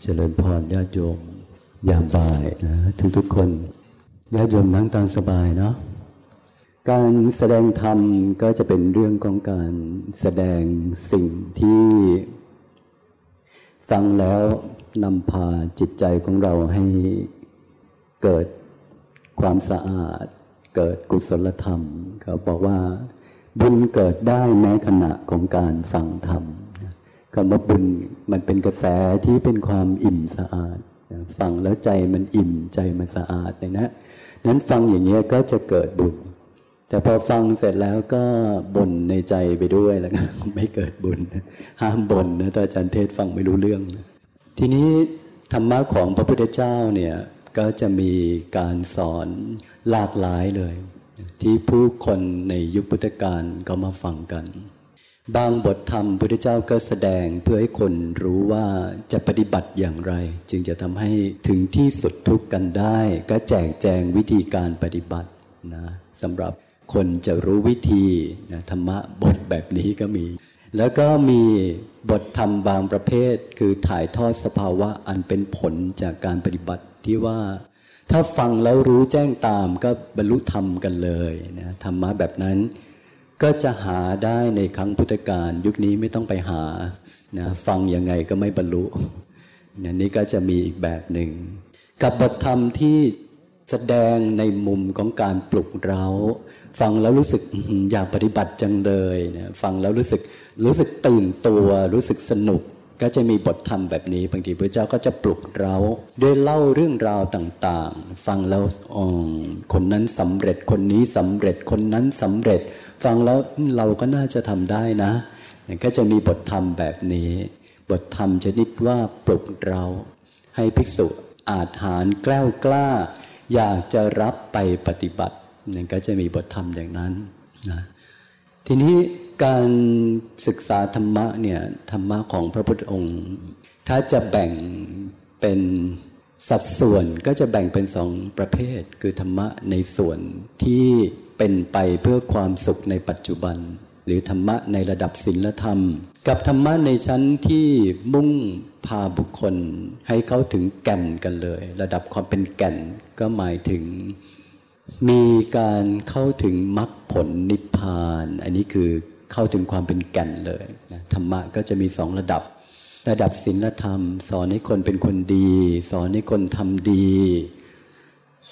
เจริญพรญาติโยมยามบ่ายนะทุกทุกคนญาติโยมนั่งตามสบายเนาะการแสดงธรรมก็จะเป็นเรื่องของการแสดงสิ่งที่ฟังแล้วนำพาจิตใจของเราให้เกิดความสะอาด เกิดกุศลธรรม เขาบอกว่าบุญเกิดได้แม้ขณะของการฟังธรรม คำว่าบุญมันเป็นกระแสที่เป็นความอิ่มสะอาดฟังแล้วใจมันอิ่มใจมันสะอาดเลยนะนั้นฟังอย่างนี้ก็จะเกิดบุญ แต่พอฟังเสร็จแล้วก็บ่นในใจไปด้วยแล้วไม่เกิดบุญ ห้ามบ่นนะตอาจารย์เทศฟังไม่รู้เรื่องนะทีนี้ธรรมะของพระพุทธเจ้าเนี่ยก็จะมีการสอนหลากหลายเลย ที่ผู้คนในยุคพุทธกาลก็มาฟังกัน บางบทธรรมพระเจ้าก็แสดงเพื่อให้คนรู้ว่าจะปฏิบัติอย่างไร จึงจะทำให้ถึงที่สุดทุกข์กันได้ ก็แจกแจงวิธีการปฏิบัตินะสำหรับคนจะรู้วิธีนะธรรมะบทแบบนี้ก็มี แล้วก็มีบทธรรมบางประเภท คือถ่ายทอดสภาวะอันเป็นผลจากการปฏิบัติที่ว่า ถ้าฟังแล้วรู้แจ้งตามก็บรรลุธรรมกันเลยนะธรรมะแบบนั้น ก็จะหาได้ในครั้งพุทธกาลยุคนี้ไม่ต้องไปหานะฟังยังไงก็ไม่บรรลุนนี่ก็จะมีอีกแบบหนึ่ง กับบทธรรมที่แสดงในมุมของการปลุกเรา ฟังแล้วรู้สึกอยากปฏิบัติจังเลยนะฟังแล้วรู้สึกรู้สึกตื่นตัว รู้สึกสนุก ก็จะมีบทธรรมแบบนี้บางทีพระเจ้าก็จะปลุกเราด้วยเล่าเรื่องราวต่าง ๆ ฟังแล้วอ๋อคนนั้นสำเร็จคนนี้สำเร็จคนนั้นสำเร็จ ฟังแล้วเราก็น่าจะทำได้นะมันก็จะมีบทธรรมแบบนี้ บทธรรมชนิดว่าปลุกเรา ให้ภิกษุอาจหารกล้ากล้า อยากจะรับไปปฏิบัตินั่นก็จะมีบทธรรมอย่างนั้นนะทีนี้การศึกษาธรรมะเนี่ยธรรมะของพระพุทธองค์ ถ้าจะแบ่งเป็นสัดส่วนก็จะแบ่งเป็นสองประเภท คือธรรมะในส่วนที่ เป็นไปเพื่อความสุขในปัจจุบัน หรือธรรมะในระดับศีลธรรม กับธรรมะในชั้นที่มุ่งพาบุคคลให้เขาถึงแก่นกันเลย ระดับความเป็นแก่นก็หมายถึง มีการเข้าถึงมรรคผลนิพพาน อันนี้คือเข้าถึงความเป็นแก่นเลยนะธรรมะก็จะมีสองระดับ ระดับศีลธรรม สอนให้คนเป็นคนดี สอนให้คนทำดี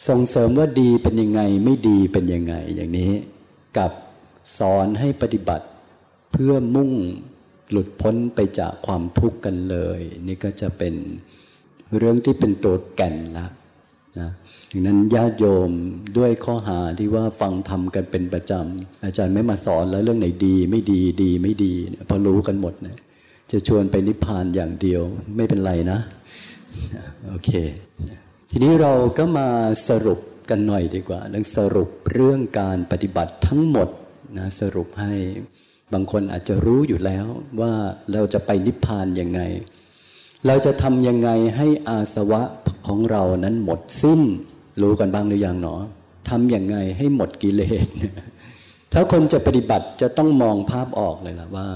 ส่งเสริมว่าดีเป็นยังไงไม่ดีเป็นยังไงอย่างนี้ กับสอนให้ปฏิบัติเพื่อมุ่งหลุดพ้นไปจากความทุกข์กันเลย นี่ก็จะเป็นเรื่องที่เป็นตัวแก่นละนะดังนั้นญาติโยมด้วยข้อหาที่ว่าฟังทำกันเป็นประจำ อาจารย์ไม่มาสอนแล้วเรื่องไหนดีไม่ดีดีไม่ดีเพราะรู้กันหมดนะจะชวนไปนิพพานอย่างเดียวไม่เป็นไรนะ โอเค ทีนี้เราก็มาสรุปกันหน่อยดีกว่า เรื่องสรุปเรื่องการปฏิบัติทั้งหมดนะสรุปให้บางคนอาจจะรู้อยู่แล้วว่าเราจะไปนิพพานยังไง เราจะทำยังไงให้อาสวะของเรานั้นหมดสิ้น รู้กันบ้างหรือยังเนาะทำย่างไงให้หมดกิเลสถ้าคนจะปฏิบัติจะต้องมองภาพออกเลยนะว่า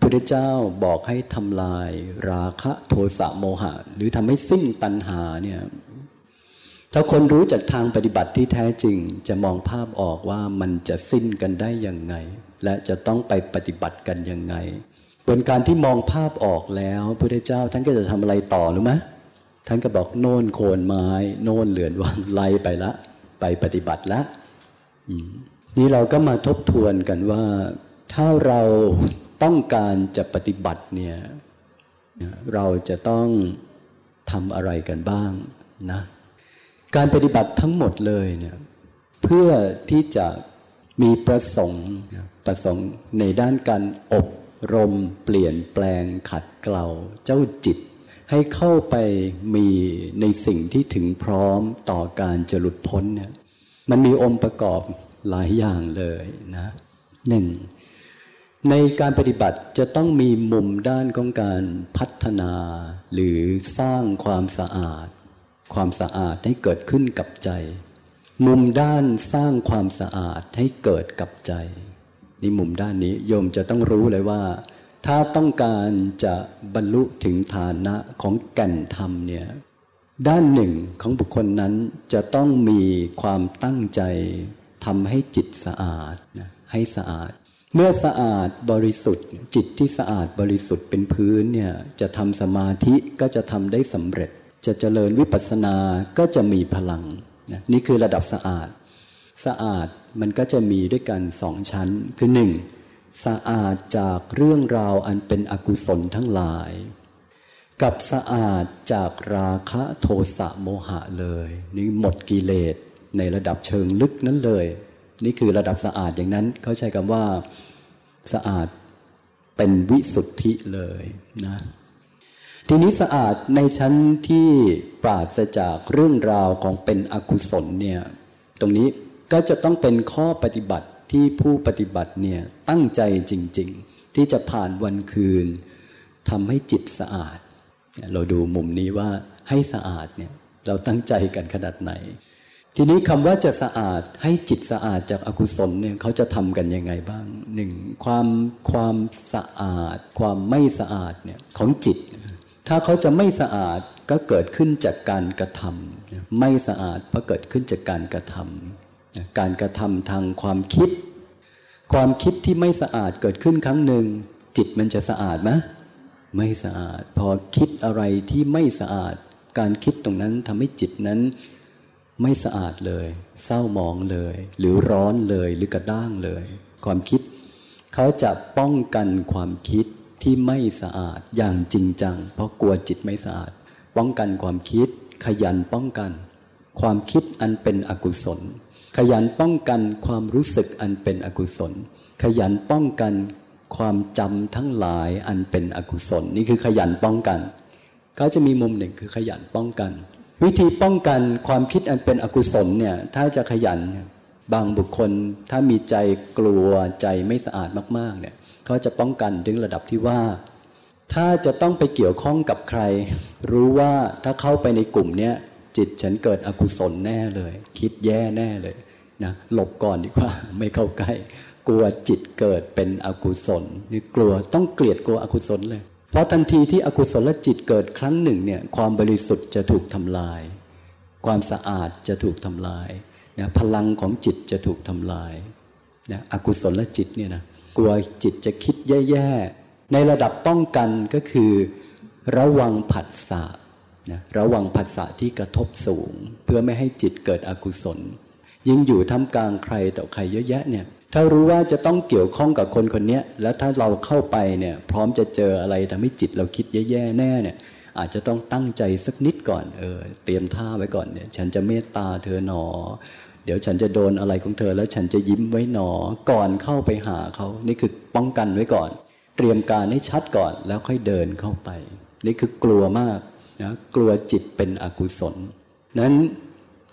พระเจ้าบอกให้ทำลายราคะโทสะโมหะ หรือทำให้สิ้นตัณหาเนี่ย ถ้าคนรู้จากทางปฏิบัติที่แท้จริง จะมองภาพออกว่ามันจะสิ้นกันได้ยังไง และจะต้องไปปฏิบัติกันยังไงบนการที่มองภาพออกแล้วพระเจ้าท่านก็จะทำอะไรต่อหรือไหมท่านก็บอกโน่นโคนไม้ โน่นเหลือนวางไล่ไปละ ไปปฏิบัติละนี่เราก็มาทบทวนกันว่า ถ้าเราต้องการจะปฏิบัติเนี่ยเราจะต้องทำอะไรกันบ้างนะ การปฏิบัติทั้งหมดเลยเนี่ยเพื่อที่จะมีประสงค์ประสงค์ในด้านการอบรมเปลี่ยนแปลงขัดเกลาเจ้าจิต ให้เข้าไปมีในสิ่งที่ถึงพร้อมต่อการจะหลุดพ้นเนี่ยมันมีองค์ประกอบหลายอย่างเลยนะหนึ่งในการปฏิบัติจะต้องมีมุมด้านของการพัฒนา หรือสร้างความสะอาด ความสะอาดให้เกิดขึ้นกับใจ มุมด้านสร้างความสะอาดให้เกิดกับใจนี่มุมด้านนี้โยมจะต้องรู้เลยว่า ถ้าต้องการจะบรรลุถึงฐานะของแก่นธรรมเนี่ยด้านหนึ่งของบุคคลนั้นจะต้องมีความตั้งใจทำให้จิตสะอาดนะให้สะอาด เมื่อสะอาดบริสุทธิ์ จิตที่สะอาดบริสุทธิ์เป็นพื้นเนี่ยจะทำสมาธิก็จะทำได้สำเร็จ จะเจริญวิปัสสนาก็จะมีพลังนะนี่คือระดับสะอาด สะอาดมันก็จะมีด้วยกันสองชั้นคือหนึ่งสะอาดจากเรื่องราวอันเป็นอกุศลทั้งหลาย กับสะอาดจากราคะโทสะโมหะเลย นี่หมดกิเลสในระดับเชิงลึกนั้นเลย นี่คือระดับสะอาดอย่างนั้นเขาใช้คำว่าสะอาดเป็นวิสุทธิเลยนะ ทีนี้สะอาดในชั้นที่ปราศจากเรื่องราวของเป็นอกุศลเนี่ยตรงนี้ก็จะต้องเป็นข้อปฏิบัติที่ผู้ปฏิบัติเนี่ยตั้งใจจริง ๆ ที่จะผ่านวันคืนทำให้จิตสะอาด เราดูมุมนี้ว่าให้สะอาดเนี่ยเราตั้งใจกันขนาดไหน ทีนี้คำว่าจะสะอาดให้จิตสะอาดจากอากุศลเนี่ยเขาจะทำกันยังไงบ้างหนึ่งความความสะอาด ความไม่สะอาดเนี่ยของจิต ถ้าเขาจะไม่สะอาดก็เกิดขึ้นจากการกระทำไม่สะอาดเพราะเกิดขึ้นจากการกระทำการกระทำทางความคิด ความคิดที่ไม่สะอาดเกิดขึ้นครั้งหนึ่ง จิตมันจะสะอาดไหมไม่สะอาด พอคิดอะไรที่ไม่สะอาด การคิดตรงนั้นทำให้จิตนั้นไม่สะอาดเลย เศร้าหมองเลย หรือร้อนเลยหรือกระด้างเลย ความคิด เขาจะป้องกันความคิด ที่ไม่สะอาดอย่างจริงจัง เพราะกลัวจิตไม่สะอาด ป้องกันความคิด ขยันป้องกัน ความคิดอันเป็นอกุศล ขยันป้องกันความรู้สึกอันเป็นอกุศล ขยันป้องกันความจำทั้งหลายอันเป็นอกุศล นี่คือขยันป้องกันก็จะมีมุมหนึ่งคือขยันป้องกัน วิธีป้องกันความคิดอันเป็นอกุศลเนี่ยถ้าจะขยันบางบุคคลถ้ามีใจกลัวใจไม่สะอาดมากๆเนี่ย เขาจะป้องกันถึงระดับที่ว่า ถ้าจะต้องไปเกี่ยวข้องกับใคร รู้ว่าถ้าเข้าไปในกลุ่มเนี้ยจิตฉันเกิดอกุศลแน่เลย คิดแย่แน่เลยนะหลบก่อนดีกว่าไม่เข้าใกล้ กลัวจิตเกิดเป็นอกุศลนี่กลัวต้องเกลียดกลัวอกุศลเลย เพราะทันทีที่อกุศลจิตเกิดครั้งหนึ่งเนี่ยความบริสุทธิ์จะถูกทำลาย ความสะอาดจะถูกทำลายนะพลังของจิตจะถูกทำลายนะอกุศลจิตเนี่ยนะ กลัวจิตจะคิดแย่ๆ ในระดับป้องกันก็คือ ระวังผัสสะนะระวังผัสสะที่กระทบสูง เพื่อไม่ให้จิตเกิดอกุศล ยิ่งอยู่ท่ามกลางใครต่อใครเยอะแยะเนี่ยถ้ารู้ว่าจะต้องเกี่ยวข้องกับคนคนนี้แล้วถ้าเราเข้าไปเนี่ยพร้อมจะเจออะไรทำให้จิตเราคิดแย่ๆแน่เนี่ยอาจจะต้องตั้งใจสักนิดก่อนเออเตรียมท่าไว้ก่อนเนี่ยฉันจะเมตตาเธอหนอ เดี๋ยวฉันจะโดนอะไรของเธอ แล้วฉันจะยิ้มไว้หนอก่อนเข้าไปหาเขานี่คือป้องกันไว้ก่อน เตรียมการให้ชัดก่อนแล้วค่อยเดินเข้าไป นี่คือกลัวมากนะกลัวจิตเป็นอกุศล นั้น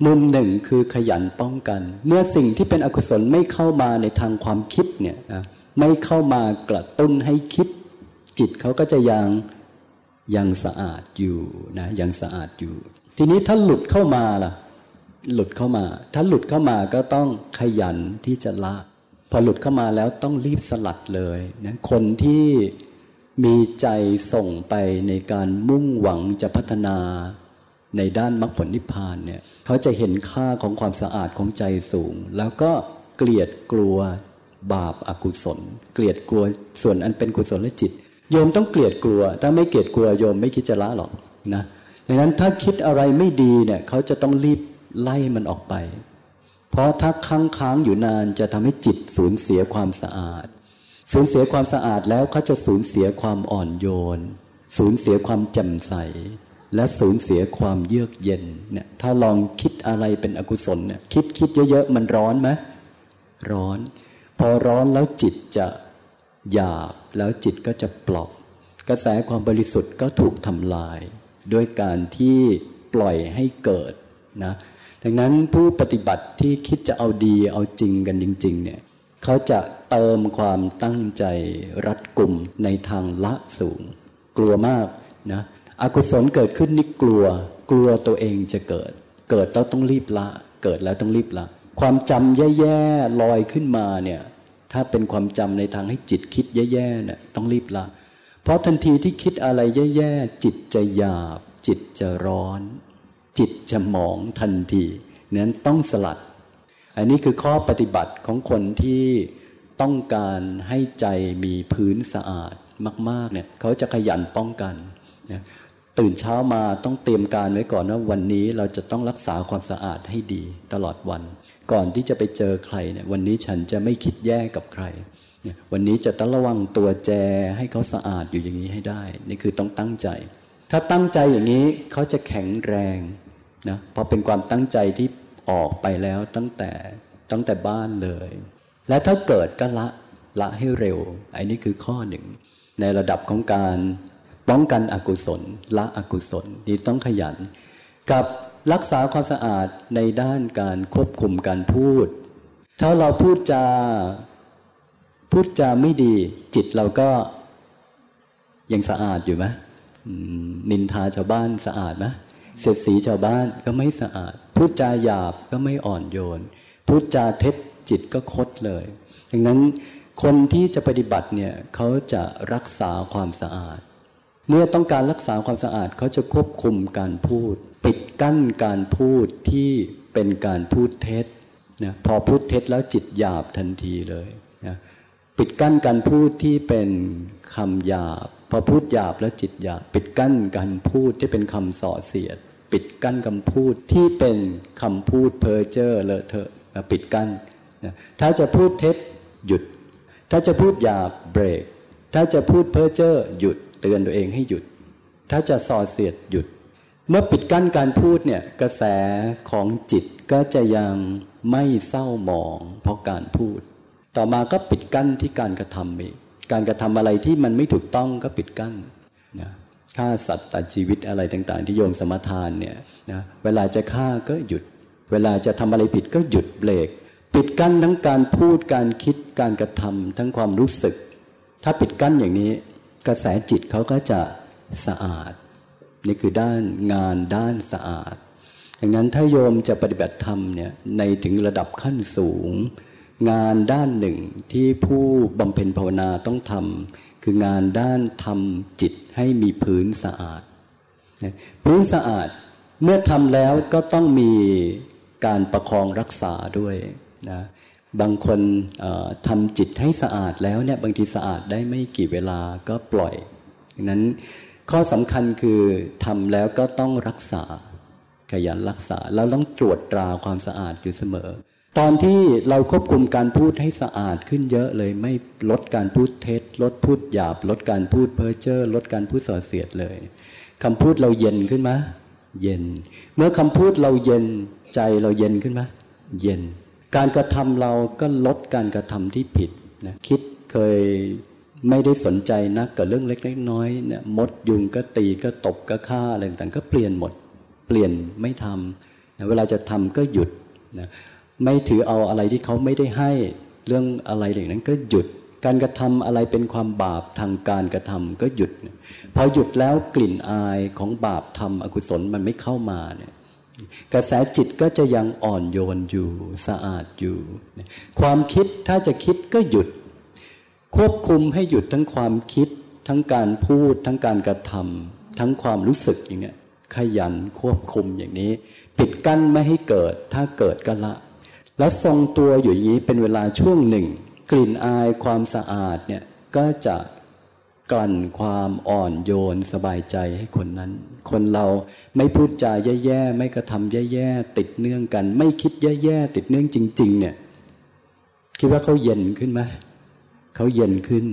มุมหนึ่งคือขยันป้องกัน เมื่อสิ่งที่เป็นอกุศลไม่เข้ามาในทางความคิดเนี่ยนะไม่เข้ามากระตุ้นให้คิด จิตเขาก็จะยังยังสะอาดอยู่นะยังสะอาดอยู่ ทีนี้ถ้าหลุดเข้ามาล่ะ หลุดเข้ามา ถ้าหลุดเข้ามาก็ต้องขยันที่จะละ พอหลุดเข้ามาแล้วต้องรีบสลัดเลยนะคนที่มีใจส่งไปในการมุ่งหวังจะพัฒนาในด้านมรรคผลนิพพานเนี่ยเขาจะเห็นค่าของความสะอาดของใจสูง แล้วก็เกลียดกลัวบาปอากุศล เกลียดกลัวส่วนอันเป็นกุศลและจิต โยมต้องเกลียดกลัว ถ้าไม่เกลียดกลัวโยมไม่คิดจะละหรอกนะดังนั้นถ้าคิดอะไรไม่ดีเนี่ยเขาจะต้องรีบ ไล่มันออกไป เพราะถ้าค้างค้างอยู่นานจะทำให้จิตสูญเสียความสะอาด สูญเสียความสะอาดแล้วเขาจะสูญเสียความอ่อนโยน สูญเสียความแจ่มใส และสูญเสียความเยือกเย็นเนี่ยถ้าลองคิดอะไรเป็นอกุศลเนี่ยคิดคิดเยอะๆมันร้อนไหมร้อน พอร้อนแล้วจิตจะหยาบแล้วจิตก็จะปลอกกระแสความบริสุทธิ์ก็ถูกทำลาย ด้วยการที่ปล่อยให้เกิดนะ ดังนั้นผู้ปฏิบัติที่คิดจะเอาดีเอาจริงกันจริง ๆ เนี่ยเขาจะเติมความตั้งใจรัดกลุ่มในทางละสูง กลัวมากนะอกุศลเกิดขึ้นนี่กลัว กลัวตัวเองจะเกิด เกิดแล้วต้องรีบละ เกิดแล้วต้องรีบละ ความจำแย่ๆลอยขึ้นมาเนี่ยถถ้าเป็นความจำในทางให้จิตคิดแย่ๆเนี่ยต้องรีบละ เพราะทันทีที่คิดอะไรแย่ๆจิตจะหยาบ จิตจะร้อน จิตจะหมองทันทีนั้นต้องสลัด อันนี้คือข้อปฏิบัติของคนที่ต้องการให้ใจมีพื้นสะอาดมาก ๆ เนี่ยเขาจะขยันป้องกันนะตื่นเช้ามาต้องเตรียมการไว้ก่อนว่าวันนี้เราจะต้องรักษาความสะอาดให้ดีตลอดวัน ก่อนที่จะไปเจอใครเนี่ยวันนี้ฉันจะไม่คิดแย่กับใคร วันนี้จะต้องระวังตัวแจให้เขาสะอาดอยู่อย่างนี้ให้ได้ นี่คือต้องตั้งใจ ถ้าตั้งใจอย่างนี้เขาจะแข็งแรง นะเพราะเป็นความตั้งใจที่ออกไปแล้วตั้งแต่ตั้งแต่บ้านเลย และถ้าเกิดก็ละละให้เร็วอันนี้คือข้อหนึ่ง ในระดับของการป้องกันอกุศล ละอกุศลนี่ต้องขยัน กับรักษาความสะอาดในด้านการควบคุมการพูด ถ้าเราพูดจาพูดจาไม่ดี จิตเราก็ยังสะอาดอยู่ไหมนินทาชาวบ้านสะอาดไหม เสียดสีชาวบ้านก็ไม่สะอาด พูดจาหยาบก็ไม่อ่อนโยน พูดจาเท็จจิตก็คดเลย ดังนั้นคนที่จะปฏิบัติเนี่ยเขาจะรักษาความสะอาด เมื่อต้องการรักษาความสะอาดเขาจะควบคุมการพูด ปิดกั้นการพูดที่เป็นการพูดเท็จนะพอพูดเท็จแล้วจิตหยาบทันทีเลยนะปิดกั้นการพูดที่เป็นคำหยาบ อพูดหยาบแล้วจิตหยาบปิดกั้นการพูดที่เป็นคำส่อเสียด ปิดกั้นคำพูดที่เป็นคำพูดเพ้อเจ้อเลอะเทอะปิดกั้นถ้าจะพูดเท็จหยุด ถ้าจะพูดหยาบเบรก ถ้าจะพูดเพ้อเจ้อหยุดเตือนตัวเองให้หยุด ถ้าจะส่อเสียดหยุด เมื่อปิดกั้นการพูดเนี่ยกระแสของจิตก็จะยังไม่เศร้าหมองเพราะการพูด ต่อมาก็ปิดกั้นที่การกระทำอีก การกระทำอะไรที่มันไม่ถูกต้องก็ปิดกั้นนะฆ่าสัตว์ตัดชีวิตอะไรต่าง ๆ ที่โยมสมทานเนี่ยนะเวลาจะฆ่าก็หยุด เวลาจะทำอะไรผิดก็หยุดเบรกปิดกั้นทั้งการพูดการคิดการกระทำทั้งความรู้สึก ถ้าปิดกั้นอย่างนี้ กระแสจิตเขาก็จะสะอาด นี่คือด้านงานด้านสะอาดดังนั้นถ้าโยมจะปฏิบัติธรรมเนี่ยในถึงระดับขั้นสูง งานด้านหนึ่งที่ผู้บำเพ็ญภาวนาต้องทำคืองานด้านทำจิตให้มีพื้นสะอาด พื้นสะอาดเมื่อทำแล้วก็ต้องมีการประคองรักษาด้วยนะบางคนทำจิตให้สะอาดแล้วเนี่ยบางทีสะอาดได้ไม่กี่เวลาก็ปล่อยดังนั้นข้อสำคัญคือทำแล้วก็ต้องรักษาขยันรักษาแล้วต้องตรวจตราความสะอาดอยู่เสมอ ตอนที่เราควบคุมการพูดให้สะอาดขึ้นเยอะเลยไม่ลดการพูดเท็จ ลดพูดหยาบ ลดการพูดเพ้อเจ้อลดการพูดส่อเสียดเลยคำพูดเราเย็นขึ้นไหมเย็น เมื่อคำพูดเราเย็นใจเราเย็นขึ้นไหมเย็น การกระทำเราก็ลดการกระทำที่ผิดนะคิดเคยไม่ได้สนใจนักกับเรื่องเล็กๆน้อยๆเนี่ยมดยุงก็ตีก็ตบก็ฆ่าอะไรต่างก็เปลี่ยนหมด เปลี่ยนไม่ทำนะเวลาจะทำก็หยุดนะ ไม่ถือเอาอะไรที่เขาไม่ได้ให้เรื่องอะไรอย่างนั้นก็หยุดการกระทำอะไรเป็นความบาปทางการกระทำก็หยุด พอหยุดแล้วกลิ่นอายของบาปทำอกุศลมันไม่เข้ามาเนี่ยกระแสจิตก็จะยังอ่อนโยนอยู่สะอาดอยู่ ความคิดถ้าจะคิดก็หยุด ควบคุมให้หยุดทั้งความคิด ทั้งการพูด ทั้งการกระทำทั้งความรู้สึกอย่างเนี้ยขยันควบคุมอย่างนี้ ปิดกั้นไม่ให้เกิด ถ้าเกิดก็ละ แล้วทรงตัวอยู่อย่างนี้เป็นเวลาช่วงหนึ่ง กลิ่นอายความสะอาดเนี่ยก็จะกลั่นความอ่อนโยนสบายใจให้คนนั้น คนเราไม่พูดจาแย่ๆไม่กระทำแย่ๆติดเนื่องกัน ไม่คิดแย่ๆติดเนื่องจริง ๆ เนี่ยคิดว่าเขาเย็นขึ้นไหมเขาเย็นขึ้น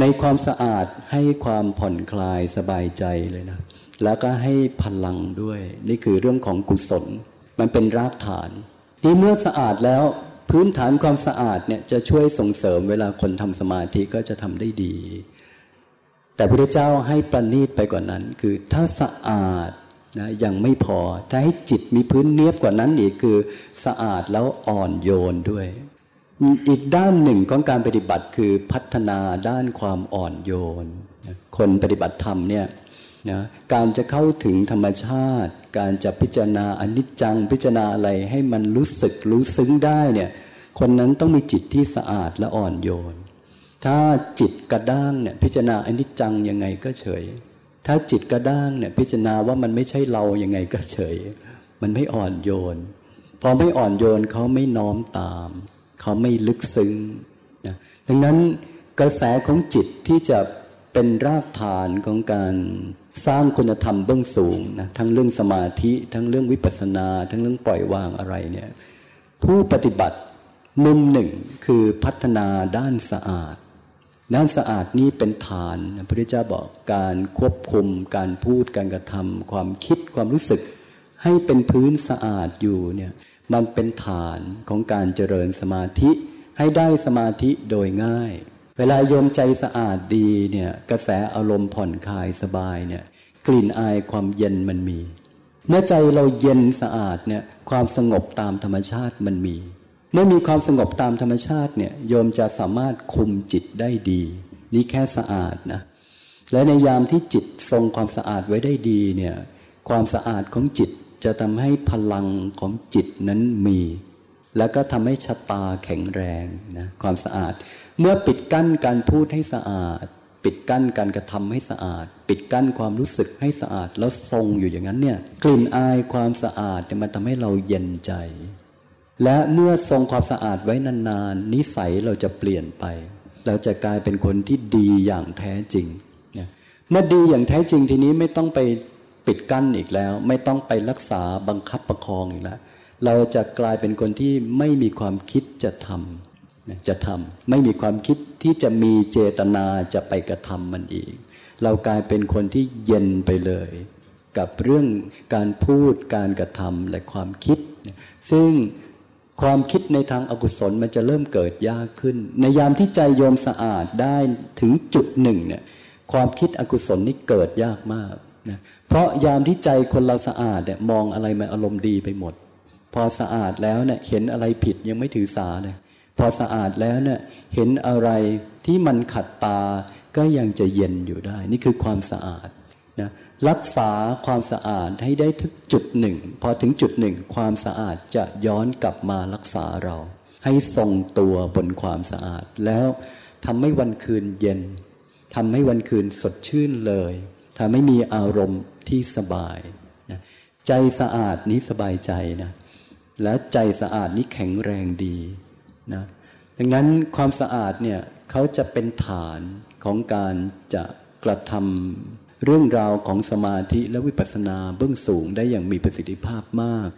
ในความสะอาดให้ความผ่อนคลายสบายใจเลยนะ แล้วก็ให้พลังด้วย นี่คือเรื่องของกุศล มันเป็นรากฐาน ที่เมื่อสะอาดแล้วพื้นฐานความสะอาดเนี่ยจะช่วยส่งเสริมเวลาคนทำสมาธิก็จะทำได้ดี แต่พระเจ้าให้ประณีตไปกว่านั้น คือถ้าสะอาดนะยังไม่พอถ้าให้จิตมีพื้นเนียบกว่านั้นอีกคือสะอาดแล้วอ่อนโยนด้วย อีกด้านหนึ่งของการปฏิบัติคือพัฒนาด้านความอ่อนโยน คนปฏิบัติธรรมเนี่ย นะการจะเข้าถึงธรรมชาติ การจะพิจารณาอนิจจังพิจารณาอะไรให้มันรู้สึกรู้ซึ้งได้เนี่ยคนนั้นต้องมีจิตที่สะอาดและอ่อนโยน ถ้าจิตกระด้างเนี่ยพิจารณาอนิจจังยังไงก็เฉย ถ้าจิตกระด้างเนี่ยพิจารณาว่ามันไม่ใช่เรายังไงก็เฉย มันไม่อ่อนโยน พอไม่อ่อนโยนเขาไม่น้อมตาม เขาไม่ลึกซึ้งนะดังนั้นกระแสของจิตที่จะ เป็นรากฐานของการสร้างคุณธรรมเบื้องสูงนะทั้งเรื่องสมาธิทั้งเรื่องวิปัสสนา ทั้งเรื่องปล่อยวางอะไรเนี่ยผู้ปฏิบัติมุมหนึ่งคือพัฒนาด้านสะอาด ด้านสะอาดนี้เป็นฐานพระพุทธเจ้าบอกการควบคุม การพูดการกระทำความคิดความรู้สึก ให้เป็นพื้นสะอาดอยู่เนี่ยมันเป็นฐานของการเจริญสมาธิให้ได้สมาธิโดยง่าย เวลาโยมใจสะอาดดีเนี่ยกระแสอารมณ์ผ่อนคลายสบายเนี่ยกลิ่นอายความเย็นมันมี เมื่อใจเราเย็นสะอาดเนี่ยความสงบตามธรรมชาติมันมี เมื่อมีความสงบตามธรรมชาติเนี่ยโยมจะสามารถคุมจิตได้ดี นี่แค่สะอาดนะและในยามที่จิตทรงความสะอาดไว้ได้ดีเนี่ยความสะอาดของจิตจะทำให้พลังของจิตนั้นมี แล้วก็ทำให้ชะตาแข็งแรงนะความสะอาด เมื่อปิดกั้นการพูดให้สะอาด ปิดกั้นการกระทำให้สะอาด ปิดกั้นความรู้สึกให้สะอาด แล้วทรงอยู่อย่างนั้นเนี่ยกลิ่นอายความสะอาดเนี่ยมันทำให้เราเย็นใจ และเมื่อทรงความสะอาดไว้นานๆ นิสัยเราจะเปลี่ยนไป เราจะกลายเป็นคนที่ดีอย่างแท้จริงเนี่ยเมื่อดีอย่างแท้จริงทีนี้ไม่ต้องไปปิดกั้นอีกแล้ว ไม่ต้องไปรักษาบังคับประคองอีกแล้ว เราจะกลายเป็นคนที่ไม่มีความคิดจะทำจะทำไม่มีความคิดที่จะมีเจตนาจะไปกระทำมันอีก เรากลายเป็นคนที่เย็นไปเลย กับเรื่องการพูดการกระทำและความคิด ซึ่งความคิดในทางอากุศลมันจะเริ่มเกิดยากขึ้น ในยามที่ใจโยมสะอาดได้ถึงจุดหนึ่งเนี่ยความคิดอกุศลนี่เกิดยากมากนะเพราะยามที่ใจคนเราสะอาดเนี่ยมองอะไรมันอารมณ์ดีไปหมด พอสะอาดแล้วเนี่ยเห็นอะไรผิดยังไม่ถือสาเลย พอสะอาดแล้วเนี่ยเห็นอะไรที่มันขัดตาก็ยังจะเย็นอยู่ได้ นี่คือความสะอาดนะรักษาความสะอาดให้ได้ถึงจุดหนึ่ง พอถึงจุดหนึ่ง ความสะอาดจะย้อนกลับมารักษาเรา ให้ทรงตัวบนความสะอาด แล้วทำให้วันคืนเย็นทำให้วันคืนสดชื่นเลยทำให้มีอารมณ์ที่สบายนะใจสะอาดนี้สบายใจนะ และใจสะอาดนี้แข็งแรงดีนะดังนั้นความสะอาดเนี่ยเขาจะเป็นฐานของการจะกระทำเรื่องราวของสมาธิและวิปัสสนาเบื้องสูงได้อย่างมีประสิทธิภาพมาก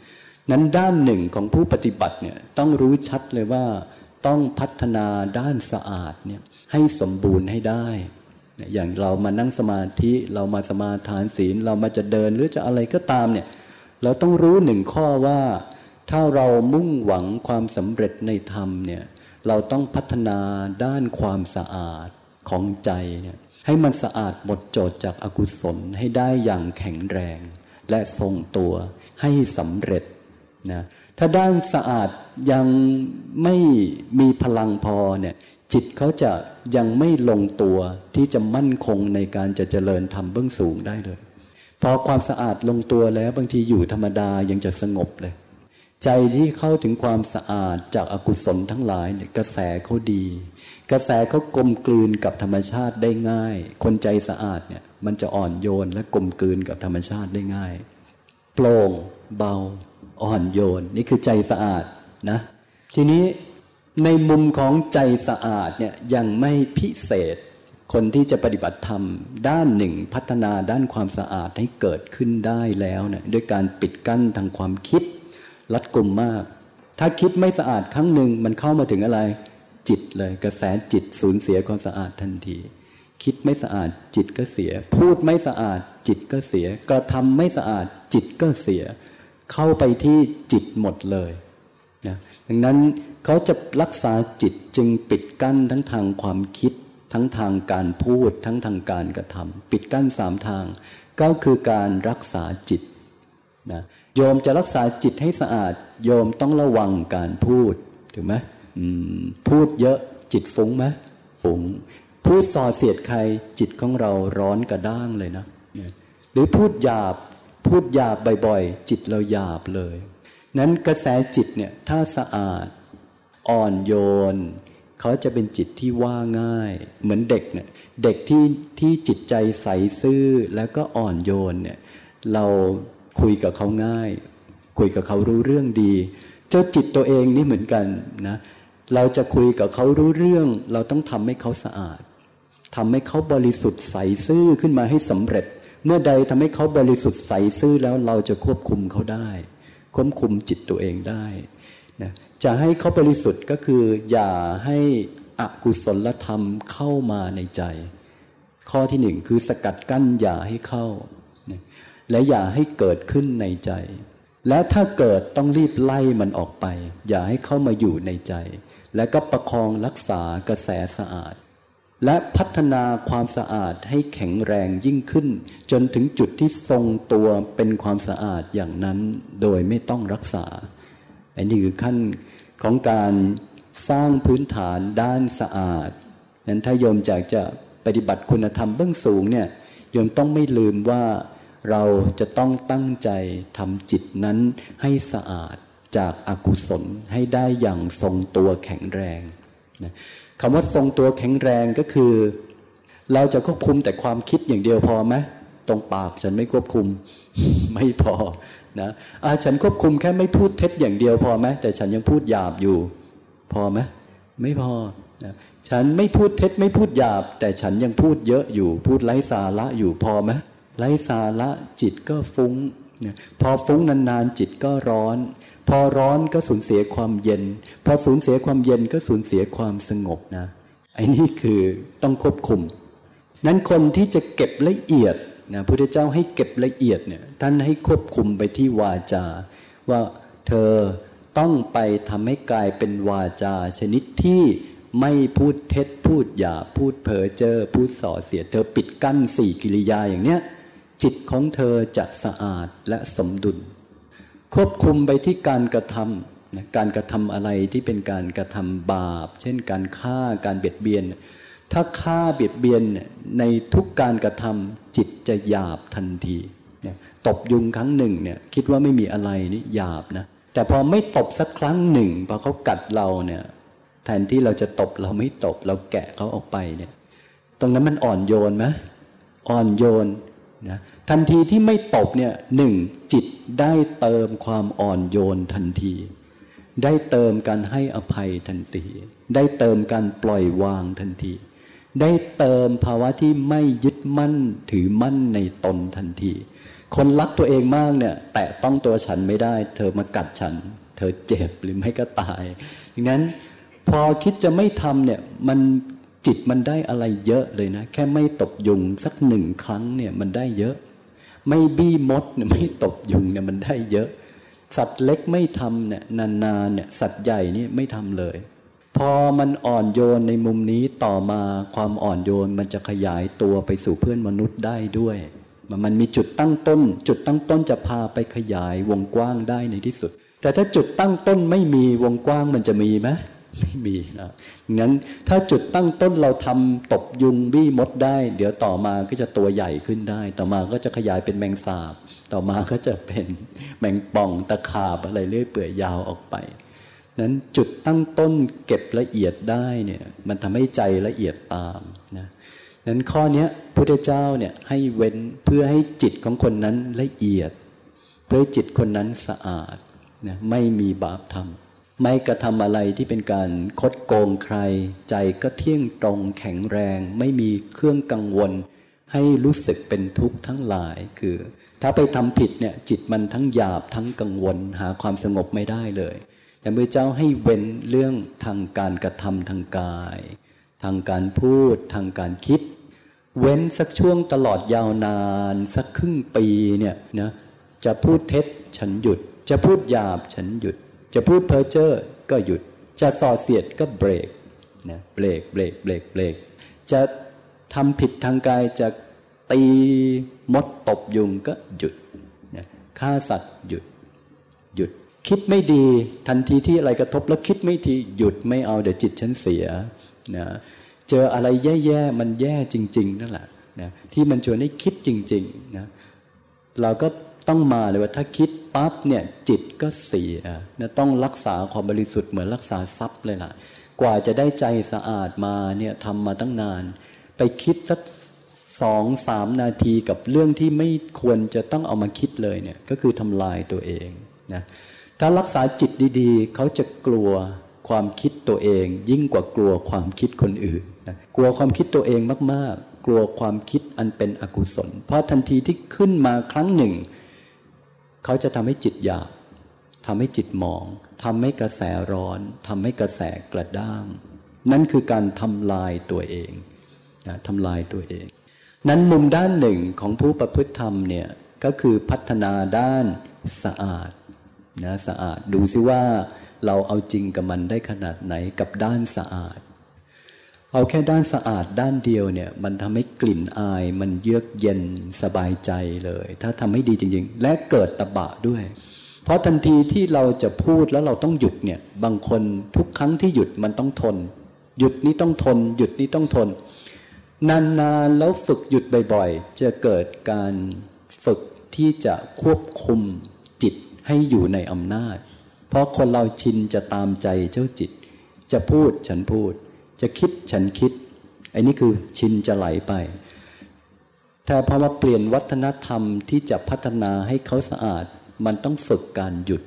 นั้นด้านหนึ่งของผู้ปฏิบัติเนี่ยต้องรู้ชัดเลยว่าต้องพัฒนาด้านสะอาดเนี่ยให้สมบูรณ์ให้ได้ อย่างเรามานั่งสมาธิเรามาสมาทานศีลเรามาจะเดินหรือจะอะไรก็ตามเนี่ยเราต้องรู้หนึ่งข้อว่า ถ้าเรามุ่งหวังความสำเร็จในธรรมเนี่ยเราต้องพัฒนาด้านความสะอาดของใจเนี่ยให้มันสะอาดหมดจดจากอากุศลให้ได้อย่างแข็งแรง และทรงตัวให้สำเร็จนะถ้าด้านสะอาดยังไม่มีพลังพอเนี่ยจิตเขาจะยังไม่ลงตัวที่จะมั่นคงในการจะเจริญทำเบื้องสูงได้เลย พอความสะอาดลงตัวแล้วบางทีอยู่ธรรมดายังจะสงบเลย ใจที่เข้าถึงความสะอาดจากอากุศลทั้งหลายเนี่ยกระแสเขาดี กระแสเขากลมกลืนกับธรรมชาติได้ง่าย คนใจสะอาดเนี่ยมันจะอ่อนโยนและกลมกลืนกับธรรมชาติได้ง่าย โปร่งเบา อ่อนโยน นี่คือใจสะอาดนะ ทีนี้ในมุมของใจสะอาดเนี่ยยังไม่พิเศษ คนที่จะปฏิบัติธรรม ด้านหนึ่งพัฒนาด้านความสะอาดให้เกิดขึ้นได้แล้วเนี่ยด้วยการปิดกั้นทางความคิด รัดกลุ่มมาก ถ้าคิดไม่สะอาดครั้งหนึ่งมันเข้ามาถึงอะไร จิตเลยกระแสจิตสูญเสียความสะอาดทันที คิดไม่สะอาดจิตก็เสีย พูดไม่สะอาดจิตก็เสีย กระทำไม่สะอาดจิตก็เสีย เข้าไปที่จิตหมดเลยนะดังนั้นเขาจะรักษาจิตจึงปิดกั้นทั้งทางความคิด ทั้งทางการพูด ทั้งทางการกระทำปิดกั้นสามทาง ก็คือการรักษาจิต นะโยมจะรักษาจิตให้สะอาด โยมต้องระวังการพูดถูกไหมพูดเยอะจิตฟุ้งไหมฟุ้งพูดส่อเสียดใครจิตของเราร้อนกระด้างเลยนะ หรือพูดหยาบพูดหยาบบ่อยๆ จิตเราหยาบเลย นั้นกระแสจิตเนี่ยถ้าสะอาดอ่อนโยนเขาจะเป็นจิตที่ว่าง่าย เหมือนเด็กเนี่ยเด็กที่ที่จิตใจใสซื่อแล้วก็อ่อนโยนเนี่ยเรา คุยกับเขาง่าย คุยกับเขารู้เรื่องดี เจ้าจิตตัวเองนี่เหมือนกันนะเราจะคุยกับเขารู้เรื่อง เราต้องทำให้เขาสะอาดทำให้เขาบริสุทธิ์ใสซื่อขึ้นมาให้สำเร็จ เมื่อใดทำให้เขาบริสุทธิ์ใสซื่อแล้วเราจะควบคุมเขาได้ ควบคุมจิตตัวเองได้นะจะให้เขาบริสุทธิ์ก็คือ อย่าให้อกุศลธรรมเข้ามาในใจ ข้อที่หนึ่งคือสกัดกั้นอย่าให้เข้า และอย่าให้เกิดขึ้นในใจ และถ้าเกิดต้องรีบไล่มันออกไป อย่าให้เข้ามาอยู่ในใจ และก็ประคองรักษากระแสสะอาด และพัฒนาความสะอาดให้แข็งแรงยิ่งขึ้น จนถึงจุดที่ทรงตัวเป็นความสะอาดอย่างนั้นโดยไม่ต้องรักษา อันนี้คือขั้นของการสร้างพื้นฐานด้านสะอาด นั้นถ้าโยมจากจะปฏิบัติคุณธรรมเบื้องสูงเนี่ยโยมต้องไม่ลืมว่า เราจะต้องตั้งใจทำจิตนั้นให้สะอาดจากอากุศลให้ได้อย่างทรงตัวแข็งแรงนะคำว่าทรงตัวแข็งแรงก็คือ เราจะควบคุมแต่ความคิดอย่างเดียวพอไหมตรงปากฉันไม่ควบคุมไม่พอนะอาฉันควบคุมแค่ไม่พูดเท็จอย่างเดียวพอไหมแต่ฉันยังพูดหยาบอยู่ พอไหมไม่พอนะฉันไม่พูดเท็จไม่พูดหยาบ แต่ฉันยังพูดเยอะอยู่ พูดไร้สาระอยู่พอไหม ไร้สาระจิตก็ฟุง้งพอฟุ้งนานๆจิตก็ร้อน พอร้อนก็สูญเสียความเย็น พอสูญเสียความเย็นก็สูญเสียความสงบนะไอ้นี่คือต้องควบคุม นั้นคนที่จะเก็บละเอียดนะพระเจ้าให้เก็บละเอียดเนี่ยท่านให้ควบคุมไปที่วาจา ว่าเธอต้องไปทำให้กลายเป็นวาจา ชนิดที่ไม่พูดเท็จพูดหยาพูดเพ้อเจ้อพูดส่อเสีย เธอปิดกั้นสี่กิริยาอย่างเนี้ย จิตของเธอจะสะอาดและสมดุล ควบคุมไปที่การกระทำนะการกระทำอะไรที่เป็นการกระทำบาป เช่นการฆ่าการเบียดเบียน ถ้าฆ่าเบียดเบียนในทุกการกระทำจิตจะหยาบทันทีตบยุงครั้งหนึ่งเนี่ยคิดว่าไม่มีอะไรนี่หยาบนะแต่พอไม่ตบสักครั้งหนึ่งพอเขากัดเราเนี่ยแทนที่เราจะตบเราไม่ตบเราแกะเขาออกไปเนี่ย ตรงนั้นมันอ่อนโยนไหมอ่อนโยน นะทันทีที่ไม่ตบเนี่ยหนึ่งจิตได้เติมความอ่อนโยนทันที ได้เติมการให้อภัยทันที ได้เติมการปล่อยวางทันที ได้เติมภาวะที่ไม่ยึดมั่นถือมั่นในตนทันที คนรักตัวเองมากเนี่ยแตะต้องตัวฉันไม่ได้ เธอมากัดฉัน เธอเจ็บหรือไม่ก็ตายดังนั้นพอคิดจะไม่ทำเนี่ยมัน จิตมันได้อะไรเยอะเลยนะ แค่ไม่ตบยุงสักหนึ่งครั้งเนี่ยมันได้เยอะ ไม่บี้มดเนี่ยไม่ตบยุงเนี่ยมันได้เยอะ สัตว์เล็กไม่ทำเนี่ยนานๆเนี่ยสัตว์ใหญ่นี่ไม่ทำเลย พอมันอ่อนโยนในมุมนี้ต่อมาความอ่อนโยนมันจะขยายตัวไปสู่เพื่อนมนุษย์ได้ด้วย มันมีจุดตั้งต้น จุดตั้งต้นจะพาไปขยายวงกว้างได้ในที่สุด แต่ถ้าจุดตั้งต้นไม่มีวงกว้างมันจะมีไหม ไม่มีนะงั้นถ้าจุดตั้งต้นเราทำตบยุงบี้มดได้ เดี๋ยวต่อมาก็จะตัวใหญ่ขึ้นได้ ต่อมาก็จะขยายเป็นแมงสาบ ต่อมาก็จะเป็นแมงป่องตะขาบอะไรเรื่อยเปื่อยยาวออกไปนั้นจุดตั้งต้นเก็บละเอียดได้เนี่ยมันทำให้ใจละเอียดตามนะนั้นข้อนี้พุทธเจ้าเนี่ยให้เว้นเพื่อให้จิตของคนนั้นละเอียด เพื่อจิตคนนั้นสะอาดนะไม่มีบาปทำ ไม่กระทำอะไรที่เป็นการคดโกงใคร ใจก็เที่ยงตรงแข็งแรง ไม่มีเครื่องกังวล ให้รู้สึกเป็นทุกข์ทั้งหลายคือ ถ้าไปทำผิดเนี่ยจิตมันทั้งหยาบทั้งกังวล หาความสงบไม่ได้เลยแต่เมื่อเจ้าให้เว้นเรื่องทางการกระทำทางกาย ทางการพูดทางการคิด เว้นสักช่วงตลอดยาวนาน สักครึ่งปีเนี่ยนะจะพูดเท็จฉันหยุด จะพูดหยาบฉันหยุด จะพูดเพ้อเจ้อก็หยุด จะส่อเสียดก็เบรกนะเบรกเบรกเบรกเบรกจะทำผิดทางกายจะตีมดตบยุงก็หยุดนะฆ่าสัตว์หยุด หยุด คิดไม่ดีทันทีที่อะไรกระทบแล้วคิดไม่ทีหยุดไม่เอาเดี๋ยวจิตฉันเสียนะเจออะไรแย่ๆมันแย่จริง ๆ นั่นแหละนะที่มันชวนให้คิดจริงๆนะเราก็ ต้องมาเลยว่าถ้าคิดปั๊บเนี่ยจิตก็เสียนะต้องรักษาความบริสุทธิ์เหมือนรักษาทรัพย์เลยล่ะ กว่าจะได้ใจสะอาดมาเนี่ยทำมาตั้งนาน ไปคิดสักสองสามนาทีกับเรื่องที่ไม่ควรจะต้องเอามาคิดเลยเนี่ยก็คือทำลายตัวเองนะถ้ารักษาจิตดีๆ เขาจะกลัวความคิดตัวเอง ยิ่งกว่ากลัวความคิดคนอื่นนะกลัวความคิดตัวเองมากๆ กลัวความคิดอันเป็นอกุศล เพราะทันทีที่ขึ้นมาครั้งหนึ่ง เขาจะทำให้จิตหยาบทำให้จิตหมองทำให้กระแสร้อนทำให้กระแสกระด้าง นั่นคือการทำลายตัวเองนะทำลายตัวเอง นั้นมุมด้านหนึ่งของผู้ประพฤติธรรมเนี่ยก็คือพัฒนาด้านสะอาดนะสะอาดดูซิว่าเราเอาจริงกับมันได้ขนาดไหนกับด้านสะอาด เอาแค่ด้านสะอาดด้านเดียวเนี่ย มันทำให้กลิ่นอาย มันเยือกเย็นสบายใจเลย ถ้าทำให้ดีจริง ๆ และเกิดตะบะด้วย เพราะทันทีที่เราจะพูดแล้วเราต้องหยุดเนี่ย บางคนทุกครั้งที่หยุดมันต้องทน หยุดนี้ต้องทน หยุดนี้ต้องทน นานๆแล้วฝึกหยุดบ่อยๆ จะเกิดการฝึกที่จะควบคุมจิตให้อยู่ในอำนาจ เพราะคนเราชินจะตามใจเจ้าจิต จะพูดฉันพูด จะคิดฉันคิดไอ้นี่คือชินจะไหลไปแต่พอมาเปลี่ยนวัฒนธรรมที่จะพัฒนาให้เขาสะอาด มันต้องฝึกการหยุด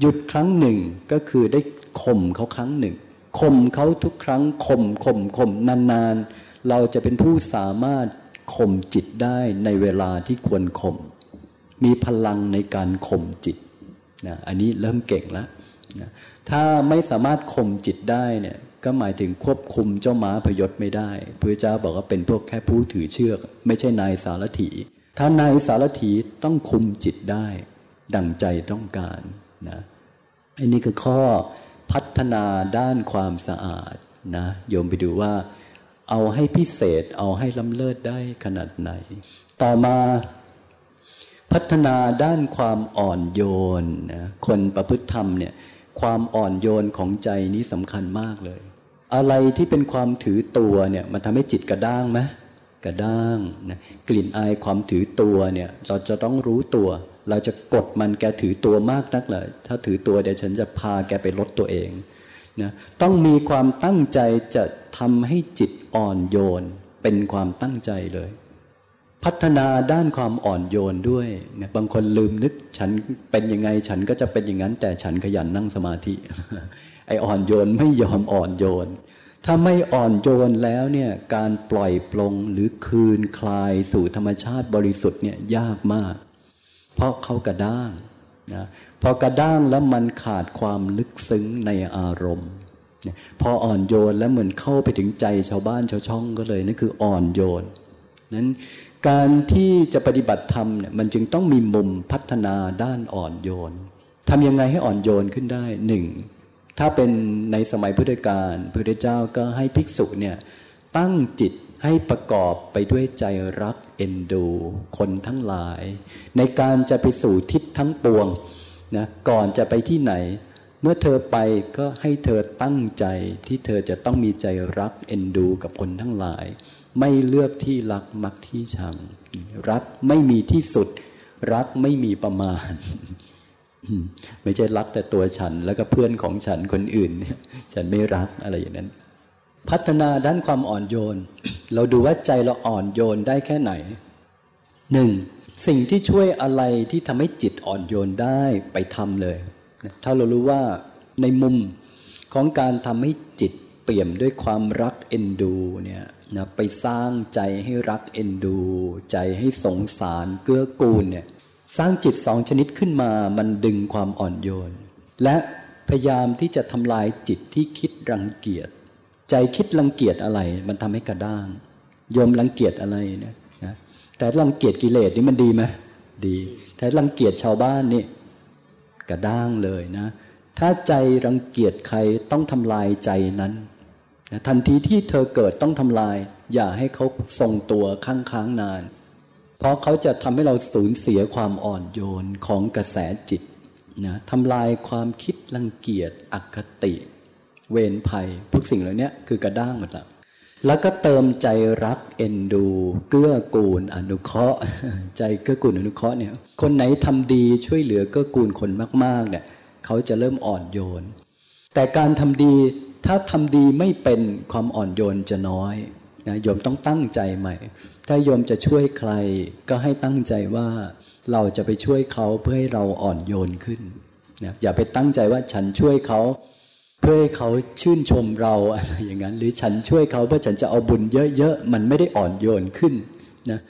หยุดครั้งหนึ่งก็คือได้ข่มเขาครั้งหนึ่งข่มเขาทุกครั้งข่มข่มข่มนานๆ เราจะเป็นผู้สามารถข่มจิตได้ในเวลาที่ควรข่มมีพลังในการข่มจิตนะอันนี้เริ่มเก่งแล้วนะถ้าไม่สามารถข่มจิตได้เนี่ย ก็หมายถึงควบคุมเจ้าม้าพยศไม่ได้พระเจ้าบอกว่าเป็นพวกแค่ผู้ถือเชือก ไม่ใช่นายสารถี ถ้านายสารถีต้องคุมจิตได้ ดังใจต้องการนะอันนี้คือข้อพัฒนาด้านความสะอาดนะโยมไปดูว่า เอาให้พิเศษเอาให้ล้ำเลิศได้ขนาดไหน ต่อมาพัฒนาด้านความอ่อนโยนนะคนประพฤติธรรมเนี่ยความอ่อนโยนของใจนี้สำคัญมากเลย อะไรที่เป็นความถือตัวเนี่ยมันทำให้จิตกระด้างไหมกระด้างนะกลิ่นอายความถือตัวเนี่ยเราจะต้องรู้ตัว เราจะกดมันแกถือตัวมากนักเลยถ้าถือตัวเดี๋ยวฉันจะพาแกไปลดตัวเองนะต้องมีความตั้งใจจะทำให้จิตอ่อนโยน เป็นความตั้งใจเลย พัฒนาด้านความอ่อนโยนด้วยนะบางคนลืมนึกฉันเป็นยังไงฉันก็จะเป็นอย่างนั้น แต่ฉันขยันนั่งสมาธิ ไออ่อนโยนไม่ยอมอ่อนโยน ถ้าไม่อ่อนโยนแล้วเนี่ยการปล่อยปลงหรือคืนคลายสู่ธรรมชาติบริสุทธิ์เนี่ยยากมาก เพราะเขากระด้างนะพอกระด้างแล้วมันขาดความลึกซึ้งในอารมณ์พออ่อนโยนแล้วเหมือนเข้าไปถึงใจชาวบ้านชาวช่องก็เลยนั่นคืออ่อนโยนนั้นการที่จะปฏิบัติธรรมเนี่ยมันจึงต้องมีมุมพัฒนาด้านอ่อนโยนทำยังไงให้อ่อนโยนขึ้นได้หนึ่ง ถ้าเป็นในสมัยพุทธกาลพระเจ้าก็ให้ภิกษุเนี่ยตั้งจิตให้ประกอบไปด้วยใจรักเอ็นดู คนทั้งหลาย ในการจะไปสู่ทิศทั้งปวงนะก่อนจะไปที่ไหน เมื่อเธอไปก็ให้เธอตั้งใจที่เธอจะต้องมีใจรักเอ็นดู กับคนทั้งหลาย ไม่เลือกที่รักมักที่ชังรักไม่มีที่สุด รักไม่มีประมาณ ไม่ใช่รักแต่ตัวฉันแล้วก็เพื่อนของฉันคนอื่น ฉันไม่รักอะไรอย่างนั้น พัฒนาด้านความอ่อนโยน เราดูว่าใจเราอ่อนโยนได้แค่ไหนหนึ่งสิ่งที่ช่วยอะไรที่ทำให้จิตอ่อนโยนได้ไปทำเลย ถ้าเรารู้ว่าในมุมของการทำให้จิตเปี่ยมด้วยความรักเอ็นดูเนี่ยนะไปสร้างใจให้รักเอ็นดู ใจให้สงสารเกื้อกูลเนี่ย สร้างจิตสองชนิดขึ้นมามันดึงความอ่อนโยน และพยายามที่จะทำลายจิตที่คิดรังเกียจ ใจคิดรังเกียจอะไร มันทำให้กระด้างโยมรังเกียจอะไรเนี่ยนะแต่รังเกียจกิเลสนี่มันดีไหมดี แต่รังเกียจชาวบ้านนี่กระด้างเลยนะ ถ้าใจรังเกียจใครต้องทำลายใจนั้นนะทันทีที่เธอเกิดต้องทำลาย อย่าให้เขาทรงตัวค้างค้างนาน เพราะเขาจะทำให้เราสูญเสียความอ่อนโยนของกระแสจิตนะทำลายความคิดรังเกียจอคติ เวรภัยพวกสิ่งเหล่านี้คือกระด้างหมดละแล้วก็เติมใจรักเอ็นดู เกื้อกูลอนุเคราะห์ ใจเกื้อกูลอนุเคราะห์เนี่ยคนไหนทำดีช่วยเหลือเกื้อกูลคนมากๆเนี่ยเขาจะเริ่มอ่อนโยน แต่การทำดีถ้าทำดีไม่เป็นความอ่อนโยนจะน้อยนะโยมต้องตั้งใจใหม่ ถ้าโยมจะช่วยใครก็ให้ตั้งใจว่าเราจะไปช่วยเขาเพื่อให้เราอ่อนโยนขึ้นนะอย่าไปตั้งใจว่าฉันช่วยเขาเพื่อให้เขาชื่นชมเราอะไรอย่างนั้น หรือฉันช่วยเขาเพื่อฉันจะเอาบุญเยอะๆมันไม่ได้อ่อนโยนขึ้นนะ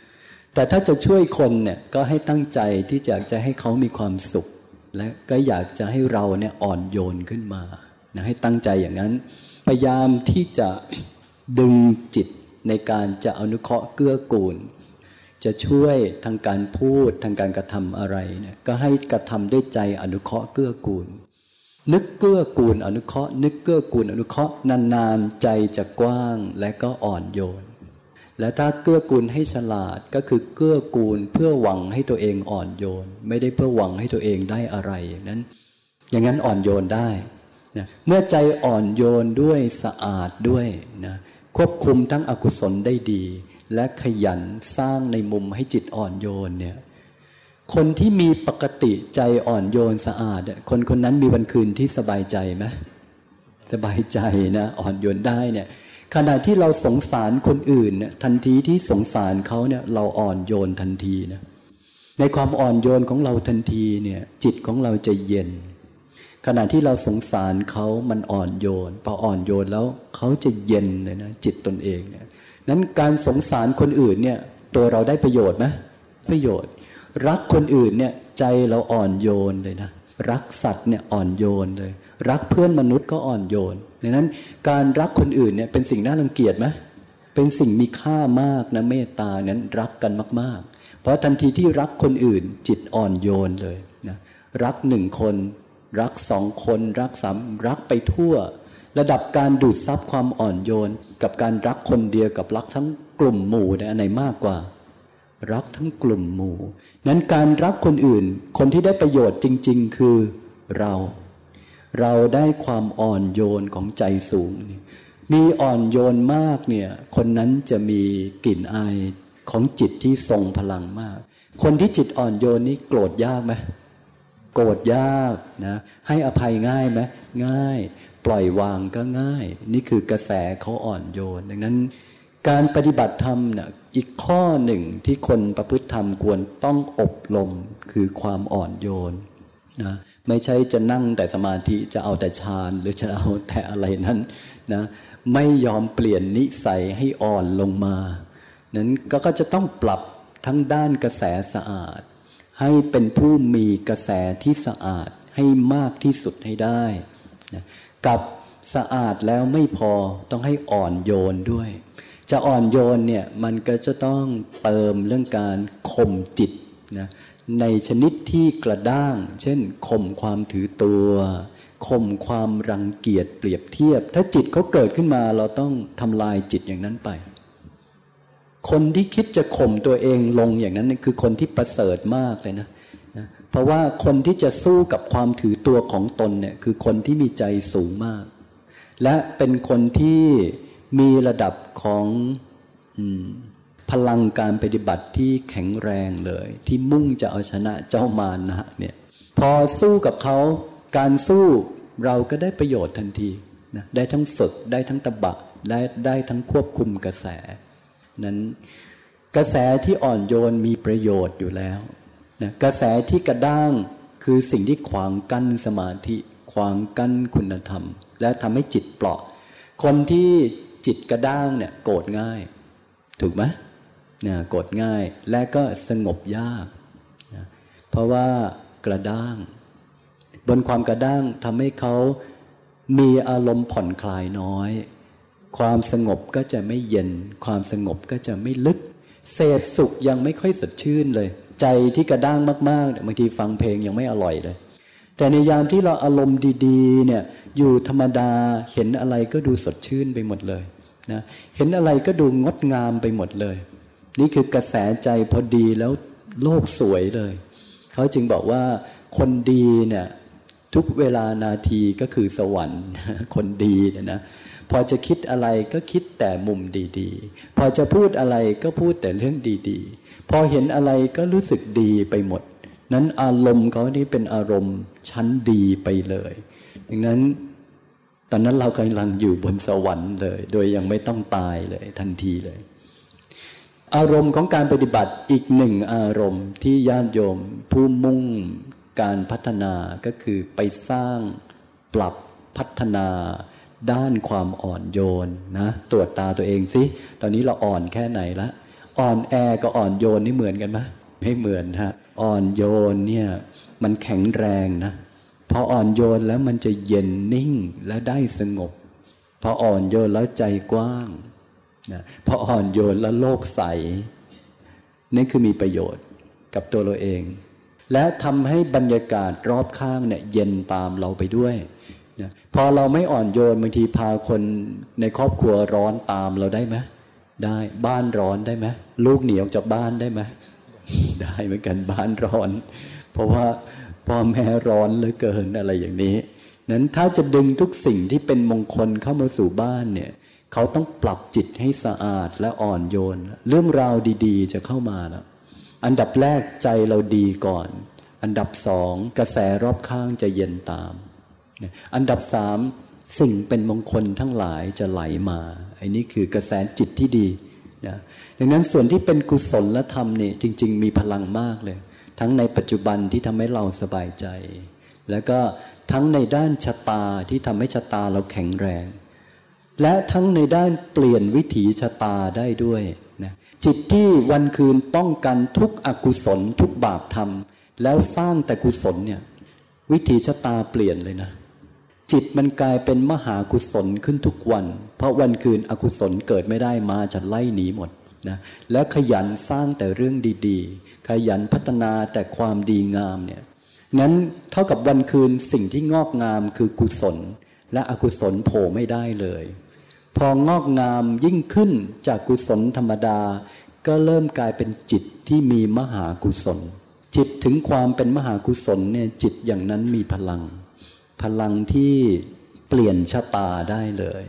แต่ถ้าจะช่วยคนเนี่ยก็ให้ตั้งใจที่จะจะให้เขามีความสุข และก็อยากจะให้เราเนี่ยอ่อนโยนขึ้นมานะให้ตั้งใจอย่างนั้น พยายามที่จะดึงจิต ในการจะอนุเคราะห์เกื้อกูล จะช่วยทางการพูดทางการกระทำอะไรเนี่ยก็ให้กระทำด้วยใจอนุเคราะห์เกื้อกูล นึกเกื้อกูลอนุเคราะห์ นึกเกื้อกูลอนุเคราะห์นานๆใจจะกว้างและก็อ่อนโยน และถ้าเกื้อกูลให้ฉลาดก็คือเกื้อกูลเพื่อหวังให้ตัวเองอ่อนโยน ไม่ได้เพื่อหวังให้ตัวเองได้อะไรนั้น อย่างนั้นอ่อนโยนได้นะเมื่อใจอ่อนโยนด้วยสะอาดด้วยนะ ควบคุมทั้งอกุศลได้ดี และขยันสร้างในมุมให้จิตอ่อนโยนเนี่ยคนที่มีปกติใจอ่อนโยนสะอาด คนคนนั้นมีวันคืนที่สบายใจไหมสบายใจนะอ่อนโยนได้เนี่ยขณะที่เราสงสารคนอื่นเนี่ยทันทีที่สงสารเขาเนี่ยเราอ่อนโยนทันทีนะในความอ่อนโยนของเราทันทีเนี่ยจิตของเราจะเย็น ขณะที่เราสงสารเขามันอ่อนโยนพออ่อนโยนแล้วเขาจะเย็นเลยนะจิตตนเองเนี่ยนั้นการสงสารคนอื่นเนี่ยตัวเราได้ประโยชน์ไหมประโยชน์ รักคนอื่นเนี่ยใจเราอ่อนโยนเลยนะรักสัตว์เนี่ยอ่อนโยนเลย รักเพื่อนมนุษย์ก็อ่อนโยนดังนั้นการรักคนอื่นเนี่ยเป็นสิ่งน่ารังเกียจไหมเป็นสิ่งมีค่ามากนะเมตตานั้นรักกันมาก ๆ เพราะทันทีที่รักคนอื่นจิตอ่อนโยนเลยนะรักหนึ่งคน รักสองคนรักสามรักไปทั่ว ระดับการดูดซับความอ่อนโยน กับการรักคนเดียวกับรักทั้งกลุ่มหมู่ในอันไหนมากกว่า รักทั้งกลุ่มหมู่ นั้นการรักคนอื่น คนที่ได้ประโยชน์จริง ๆ คือเรา เราได้ความอ่อนโยนของใจสูง มีอ่อนโยนมากเนี่ยคนนั้นจะมีกลิ่นอายของจิตที่ทรงพลังมาก คนที่จิตอ่อนโยนนี้โกรธยากไหม โกรธยากนะให้อภัยง่ายไหมง่าย ปล่อยวางก็ง่าย นี่คือกระแสเขาอ่อนโยน ดังนั้น การปฏิบัติธรรมนะอีกข้อหนึ่งที่คนประพฤติธรรมควรต้องอบรมคือความอ่อนโยนนะไม่ใช่จะนั่งแต่สมาธิจะเอาแต่ฌานหรือจะเอาแต่อะไรนั้นนะไม่ยอมเปลี่ยนนิสัยให้อ่อนลงมา นั้นก็จะต้องปรับทั้งด้านกระแสสะอาด ให้เป็นผู้มีกระแสที่สะอาดให้มากที่สุดให้ได้นะกับสะอาดแล้วไม่พอต้องให้อ่อนโยนด้วย จะอ่อนโยนเนี่ยมันก็จะต้องเติมเรื่องการข่มจิตนะในชนิดที่กระด้าง เช่นข่มความถือตัวข่มความรังเกียจเปรียบเทียบ ถ้าจิตเขาเกิดขึ้นมาเราต้องทำลายจิตอย่างนั้นไป คนที่คิดจะข่มตัวเองลงอย่างนั้นคือคนที่ประเสริฐมากเลยนะนะเพราะว่าคนที่จะสู้กับความถือตัวของตนเนี่ยคือคนที่มีใจสูงมาก และเป็นคนที่มีระดับของอพลังการปฏิบัติที่แข็งแรงเลย ที่มุ่งจะเอาชนะเจ้ามานะเนี่ยพอสู้กับเขาการสู้เราก็ได้ประโยชน์ทันทีนะได้ทั้งฝึกได้ทั้งตบะได้ได้ทั้งควบคุมกระแส นั้น กระแสที่อ่อนโยนมีประโยชน์อยู่แล้วนะกระแสที่กระด้างคือสิ่งที่ขวางกั้นสมาธิ ขวางกั้นคุณธรรม และทำให้จิตเปราะ คนที่จิตกระด้างเนี่ยโกรธง่าย ถูกไหมเนี่ยโกรธง่ายและก็สงบยากนะเพราะว่ากระด้าง บนความกระด้างทำให้เขามีอารมณ์ผ่อนคลายน้อย ความสงบก็จะไม่เย็น ความสงบก็จะไม่ลึก เสพสุขยังไม่ค่อยสดชื่นเลย ใจที่กระด้างมากๆบางทีฟังเพลงยังไม่อร่อยเลย แต่ในยามที่เราอารมณ์ดีๆเนี่ยอยู่ธรรมดาเห็นอะไรก็ดูสดชื่นไปหมดเลยนะเห็นอะไรก็ดูงดงามไปหมดเลย นี่คือกระแสใจพอดีแล้วโลกสวยเลย เขาจึงบอกว่าคนดีเนี่ยทุกเวลานาทีก็คือสวรรค์คนดีเนี่ยนะ พอจะคิดอะไรก็คิดแต่มุมดีๆ พอจะพูดอะไรก็พูดแต่เรื่องดีๆ พอเห็นอะไรก็รู้สึกดีไปหมด นั้นอารมณ์เขานี่เป็นอารมณ์ชั้นดีไปเลย ดังนั้นตอนนั้นเรากำลังอยู่บนสวรรค์เลย โดยยังไม่ต้องตายเลยทันทีเลย อารมณ์ของการปฏิบัติอีกหนึ่งอารมณ์ที่ญาติโยม ผู้มุ่งการพัฒนาก็คือไปสร้างปรับพัฒนา ด้านความอ่อนโยนนะตรวจตาตัวเองสิตอนนี้เราอ่อนแค่ไหนละอ่อนแอกับอ่อนโยนนี่เหมือนกันไหมไม่เหมือนฮะอ่อนโยนเนี่ยมันแข็งแรงนะพออ่อนโยนแล้วมันจะเย็นนิ่งและได้สงบ พออ่อนโยนแล้วใจกว้างนะพออ่อนโยนแล้วโลกใสนี่คือมีประโยชน์กับตัวเราเอง และทำให้บรรยากาศรอบข้างเนี่ยเย็นตามเราไปด้วย พอเราไม่อ่อนโยนบางทีพาคนในครอบครัวร้อนตามเราได้ไหมได้บ้านร้อนได้ไหมลูกหนีออกจากบ้านได้ไหมได้เหมือนกันบ้านร้อน เพราะว่าพ่อแม่ร้อนเหลือเกินอะไรอย่างนี้ นั้นถ้าจะดึงทุกสิ่งที่เป็นมงคลเข้ามาสู่บ้านเนี่ยเขาต้องปรับจิตให้สะอาดและอ่อนโยน เรื่องราวดีๆ จะเข้ามาแล้วอันดับแรกใจเราดีก่อน อันดับสองกระแสรอบข้างจะเย็นตาม อันดับสามสิ่งเป็นมงคลทั้งหลายจะไหลมา อันนี้คือกระแสจิตที่ดีนะดังนั้นส่วนที่เป็นกุศลและธรรมนี่จริง ๆ มีพลังมากเลย ทั้งในปัจจุบันที่ทำให้เราสบายใจ แล้วก็ทั้งในด้านชะตาที่ทำให้ชะตาเราแข็งแรง และทั้งในด้านเปลี่ยนวิถีชะตาได้ด้วยนะจิตที่วันคืนป้องกันทุกอกุศลทุกบาปธรรม แล้วสร้างแต่กุศลเนี่ยวิถีชะตาเปลี่ยนเลยนะ จิตมันกลายเป็นมหากุศลขึ้นทุกวัน เพราะวันคืนอกุศลเกิดไม่ได้มาจะไล่หนีหมดนะแล้วขยันสร้างแต่เรื่องดีๆ ขยันพัฒนาแต่ความดีงามเนี่ยนั้นเท่ากับวันคืนสิ่งที่งอกงามคือกุศล และอกุศลโผล่ไม่ได้เลย พองอกงามยิ่งขึ้นจากกุศลธรรมดา ก็เริ่มกลายเป็นจิตที่มีมหากุศล จิตถึงความเป็นมหากุศลเนี่ยจิตอย่างนั้นมีพลัง พลังที่เปลี่ยนชะตาได้เลย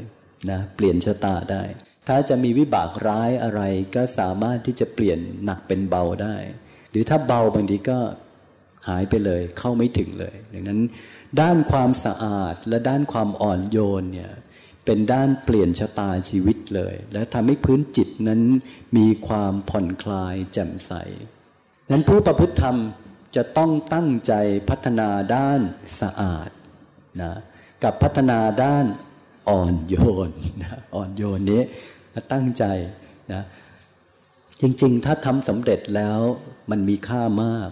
นะเปลี่ยนชะตาได้ ถ้าจะมีวิบากร้ายอะไรก็สามารถที่จะเปลี่ยนหนักเป็นเบาได้ หรือถ้าเบาบางทีก็หายไปเลยเข้าไม่ถึงเลย ดังนั้น ด้านความสะอาดและด้านความอ่อนโยนเนี่ยเป็นด้านเปลี่ยนชะตาชีวิตเลย และทำให้พื้นจิตนั้นมีความผ่อนคลายแจ่มใสนั้นผู้ประพฤติธรรมจะต้องตั้งใจพัฒนาด้านสะอาด นะกับพัฒนาด้านอ่อนโยนนะอ่อนโยนนี้ตั้งใจนะจริงๆ ถ้าทำสำเร็จแล้วมันมีค่ามาก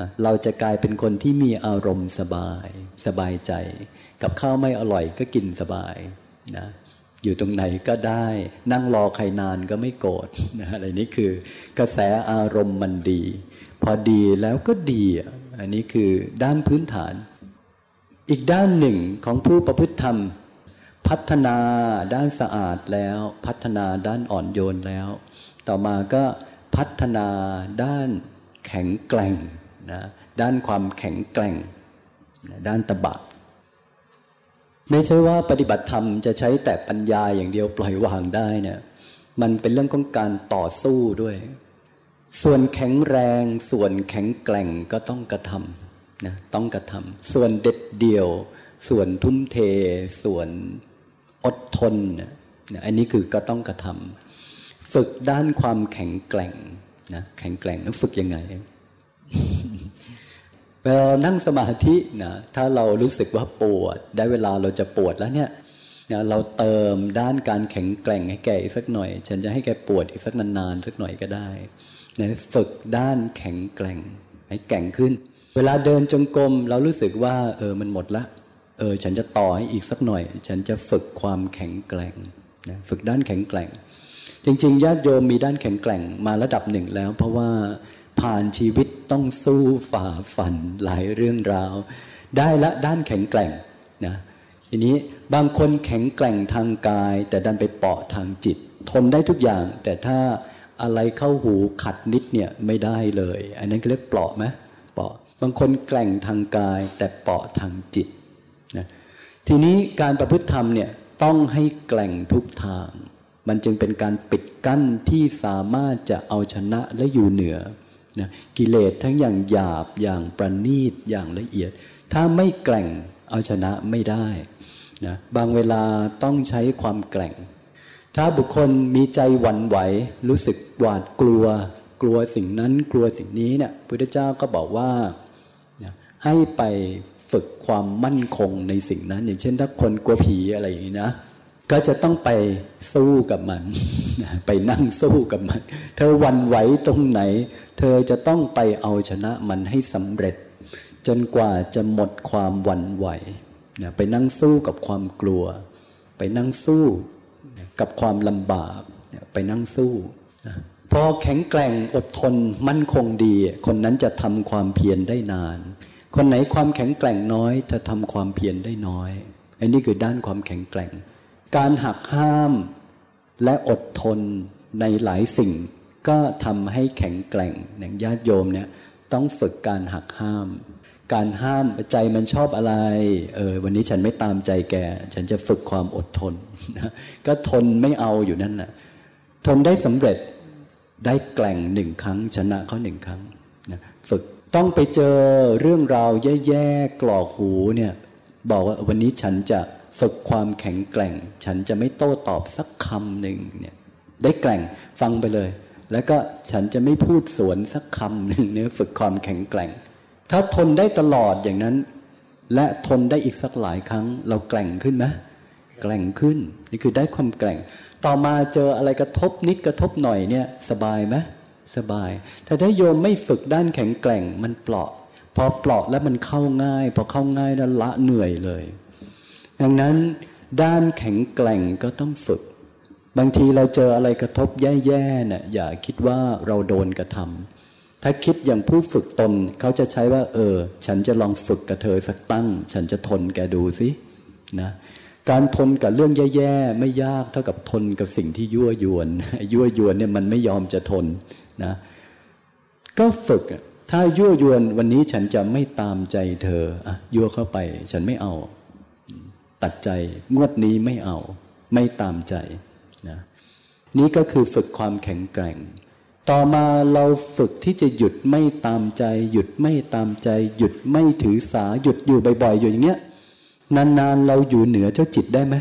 นะเราจะกลายเป็นคนที่มีอารมณ์สบายสบายใจ กับข้าวไม่อร่อยก็กินสบายนะอยู่ตรงไหนก็ได้ นั่งรอใครนานก็ไม่โกรธนะอะไรนี้คือกระแสอารมณ์มันดี พอดีแล้วก็ดีอันนี้คือด้านพื้นฐาน อีกด้านหนึ่งของผู้ประพฤติธรรม พัฒนาด้านสะอาดแล้ว พัฒนาด้านอ่อนโยนแล้ว ต่อมาก็พัฒนาด้านแข็งแกร่งนะด้านความแข็งแกร่งนะด้านตบะ ไม่ใช่ว่าปฏิบัติธรรมจะใช้แต่ปัญญาอย่างเดียวปล่อยวางได้เนี่ยมันเป็นเรื่องของการต่อสู้ด้วย ส่วนแข็งแรง ส่วนแข็งแกร่งก็ต้องกระทำ นะต้องกระทำส่วนเด็ดเดี่ยว ส่วนทุ่มเท ส่วนอดทนนี่ยอันนี้คือก็ต้องกระทำฝึกด้านความแข็งแกร่งนะแข็งแกร่งนั้นฝึกยังไงเวลานั่งสมาธินะถ้าเรารู้สึกว่าปวด ได้เวลาเราจะปวดแล้วเนี่ยนะเราเติมด้านการแข็งแกร่งให้แกอีกสักหน่อย ฉันจะให้แกปวดอีกสักนานๆสักหน่อยก็ได้นะฝึกด้านแข็งแกร่งให้แกร่งขึ้น เวลาเดินจงกรมเรารู้สึกว่า เออมันหมดละ เออ ฉันจะต่อให้อีกสักหน่อย ฉันจะฝึกความแข็งแกร่งนะฝึกด้านแข็งแกร่ง จริงๆญาติโยมมีด้านแข็งแกร่งมาระดับหนึ่งแล้ว เพราะว่าผ่านชีวิตต้องสู้ฝ่าฟันหลายเรื่องราว ได้ละด้านแข็งแกร่งนะทีนี้บางคนแข็งแกร่งทางกาย แต่ดันไปเปาะทางจิต ทนได้ทุกอย่าง แต่ถ้าอะไรเข้าหูขัดนิดเนี่ยไม่ได้เลย อันนั้นเรียกเปราะไหม บางคนแกร่งทางกายแต่เปาะทางจิตนะทีนี้การประพฤติธรรมเนี่ยต้องให้แกล่งทุกทาง มันจึงเป็นการปิดกั้นที่สามารถจะเอาชนะและอยู่เหนือนะกิเลสทั้งอย่างหยาบอย่างประณีตอย่างละเอียด ถ้าไม่แกล่งเอาชนะไม่ได้นะบางเวลาต้องใช้ความแกล่ง ถ้าบุคคลมีใจหวั่นไหว รู้สึกหวาดกลัว กลัวสิ่งนั้นกลัวสิ่งนี้เนี่ยพุทธเจ้าก็บอกว่า ให้ไปฝึกความมั่นคงในสิ่งนั้น อย่างเช่นถ้าคนกลัวผีอะไรอย่างนี้นะก็จะต้องไปสู้กับมัน ไปนั่งสู้กับมัน เธอวันไหวตรงไหน เธอจะต้องไปเอาชนะมันให้สำเร็จ จนกว่าจะหมดความวันไหวไปนั่งสู้กับความกลัว ไปนั่งสู้กับความลำบาก ไปนั่งสู้พอแข็งแกร่งอดทนมั่นคงดี คนนั้นจะทำความเพียรได้นาน คนไหนความแข็งแกร่งน้อยจะทำความเพียรได้น้อยอันนี้คือด้านความแข็งแกร่ง การหักห้ามและอดทนในหลายสิ่ง ก็ทำให้แข็งแกร่งอย่างญาติโยมเนี่ยต้องฝึกการหักห้าม การห้ามใจมันชอบอะไรเออวันนี้ฉันไม่ตามใจแก ฉันจะฝึกความอดทนนะก็ทนไม่เอาอยู่นั่นแหละทนได้สำเร็จได้แกล่งหนึ่งครั้ง ชนะเขาหนึ่งครั้งนะฝึก ต้องไปเจอเรื่องราวแย่ๆกรอกหูเนี่ยบอกว่าวันนี้ฉันจะฝึกความแข็งแกร่ง ฉันจะไม่โต้ตอบสักคำหนึ่งเนี่ยได้แกร่งฟังไปเลย แล้วก็ฉันจะไม่พูดสวนสักคำหนึ่งเนี่ยฝึกความแข็งแกร่ง ถ้าทนได้ตลอดอย่างนั้น และทนได้อีกสักหลายครั้ง เราแกร่งขึ้นไหมแกร่งขึ้น นี่คือได้ความแกร่ง ต่อมาเจออะไรกระทบนิดกระทบหน่อยเนี่ยสบายไหม สบาย แต่ถ้าโยมไม่ฝึกด้านแข็งแกร่งมันเปราะ พอเปราะแล้วมันเข้าง่าย พอเข้าง่ายแล้วละเหนื่อยเลย ดังนั้นด้านแข็งแกร่งก็ต้องฝึก บางทีเราเจออะไรกระทบแย่ๆเนี่ยอย่าคิดว่าเราโดนกระทำถ้าคิดอย่างผู้ฝึกตนเขาจะใช้ว่า เออ ฉันจะลองฝึกกับเธอสักตั้ง ฉันจะทนแกดูสินะการทนกับเรื่องแย่ๆ ไม่ยากเท่ากับทนกับสิ่งที่ยั่วยวนยั่วยวนเนี่ยมันไม่ยอมจะทน นะก็ฝึก ถ้ายั่วยวนวันนี้ฉันจะไม่ตามใจเธออะยั่วเข้าไป ฉันไม่เอา ตัดใจงวดนี้ไม่เอา ไม่ตามใจนะนี่ก็คือฝึกความแข็งแกร่ง ต่อมาเราฝึกที่จะหยุดไม่ตามใจ หยุดไม่ตามใจ หยุดไม่ถือสาหยุดอยู่บ่อยๆอยู่อย่างเงี้ยนานๆเราอยู่เหนือเจ้าจิตได้ไหม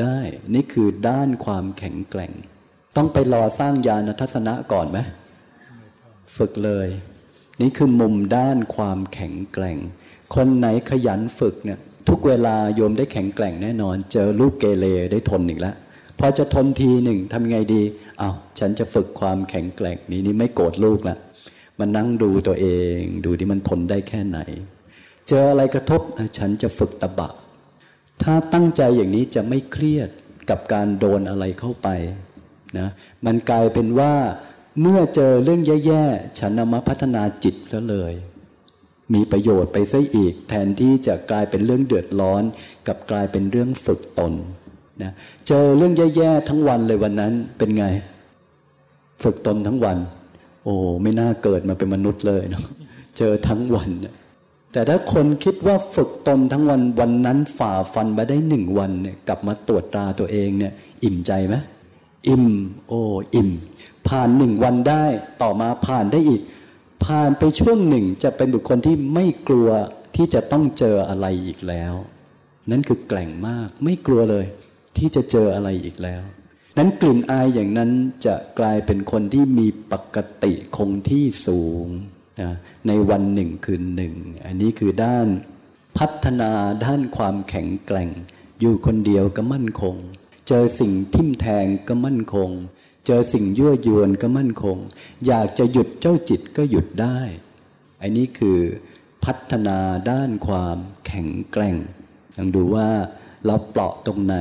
ได้นี่คือด้านความแข็งแกร่ง ต้องไปรอสร้างญาณทัศนะก่อนไหม ฝึกเลย นี่คือมุมด้านความแข็งแกร่ง คนไหนขยันฝึกเนี่ยทุกเวลาโยมได้แข็งแกร่งแน่นอน เจอลูกเกเรได้ทนอีกแล้วพอจะทนทีหนึ่งทำไงดีอา้าวฉันจะฝึกความแข็งแกร่งนี้นี่ไม่โกรธลูกละมันนั่งดูตัวเอง ดูที่มันทนได้แค่ไหน เจออะไรกระทบฉันจะฝึกตะบะ ถ้าตั้งใจอย่างนี้จะไม่เครียดกับการโดนอะไรเข้าไปนะมันกลายเป็นว่า เมื่อเจอเรื่องแย่ๆ ฉันนำมาพัฒนาจิตซะเลย มีประโยชน์ไปซะอีก แทนที่จะกลายเป็นเรื่องเดือดร้อน กับกลายเป็นเรื่องฝึกตนนะเจอเรื่องแย่ๆ ทั้งวันเลยวันนั้นเป็นไง ฝึกตนทั้งวัน โอ้ไม่น่าเกิดมาเป็นมนุษย์เลยเนาะเจอทั้งวัน แต่ถ้าคนคิดว่าฝึกตนทั้งวันวันนั้นฝ่าฟันมาได้หนึ่งวันเนี่ยกลับมาตรวจตราตัวเองเนี่ย อิ่มใจไหมอิ่ม โอ้อิ่ม ผ่านหนึ่งวันได้ต่อมาผ่านได้อีก ผ่านไปช่วงหนึ่งจะเป็นบุคคลที่ไม่กลัวที่จะต้องเจออะไรอีกแล้ว นั่นคือแกล่งมากไม่กลัวเลย ที่จะเจออะไรอีกแล้ว นั้นกลิ่นอายอย่างนั้นจะกลายเป็นคนที่มีปกติคงที่สูงนะในวันหนึ่งคืนหนึ่ง อันนี้คือด้านพัฒนาด้านความแข็งแกร่ง อยู่คนเดียวก็มั่นคง เจอสิ่งทิ่มแทงก็มั่นคง จอสิ่งยั่วยวนก็มั่นคง อยากจะหยุดเจ้าจิตก็หยุดได้ อันนี้คือพัฒนาด้านความแข็งแกร่งลองดูว่าเราเปราะตรงไหน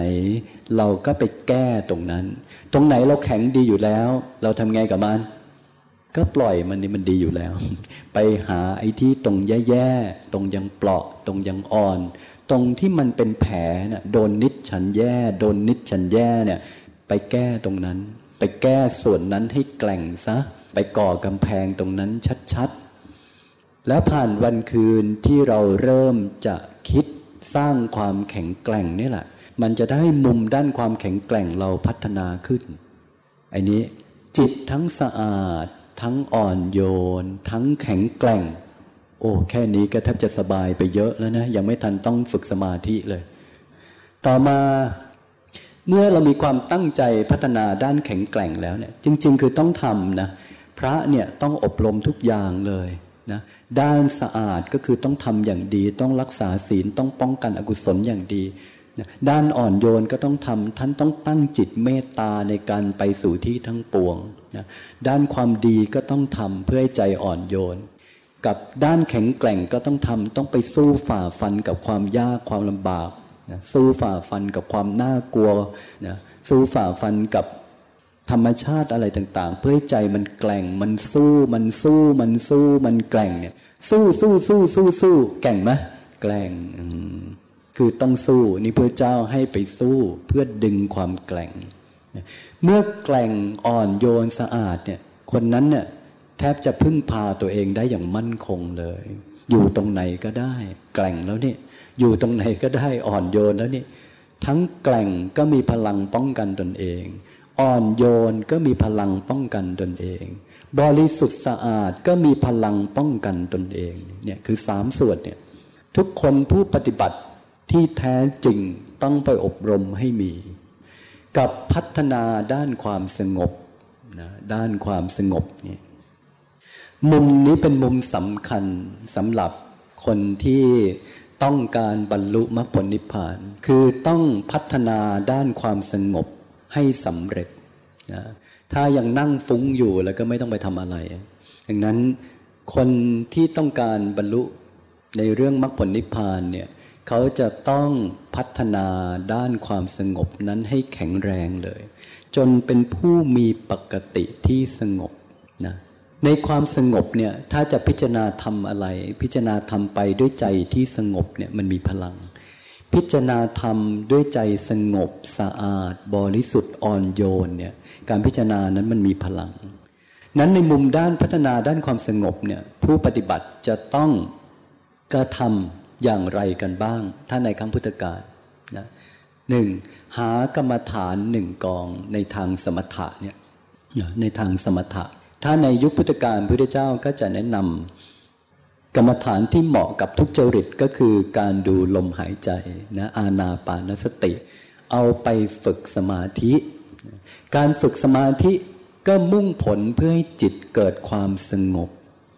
เราก็ไปแก้ตรงนั้น ตรงไหนเราแข็งดีอยู่แล้ว เราทำไงกับมัน ก็ปล่อยมันนี่มันดีอยู่แล้ว ไปหาไอ้ที่ตรงแย่ๆ ตรงยังเปราะ ตรงยังอ่อน ตรงที่มันเป็นแผลน่ะโดนนิดฉันแย่ โดนนิดฉันแย่เนี่ย ไปแก้ตรงนั้น ไปแก้ส่วนนั้นให้แกล่งซะ ไปก่อกำแพงตรงนั้นชัดๆ แล้วผ่านวันคืนที่เราเริ่มจะคิดสร้างความแข็งแกร่งนี่แหละ มันจะได้มุมด้านความแข็งแกร่งเราพัฒนาขึ้นไอ้นี้จิตทั้งสะอาด ทั้งอ่อนโยน ทั้งแข็งแกร่ง โอ้แค่นี้ก็แทบจะสบายไปเยอะแล้วนะ ยังไม่ทันต้องฝึกสมาธิเลย ต่อมา เมื่อเรามีความตั้งใจพัฒนาด้านแข็งแกร่งแล้วเนี่ยจริง ๆ คือต้องทำนะพระเนี่ยต้องอบรมทุกอย่างเลยนะด้านสะอาดก็คือต้องทำอย่างดี ต้องรักษาศีลต้องป้องกันอกุศลอย่างดีนะด้านอ่อนโยนก็ต้องทำท่านต้องตั้งจิตเมตตาในการไปสู่ที่ทั้งปวงนะด้านความดีก็ต้องทำเพื่อให้ใจอ่อนโยน กับด้านแข็งแกร่งก็ต้องทำต้องไปสู้ฝ่าฟันกับความยากความลำบาก นะสู้ฝ่าฟันกับความน่ากลัวนะสู้ฝ่าฟันกับธรรมชาติอะไรต่างๆ เพื่อให้ใจมันแกล่งมันสู้มันสู้มันสู้มันแกล่งเนี่ยสู้สู้สู้สู้สู้แกล่งไหมแกล่งคือต้องสู้นี่พระเจ้าให้ไปสู้เพื่อดึงความแกล่ง เมื่อแกล่งอ่อนโยนสะอาดเนี่ยคนนั้นเนี่ยแทบจะพึ่งพาตัวเองได้อย่างมั่นคงเลย อยู่ตรงไหนก็ได้ แกล่งแล้วเนี่ย อยู่ตรงไหนก็ได้อ่อนโยนแล้วนี่ ทั้งแกล่งก็มีพลังป้องกันตนเอง อ่อนโยนก็มีพลังป้องกันตนเอง บริสุทธิ์สะอาดก็มีพลังป้องกันตนเองเนี่ยคือสามส่วนเนี่ยทุกคนผู้ปฏิบัติที่แท้จริงต้องไปอบรมให้มี กับพัฒนาด้านความสงบนะด้านความสงบเนี่ยมุมนี้เป็นมุมสำคัญสำหรับคนที่ ต้องการบรรลุมรรคผลนิพพาน คือต้องพัฒนาด้านความสงบให้สำเร็จนะถ้ายังนั่งฟุ้งอยู่แล้วก็ไม่ต้องไปทำอะไร ดังนั้นคนที่ต้องการบรรลุในเรื่องมรรคผลนิพพานเนี่ยเขาจะต้องพัฒนาด้านความสงบนั้นให้แข็งแรงเลย จนเป็นผู้มีปกติที่สงบ ในความสงบเนี่ยถ้าจะพิจารณาทำอะไร พิจารณาทำไปด้วยใจที่สงบเนี่ยมันมีพลัง พิจารณาธรรมด้วยใจสงบสะอาด บริสุทธิ์อ่อนโยนเนี่ยการพิจารณานั้นมันมีพลัง นั้นในมุมด้านพัฒนาด้านความสงบเนี่ยผู้ปฏิบัติจะต้องกระทำอย่างไรกันบ้าง ถ้าในครั้งพุทธกาลนะหนึ่งหากรรมฐานหนึ่งกองในทางสมถะเนี่ยในทางสมถะ ถ้าในยุคพุทธกาลพระพุทธเจ้าก็จะแนะนำกรรมฐานที่เหมาะกับทุกจริตก็คือการดูลมหายใจนะอาณาปานสติ เอาไปฝึกสมาธิ การฝึกสมาธิก็มุ่งผลเพื่อให้จิตเกิดความสงบ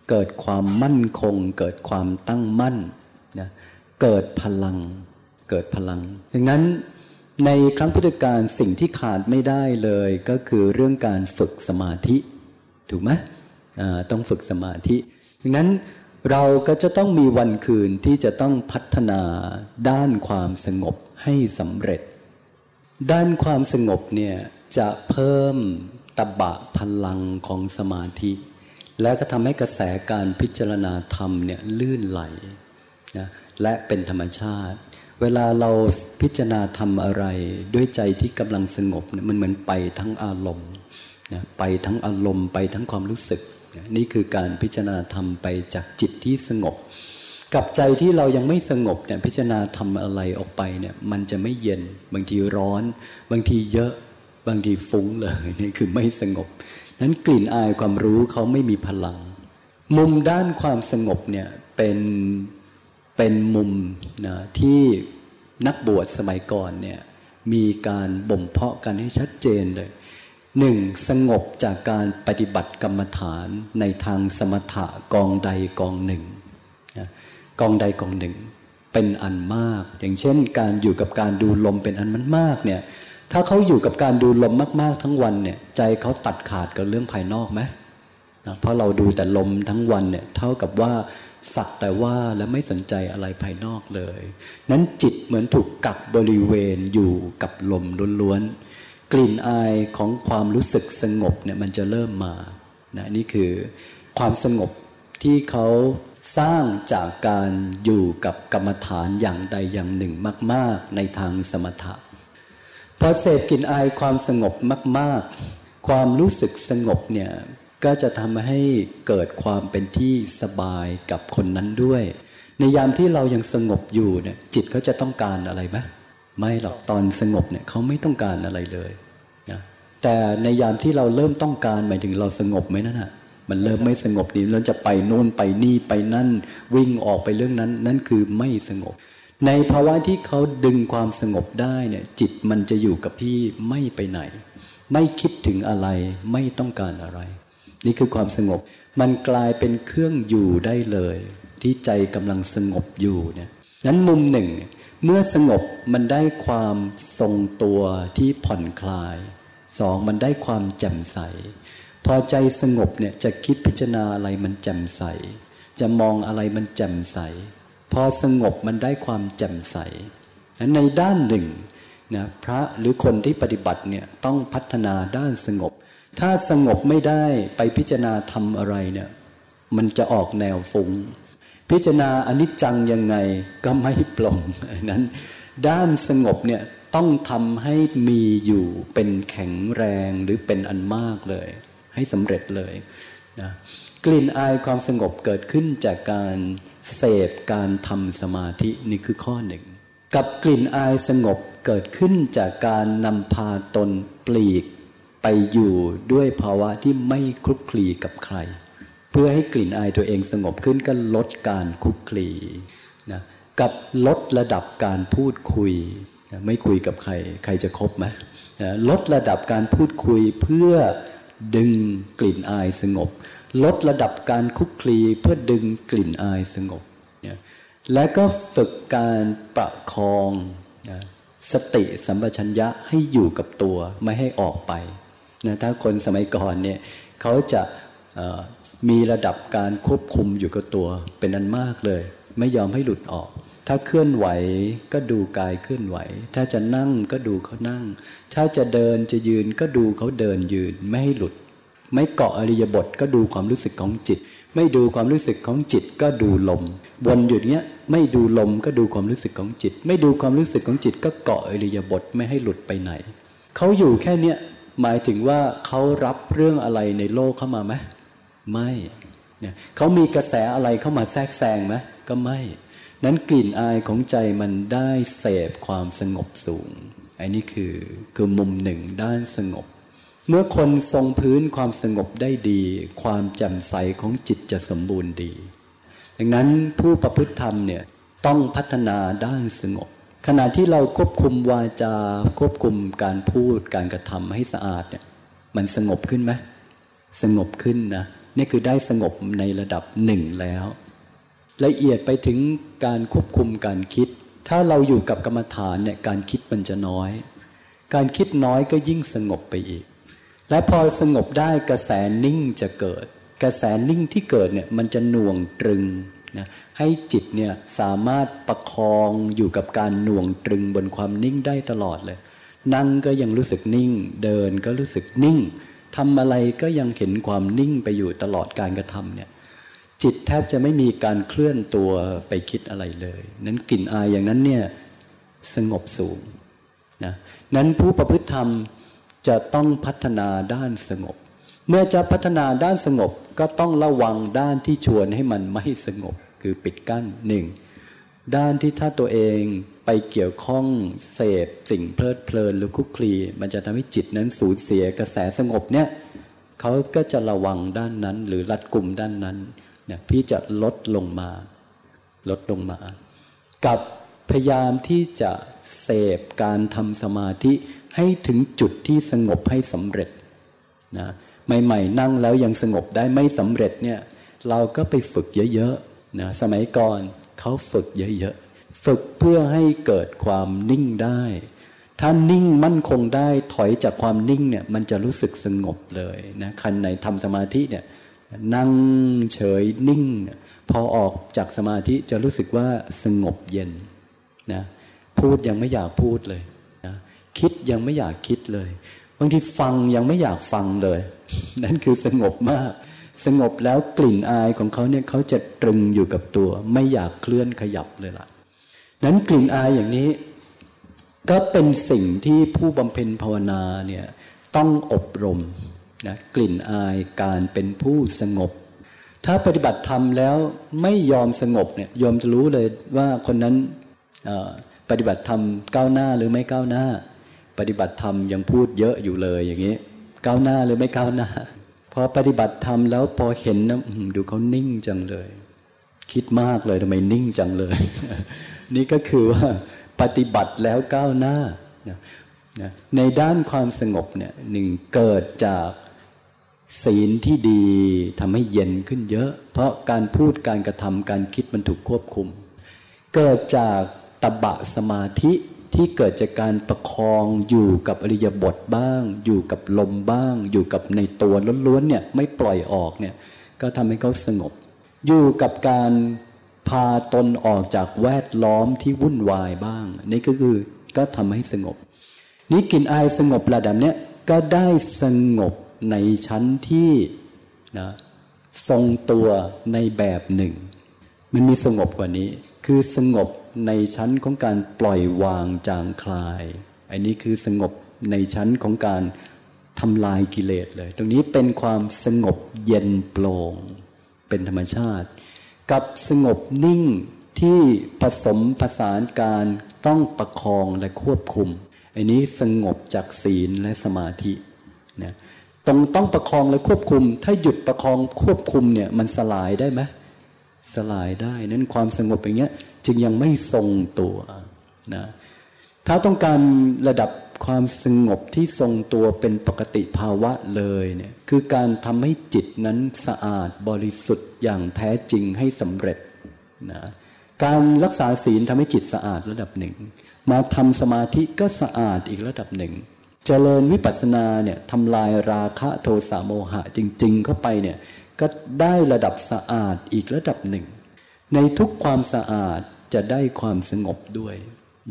เกิดความมั่นคง เกิดความตั้งมั่นนะเกิดพลังเกิดพลัง ดังนั้นในครั้งพุทธกาลสิ่งที่ขาดไม่ได้เลยก็คือเรื่องการฝึกสมาธิ ถูกไหมต้องฝึกสมาธิดังนั้นเราก็จะต้องมีวันคืนที่จะต้องพัฒนาด้านความสงบให้สำเร็จ ด้านความสงบเนี่ยจะเพิ่มตบะพลังของสมาธิ แล้วก็ทำให้กระแสการพิจารณาธรรมเนี่ยลื่นไหลนะและเป็นธรรมชาติ เวลาเราพิจารณาทำอะไรด้วยใจที่กำลังสงบเนี่ยมันเหมือนไปทั้งอารมณ์ นะไปทั้งอารมณ์ไปทั้งความรู้สึกนี่คือการพิจารณาธรรมไปจากจิตที่สงบ กับใจที่เรายังไม่สงบเนี่ยพิจารณาทำอะไรออกไปเนี่ยมันจะไม่เย็น บางทีร้อน บางทีเยอะบางทีฟุ้งเลยนี่คือไม่สงบนั้นกลิ่นอายความรู้เขาไม่มีพลัง มุมด้านความสงบเนี่ยเป็นเป็นมุมนะที่นักบวชสมัยก่อนเนี่ยมีการบ่มเพาะกันให้ชัดเจนเลย หนึ่งสงบจากการปฏิบัติกรรมฐานในทางสมถะกองใดกองหนึ่งนะกองใดกองหนึ่ง เป็นอันมาก อย่างเช่น การอยู่กับการดูลมเป็นอันมันมากเนี่ยถ้าเขาอยู่กับการดูลมมากๆ ทั้งวันเนี่ยใจเขาตัดขาดกับเรื่องภายนอกไหมนะเพราะเราดูแต่ลมทั้งวันเนี่ยเท่ากับว่าสักแต่ว่าและไม่สนใจอะไรภายนอกเลย นั้นจิตเหมือนถูกกักบริเวณอยู่กับลมล้วนๆ กลิ่นอายของความรู้สึกสงบเนี่ยมันจะเริ่มมานะนี่คือความสงบที่เขาสร้างจากการอยู่กับกรรมฐานอย่างใดอย่างหนึ่งมาก ๆ ในทางสมถะพอเสพกลิ่นอายความสงบมาก ๆ ความรู้สึกสงบเนี่ยก็จะทำให้เกิดความเป็นที่สบายกับคนนั้นด้วย ในยามที่เรายังสงบอยู่เนี่ยจิตเขาจะต้องการอะไรไหม ไม่หรอกตอนสงบเนี่ยเขาไม่ต้องการอะไรเลยนะแต่ในยามที่เราเริ่มต้องการหมายถึงเราสงบไหมนั่นอะมันเริ่มไม่สงบนี่เราจะไปโน่นไปนี่ไปนั่น วิ่งออกไปเรื่องนั้น นั่นคือไม่สงบ ในภาวะที่เขาดึงความสงบได้เนี่ยจิตมันจะอยู่กับพี่ไม่ไปไหน ไม่คิดถึงอะไรไม่ต้องการอะไร นี่คือความสงบ มันกลายเป็นเครื่องอยู่ได้เลย ที่ใจกำลังสงบอยู่เนี่ยนั้นมุมหนึ่งเเมื่อสงบมันได้ความทรงตัวที่ผ่อนคลายสองมันได้ความแจ่มใส พอใจสงบเนี่ยจะคิดพิจารณาอะไรมันแจ่มใส จะมองอะไรมันแจ่มใส พอสงบมันได้ความแจ่มใสในด้านหนึ่งนะพระหรือคนที่ปฏิบัติเนี่ยต้องพัฒนาด้านสงบ ถ้าสงบไม่ได้ไปพิจารณาทำอะไรเนี่ยมันจะออกแนวฟุง้ง พิจารณาอนิจจังยังไงก็ไม่ปลงนั้น ด้านสงบเนี่ยต้องทำให้มีอยู่เป็นแข็งแรงหรือเป็นอันมากเลย ให้สำเร็จเลยนะกลิ่นอายความสงบเกิดขึ้นจากการเสพการทำสมาธินี่คือข้อหนึ่ง กับกลิ่นอายสงบเกิดขึ้นจากการนำพาตนปลีก ไปอยู่ด้วยภาวะที่ไม่คลุกคลีกับใคร เพื่อให้กลิ่นอายตัวเองสงบขึ้นก็ลดการคุกคลีนะกับลดระดับการพูดคุยนะไม่คุยกับใคร ใครจะคบไหมนะลดระดับการพูดคุยเพื่อดึงกลิ่นอายสงบ ลดระดับการคุกคลีเพื่อดึงกลิ่นอายสงบนี่ยและก็ฝึกการประคองนะสติสัมปชัญญะให้อยู่กับตัวไม่ให้ออกไปนะถ้าคนสมัยก่อนเนี่ยเขาจะ มีระดับการควบคุมอยู่กับตัวเป็นอันมากเลย ไม่ยอมให้หลุดออก ถ้าเคลื่อนไหวก็ดูกายเคลื่อนไหว ถ้าจะนั่งก็ดูเขานั่ง ถ้าจะเดินจะยืนก็ดูเขาเดินยืนไม่ให้หลุด ไม่เกาะอริยบทก็ดูความรู้สึกของจิต ไม่ดูความรู้สึกของจิตก็ดูลมวนอยู่เนี้ยไม่ดูลมก็ดูความรู้สึกของจิต ไม่ดูความรู้สึกของจิตก็เกาะอริยบทไม่ให้หลุดไปไหนเขาอยู่แค่เนี้ยหมายถึงว่าเขารับเรื่องอะไรในโลกเข้ามาไหม ไม่เนี่ยเขามีกระแสอะไรเข้ามาแทรกแซงไหมก็ไม่ นั้นกลิ่นอายของใจมันได้เสพความสงบสูง อันนี้คือคือมุมหนึ่งด้านสงบ เมื่อคนทรงพื้นความสงบได้ดี ความแจ่มใสของจิตจะสมบูรณ์ดี ดังนั้นผู้ประพฤติธรรมเนี่ยต้องพัฒนาด้านสงบ ขณะที่เราควบคุมวาจา ควบคุมการพูดการกระทำให้สะอาดเนี่ยมันสงบขึ้นไหมสงบขึ้นนะ นี่คือได้สงบในระดับหนึ่งแล้ว ละเอียดไปถึงการควบคุมการคิด ถ้าเราอยู่กับกรรมฐานเนี่ยการคิดมันจะน้อย การคิดน้อยก็ยิ่งสงบไปอีก และพอสงบได้กระแสนิ่งจะเกิด กระแสนิ่งที่เกิดเนี่ยมันจะหน่วงตรึงนะให้จิตเนี่ยสามารถประคองอยู่กับการหน่วงตรึงบนความนิ่งได้ตลอดเลย นั่งก็ยังรู้สึกนิ่ง เดินก็รู้สึกนิ่ง ทำอะไรก็ยังเห็นความนิ่งไปอยู่ตลอดการกระทำเนี่ยจิตแทบจะไม่มีการเคลื่อนตัวไปคิดอะไรเลย นั้นกลิ่นอายอย่างนั้นเนี่ยสงบสูงนะนั้นผู้ประพฤติธรรมจะต้องพัฒนาด้านสงบ เมื่อจะพัฒนาด้านสงบก็ต้องระวังด้านที่ชวนให้มันไม่สงบ คือปิดกั้นหนึ่งด้านที่ถ้าตัวเอง ไปเกี่ยวข้องเสพสิ่งเพลิดเพลินหรือคุกคลี มันจะทำให้จิตนั้นสูญเสียกระแสสงบเนี่ยเขาก็จะระวังด้านนั้น หรือรัดกลุ่มด้านนั้นเนี่ยพี่จะลดลงมา ลดลงมา กับพยายามที่จะเสพการทำสมาธิให้ถึงจุดที่สงบให้สำเร็จนะใหม่ๆนั่งแล้วยังสงบได้ไม่สำเร็จเนี่ยเราก็ไปฝึกเยอะๆนะสมัยก่อนเขาฝึกเยอะๆ ฝึกเพื่อให้เกิดความนิ่งได้ ถ้านิ่งมั่นคงได้ถอยจากความนิ่งเนี่ยมันจะรู้สึกสงบเลยนะคันไหนทำสมาธิเนี่ยนั่งเฉยนิ่ง พอออกจากสมาธิจะรู้สึกว่าสงบเย็นนะพูดยังไม่อยากพูดเลยนะคิดยังไม่อยากคิดเลยบางทีฟังยังไม่อยากฟังเลย นั่นคือสงบมาก สงบแล้วกลิ่นอายของเขาเนี่ยเขาจะตรึงอยู่กับตัว ไม่อยากเคลื่อนขยับเลยล่ะ นั้นกลิ่นอายอย่างนี้ ก็เป็นสิ่งที่ผู้บำเพ็ญภาวนาเนี่ยต้องอบรมนะกลิ่นอายการเป็นผู้สงบ ถ้าปฏิบัติธรรมแล้วไม่ยอมสงบเนี่ยยอมจะรู้เลยว่าคนนั้นปฏิบัติธรรมก้าวหน้าหรือไม่ก้าวหน้า ปฏิบัติธรรมยังพูดเยอะอยู่เลยอย่างนี้ ก้าวหน้าหรือไม่ก้าวหน้าพอปฏิบัติธรรมแล้วพอเห็นนะดูเขานิ่งจังเลย คิดมากเลยทำไมนิ่งจังเลย นี่ก็คือว่าปฏิบัติแล้วก้าวหน้าในด้านความสงบเนี่ยหนึ่งเกิดจากศีลที่ดีทำให้เย็นขึ้นเยอะ เพราะการพูดการกระทำการคิดมันถูกควบคุม เกิดจากตบะสมาธิที่เกิดจากการประคองอยู่กับอริยบทบ้าง อยู่กับลมบ้าง อยู่กับในตัวล้วนๆเนี่ยไม่ปล่อยออกเนี่ยก็ทำให้เขาสงบ อยู่กับการพาตนออกจากแวดล้อมที่วุ่นวายบ้าง นี่ก็คือก็ทำให้สงบ นี้กินอายสงบระดับเนี้ยก็ได้สงบในชั้นที่นะทรงตัวในแบบหนึ่ง มันมีสงบกว่านี้ คือสงบในชั้นของการปล่อยวางจางคลาย อันนี้คือสงบในชั้นของการทำลายกิเลสเลย ตรงนี้เป็นความสงบเย็นโปร่ง เป็นธรรมชาติ กับสงบนิ่งที่ผสมผสานการต้องประคองและควบคุม อันนี้สงบจากศีลและสมาธินะต้องต้องประคองและควบคุม ถ้าหยุดประคองควบคุมเนี่ยมันสลายได้ไหมสลายได้นั้นความสงบอย่างเงี้ยจึงยังไม่ทรงตัวนะถ้าต้องการระดับ ความสงบที่ทรงตัวเป็นปกติภาวะเลยเนี่ยคือการทำให้จิตนั้นสะอาดบริสุทธิ์อย่างแท้จริงให้สำเร็จนะการรักษาศีลทำให้จิตสะอาดระดับหนึ่ง มาทำสมาธิก็สะอาดอีกระดับหนึ่งเจริญวิปัสสนาเนี่ยทำลายราคะโทสะโมหะจริง ๆ เข้าไปเนี่ยก็ได้ระดับสะอาดอีกระดับหนึ่ง ในทุกความสะอาดจะได้ความสงบด้วย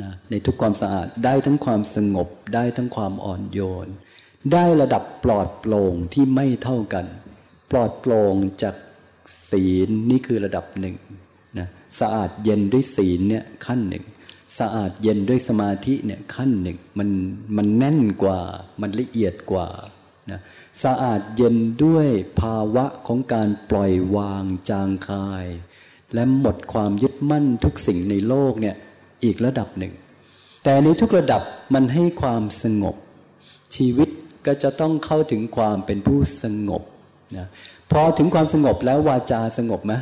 นะในทุกความสะอาดได้ทั้งความสงบได้ทั้งความอ่อนโยน ได้ระดับปลอดโปร่งที่ไม่เท่ากัน ปลอดโปร่งจากศีลนี่คือระดับหนึ่งนะสะอาดเย็นด้วยศีลเนี่ยขั้นหนึ่งสะอาดเย็นด้วยสมาธิเนี่ยขั้นหนึ่งมันมันแน่นกว่ามันละเอียดกว่านะสะอาดเย็นด้วยภาวะของการปล่อยวางจางคาย และหมดความยึดมั่นทุกสิ่งในโลกเนี่ย อีกระดับหนึ่ง แต่ในทุกระดับมันให้ความสงบ ชีวิตก็จะต้องเข้าถึงความเป็นผู้สงบนะพอถึงความสงบแล้ววาจาสงบไหม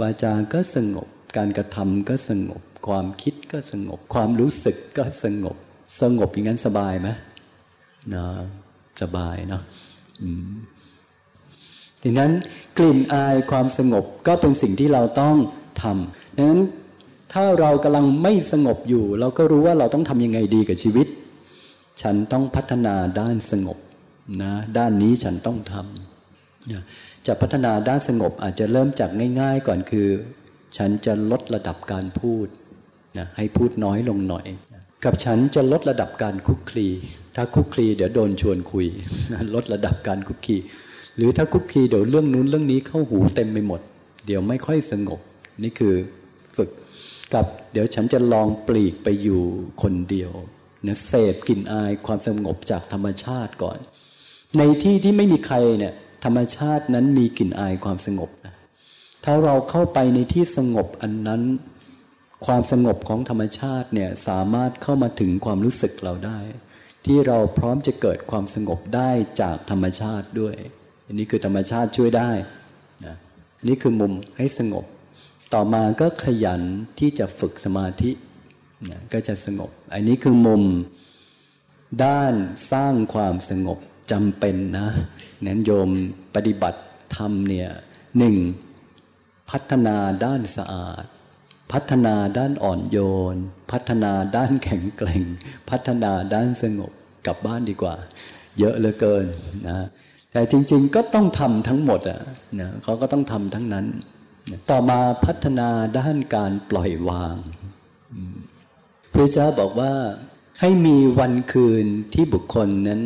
วาจาก็สงบ การกระทำก็สงบ ความคิดก็สงบ ความรู้สึกก็สงบ สงบอย่างนั้นสบายไหมนะสบายเนาะดังนั้นกลิ่นอายความสงบก็เป็นสิ่งที่เราต้องทำดังนั้น ถ้าเรากำลังไม่สงบอยู่ เราก็รู้ว่าเราต้องทำยังไงดีกับชีวิต ฉันต้องพัฒนาด้านสงบนะด้านนี้ฉันต้องทำจะพัฒนาด้านสงบอาจจะเริ่มจากง่าย ๆ ก่อนคือ ฉันจะลดระดับการพูดนะให้พูดน้อยลงหน่อย กับฉันจะลดระดับการคุกคีถ้าคุกคีเดี๋ยวโดนชวนคุย ลดระดับการคุกคี หรือถ้าคุกคีเดี๋ยวเรื่องนู้นเรื่องนี้เข้าหูเต็มไปหมด เดี๋ยวไม่ค่อยสงบ นี่คือฝึก กับเดี๋ยวฉันจะลองปลีกไปอยู่คนเดียวนะเสพกลิ่นอายความสงบจากธรรมชาติก่อน ในที่ที่ไม่มีใครเนี่ยธรรมชาตินั้นมีกลิ่นอายความสงบนะถ้าเราเข้าไปในที่สงบอันนั้น ความสงบของธรรมชาติเนี่ยสามารถเข้ามาถึงความรู้สึกเราได้ ที่เราพร้อมจะเกิดความสงบได้จากธรรมชาติด้วย อันนี้คือธรรมชาติช่วยได้นะนี่คือมุมให้สงบ ต่อมาก็ขยันที่จะฝึกสมาธินะก็จะสงบ อันนี้คือมุมด้านสร้างความสงบจำเป็นนะนั้นโยมปฏิบัติธรรมเนี่ยหนึ่งพัฒนาด้านสะอาด พัฒนาด้านอ่อนโยน พัฒนาด้านแข็งแกร่ง พัฒนาด้านสงบกลับบ้านดีกว่า เยอะเหลือเกินนะแต่จริงๆก็ต้องทำทั้งหมดอะนะเขาก็ต้องทำทั้งนั้น ต่อมาพัฒนาด้านการปล่อยวางพระเจ้าบอกว่าให้มีวันคืนที่บุคคลนั้น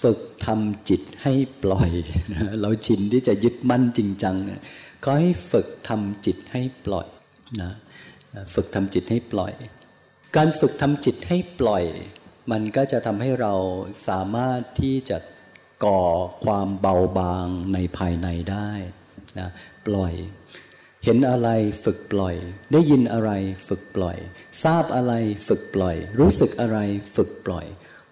ฝึกทำจิตให้ปล่อยนะเราชินที่จะยึดมั่นจริงจังเนี่ยก็ให้ฝึกทำจิตให้ปล่อยนะฝึกทำจิตให้ปล่อย การฝึกทำจิตให้ปล่อย มันก็จะทำให้เราสามารถที่จะก่อความเบาบางในภายในได้ นะปล่อย เห็นอะไรฝึกปล่อย ได้ยินอะไรฝึกปล่อย ทราบอะไรฝึกปล่อย รู้สึกอะไรฝึกปล่อย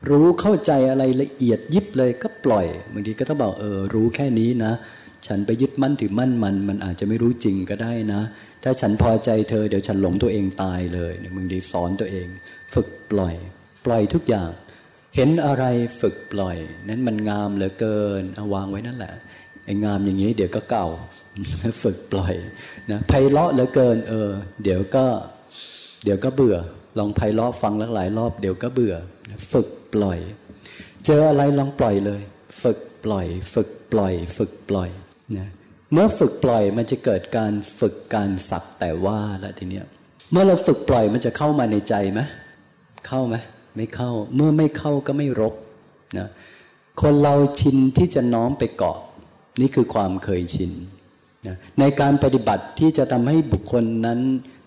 รู้เข้าใจอะไรละเอียดยิบเลยก็ปล่อยบางทีก็ต้องบอกเออรู้แค่นี้นะ ฉันไปยึดมั่นถือมั่นมัน มันอาจจะไม่รู้จริงก็ได้นะ ถ้าฉันพอใจเธอเดี๋ยวฉันหลงตัวเองตายเลยบางทีสอนตัวเอง ฝึกปล่อย ปล่อยทุกอย่างเห็นอะไรฝึกปล่อย นั้นมันงามเหลือเกินเอาวางไว้นั่นแหละ ไอ้งามอย่างนี้ เดี๋ยวก็เก่า ฝึกปล่อยนะไพเราะเหลือเกิน เออ เดี๋ยวก็ เดี๋ยวก็เบื่อ ลองไพเราะฟังหลายรอบ เดี๋ยวก็เบื่อ ฝึกปล่อย เจออะไรลองปล่อยเลย ฝึกปล่อย ฝึกปล่อย ฝึกปล่อยนะเมื่อฝึกปล่อยมันจะเกิดการฝึกการสักแต่ว่าล้วทีเนี้ยเมื่อเราฝึกปล่อยมันจะเข้ามาในใจไหมเข้าไหมไม่เข้า เมื่อไม่เข้าก็ไม่รกนะคนเราชินที่จะน้อมไปเกาะ นี่คือความเคยชินนะในการปฏิบัติที่จะทำให้บุคคลนั้น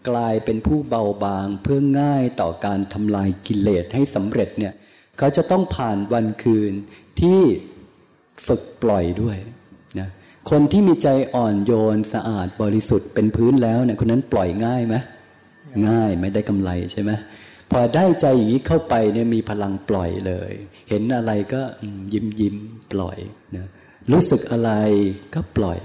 กลายเป็นผู้เบาบางเพื่อง่ายต่อการทำลายกิเลสให้สำเร็จเนี่ยเขาจะต้องผ่านวันคืนที่ฝึกปล่อยด้วยนะคนที่มีใจอ่อนโยนสะอาดบริสุทธิ์เป็นพื้นแล้วเนี่ยคนนั้นปล่อยง่ายไหมง่ายไม่ได้กำไรใช่ไหมพอได้ใจอย่างนี้เข้าไปเนี่ยมีพลังปล่อยเลย เห็นอะไรก็ยิ้มยิ้มปล่อยนะ รู้สึกอะไรก็ปล่อย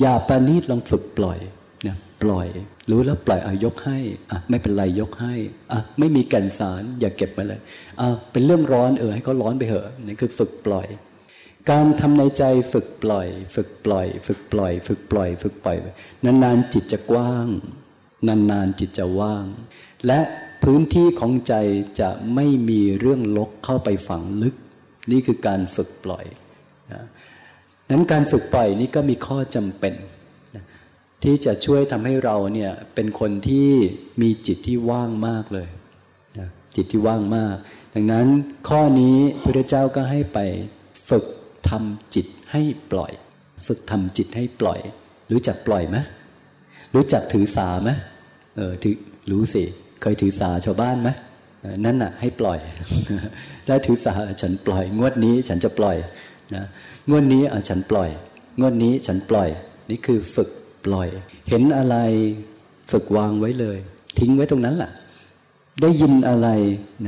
อย่าปานีตลองฝึกปล่อยนะปล่อย รู้แล้วปล่อยอายกให้อะไม่เป็นไรยกให้อะไม่มีแก่นสาร อย่าเก็บมาเลยอะเป็นเรื่องร้อนเออให้เขาร้อนไปเหอะนี่คือฝึกปล่อย การทำในใจฝึกปล่อย ฝึกปล่อย ฝึกปล่อย ฝึกปล่อย ฝึกปล่อยนานๆจิตจะกว้าง นานๆจิตจะว่าง และพื้นที่ของใจจะไม่มีเรื่องลกเข้าไปฝังลึก นี่คือการฝึกปล่อย นั้นการฝึกปล่อยนี้ก็มีข้อจำเป็น ที่จะช่วยทำให้เราเนี่ยเป็นคนที่มีจิตที่ว่างมากเลยนะจิตที่ว่างมาก ดังนั้นข้อนี้พระเจ้าก็ให้ไปฝึกทำจิตให้ปล่อย ฝึกทำจิตให้ปล่อย รู้จักปล่อยไหมรู้จักถือสาไหมเออถือรู้สิ เคยถือสาชาวบ้านไหมนั่นน่ะให้ปล่อยถ้าถือสาฉันปล่อย งวดนี้ฉันจะปล่อย นะงวดนี้อะฉันปล่อยงวดนี้ฉันปล่อย นี่คือฝึกปล่อย เห็นอะไรฝึกวางไว้เลย ทิ้งไว้ตรงนั้นแหละได้ยินอะไร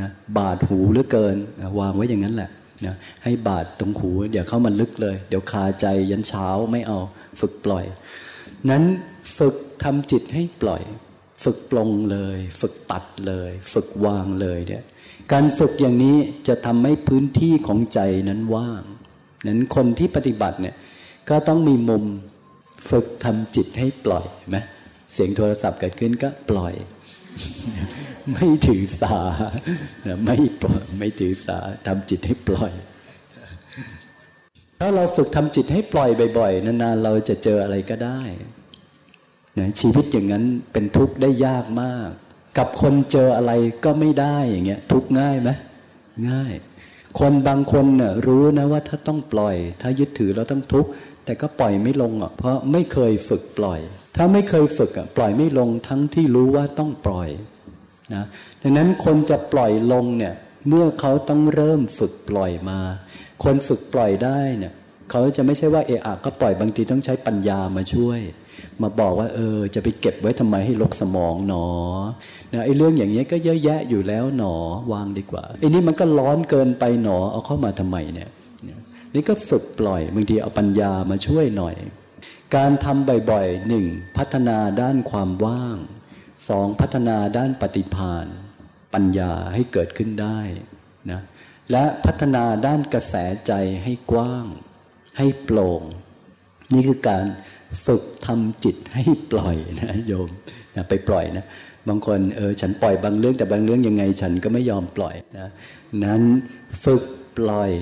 นะบาดหูเหลือเกินวางไว้อย่างนั้นแหละนะให้บาดตรงหูอย่าเข้ามาลึกเลย เดี๋ยวคาใจยันเช้าไม่เอาฝึกปล่อย นั้นฝึกทำจิตให้ปล่อย ฝึกปลงเลย ฝึกตัดเลย ฝึกวางเลยเนี่ยการฝึกอย่างนี้จะทำให้พื้นที่ของใจนั้นว่าง นั้นคนที่ปฏิบัติเนี่ยก็ต้องมีมุมฝึกทำจิตให้ปล่อยไหมเสียงโทรศัพท์เกิดขึ้นก็ปล่อย ไม่ถือสาไม่ปล่อยไม่ถือสาทำจิตให้ปล่อย ถ้าเราฝึกทำจิตให้ปล่อยบ่อยๆนานๆเราจะเจออะไรก็ได้นะชีวิตอย่างนั้นเป็นทุกข์ได้ยากมาก กับคนเจออะไรก็ไม่ได้อย่างเงี้ยทุกข์ง่ายไหมง่าย คนบางคนเน่ยรู้นะว่าถ้าต้องปล่อย ถ้ายึดถือเราต้องทุกข์แต่ก็ปล่อยไม่ลงอะเพราะไม่เคยฝึกปล่อย ถ้าไม่เคยฝึกอะปล่อยไม่ลงทั้งที่รู้ว่าต้องปล่อยนะดังนั้นคนจะปล่อยลงเนี่ยเมื่อเขาต้องเริ่มฝึกปล่อยมา คนฝึกปล่อยได้เนี่ยเขาจะไม่ใช่ว่าเอะอะก็ปล่อยบางทีต้องใช้ปัญญามาช่วย มาบอกว่า เออ จะไปเก็บไว้ทำไมให้ลกสมองหนอนะไอ้เรื่องอย่างนี้ก็เยอะแยะอยู่แล้วหนอวางดีกว่าไอ้นี่มันก็ร้อนเกินไปหนอเอาเข้ามาทำไมเนี่ยนี่ก็ฝึกปล่อยบางทีเอาปัญญามาช่วยหน่อย การทำบ่อยๆหนึ่งพัฒนาด้านความว่างสองพัฒนาด้านปฏิภาณปัญญาให้เกิดขึ้นได้นะและพัฒนาด้านกระแสใจให้กว้าง ให้โปร่ง นี่คือการ ฝึกทำจิตให้ปล่อยนะโยมนะไปปล่อยนะบางคนเออฉันปล่อยบางเรื่องแต่บางเรื่องยังไง ฉันก็ไม่ยอมปล่อยนะนั้นฝึกปล่อย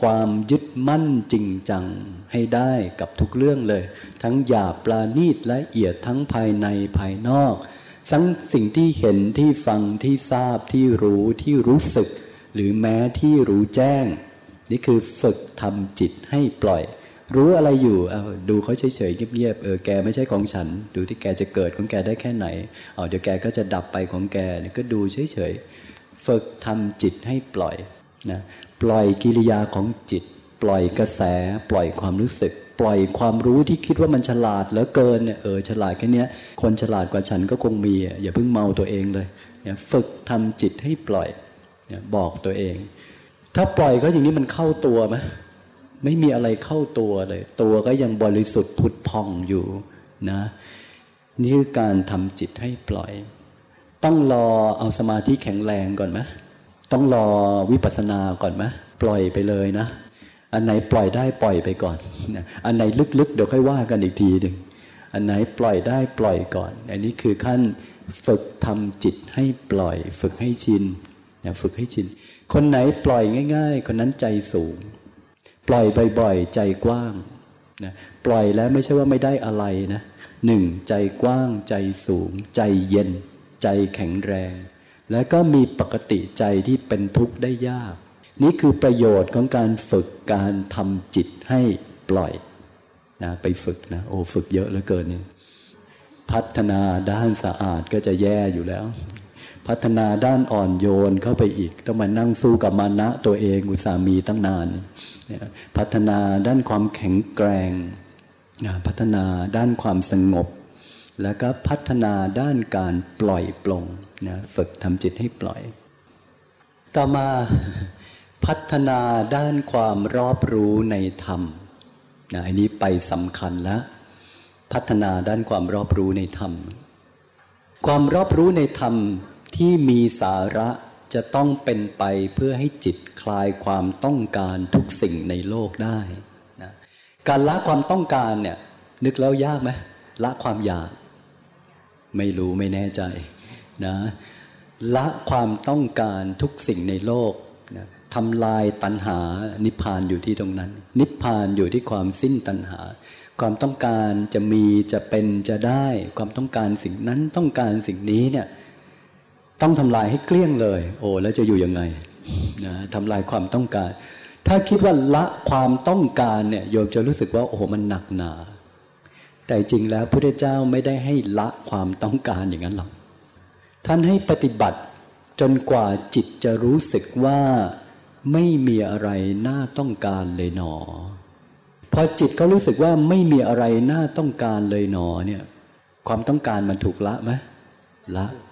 ความยึดมั่นจริงจังให้ได้กับทุกเรื่องเลย ทั้งหยาบปลาณีตละเอียดทั้งภายในภายนอก ทั้งสิ่งที่เห็นที่ฟังที่ทราบที่รู้ที่รู้สึก หรือแม้ที่รู้แจ้ง นี่คือฝึกทำจิตให้ปล่อย รู้อะไรอยู่เอาดูเขาเฉยๆเงียบๆเออแกไม่ใช่ของฉัน ดูที่แกจะเกิดของแกได้แค่ไหนเอาเดี๋ยวแกก็จะดับไปของแกก็ดูเฉยๆฝึกทำจิตให้ปล่อยนะปล่อยกิริยาของจิต ปล่อยกระแส ปล่อยความรู้สึก ปล่อยความรู้ที่คิดว่ามันฉลาดเหลือเกินเนี่ยเออฉลาดแค่นี้คนฉลาดกว่าฉันก็คงมีอย่าเพิ่งเมาตัวเองเลยเนี่ยฝึกทำจิตให้ปล่อยเนี่ยบอกตัวเอง ถ้าปล่อยก็อย่างนี้มันเข้าตัวไหม ไม่มีอะไรเข้าตัวเลย ตัวก็ยังบริสุทธิ์ผุดพองอยู่นะนี่คือการทำจิตให้ปล่อย ต้องรอเอาสมาธิแข็งแรงก่อนไหมต้องรอวิปัสสนาก่อนไหมปล่อยไปเลยนะ อันไหนปล่อยได้ปล่อยไปก่อน อันไหนลึกๆ เดี๋ยวค่อยว่ากันอีกทีหนึ่งอันไหนปล่อยได้ปล่อยก่อน อันนี้คือขั้นฝึกทำจิตให้ปล่อย ฝึกให้ชินฝึกให้ชิน คนไหนปล่อยง่าย ๆ คนนั้นใจสูง ปล่อยบ่อยๆ ใจกว้างนะปล่อยแล้วไม่ใช่ว่าไม่ได้อะไรนะหนึ่งใจกว้างใจสูง ใจเย็น ใจแข็งแรง แล้วก็มีปกติใจที่เป็นทุกข์ได้ยาก นี่คือประโยชน์ของการฝึกการทำจิตให้ปล่อยนะไปฝึกนะโอ้ฝึกเยอะเหลือเกินนี่พัฒนาด้านสะอาดก็จะแย่อยู่แล้ว พัฒนาด้านอ่อนโยนเข้าไปอีก ต้องมานั่งสู้กับมานะตัวเองอุตสามีตั้งนานพัฒนาด้านความแข็งแกร่งพัฒนาด้านความสงบ แล้วก็พัฒนาด้านการปล่อยปลงนะฝึกทำจิตให้ปล่อย ต่อมาพัฒนาด้านความรอบรู้ในธรรมนะอันนี้ไปสำคัญแล้ว พัฒนาด้านความรอบรู้ในธรรม ความรอบรู้ในธรรม ที่มีสาระจะต้องเป็นไปเพื่อให้จิตคลายความต้องการทุกสิ่งในโลกได้นะการละความต้องการเนี่ยนึกแล้วยากไหมละความอยาก ไม่รู้ไม่แน่ใจนะละความต้องการทุกสิ่งในโลกนะทำลายตัณหานิพพานอยู่ที่ตรงนั้น นิพพานอยู่ที่ความสิ้นตัณหา ความต้องการจะมีจะเป็นจะได้ ความต้องการสิ่งนั้นต้องการสิ่งนี้เนี่ย ต้องทำลายให้เกลี้ยงเลย โอ้แล้วจะอยู่ยังไงนะทำลายความต้องการ ถ้าคิดว่าละความต้องการเนี่ยโยมจะรู้สึกว่าโอ้โหมันหนักหนา แต่จริงแล้วพระเจ้าไม่ได้ให้ละความต้องการอย่างนั้นหรอกท่านให้ปฏิบัติจนกว่าจิตจะรู้สึกว่าไม่มีอะไรน่าต้องการเลยหนอ พอจิตเขารู้สึกว่าไม่มีอะไรน่าต้องการเลยหนอเนี่ยความต้องการมันถูกละไหมละนะ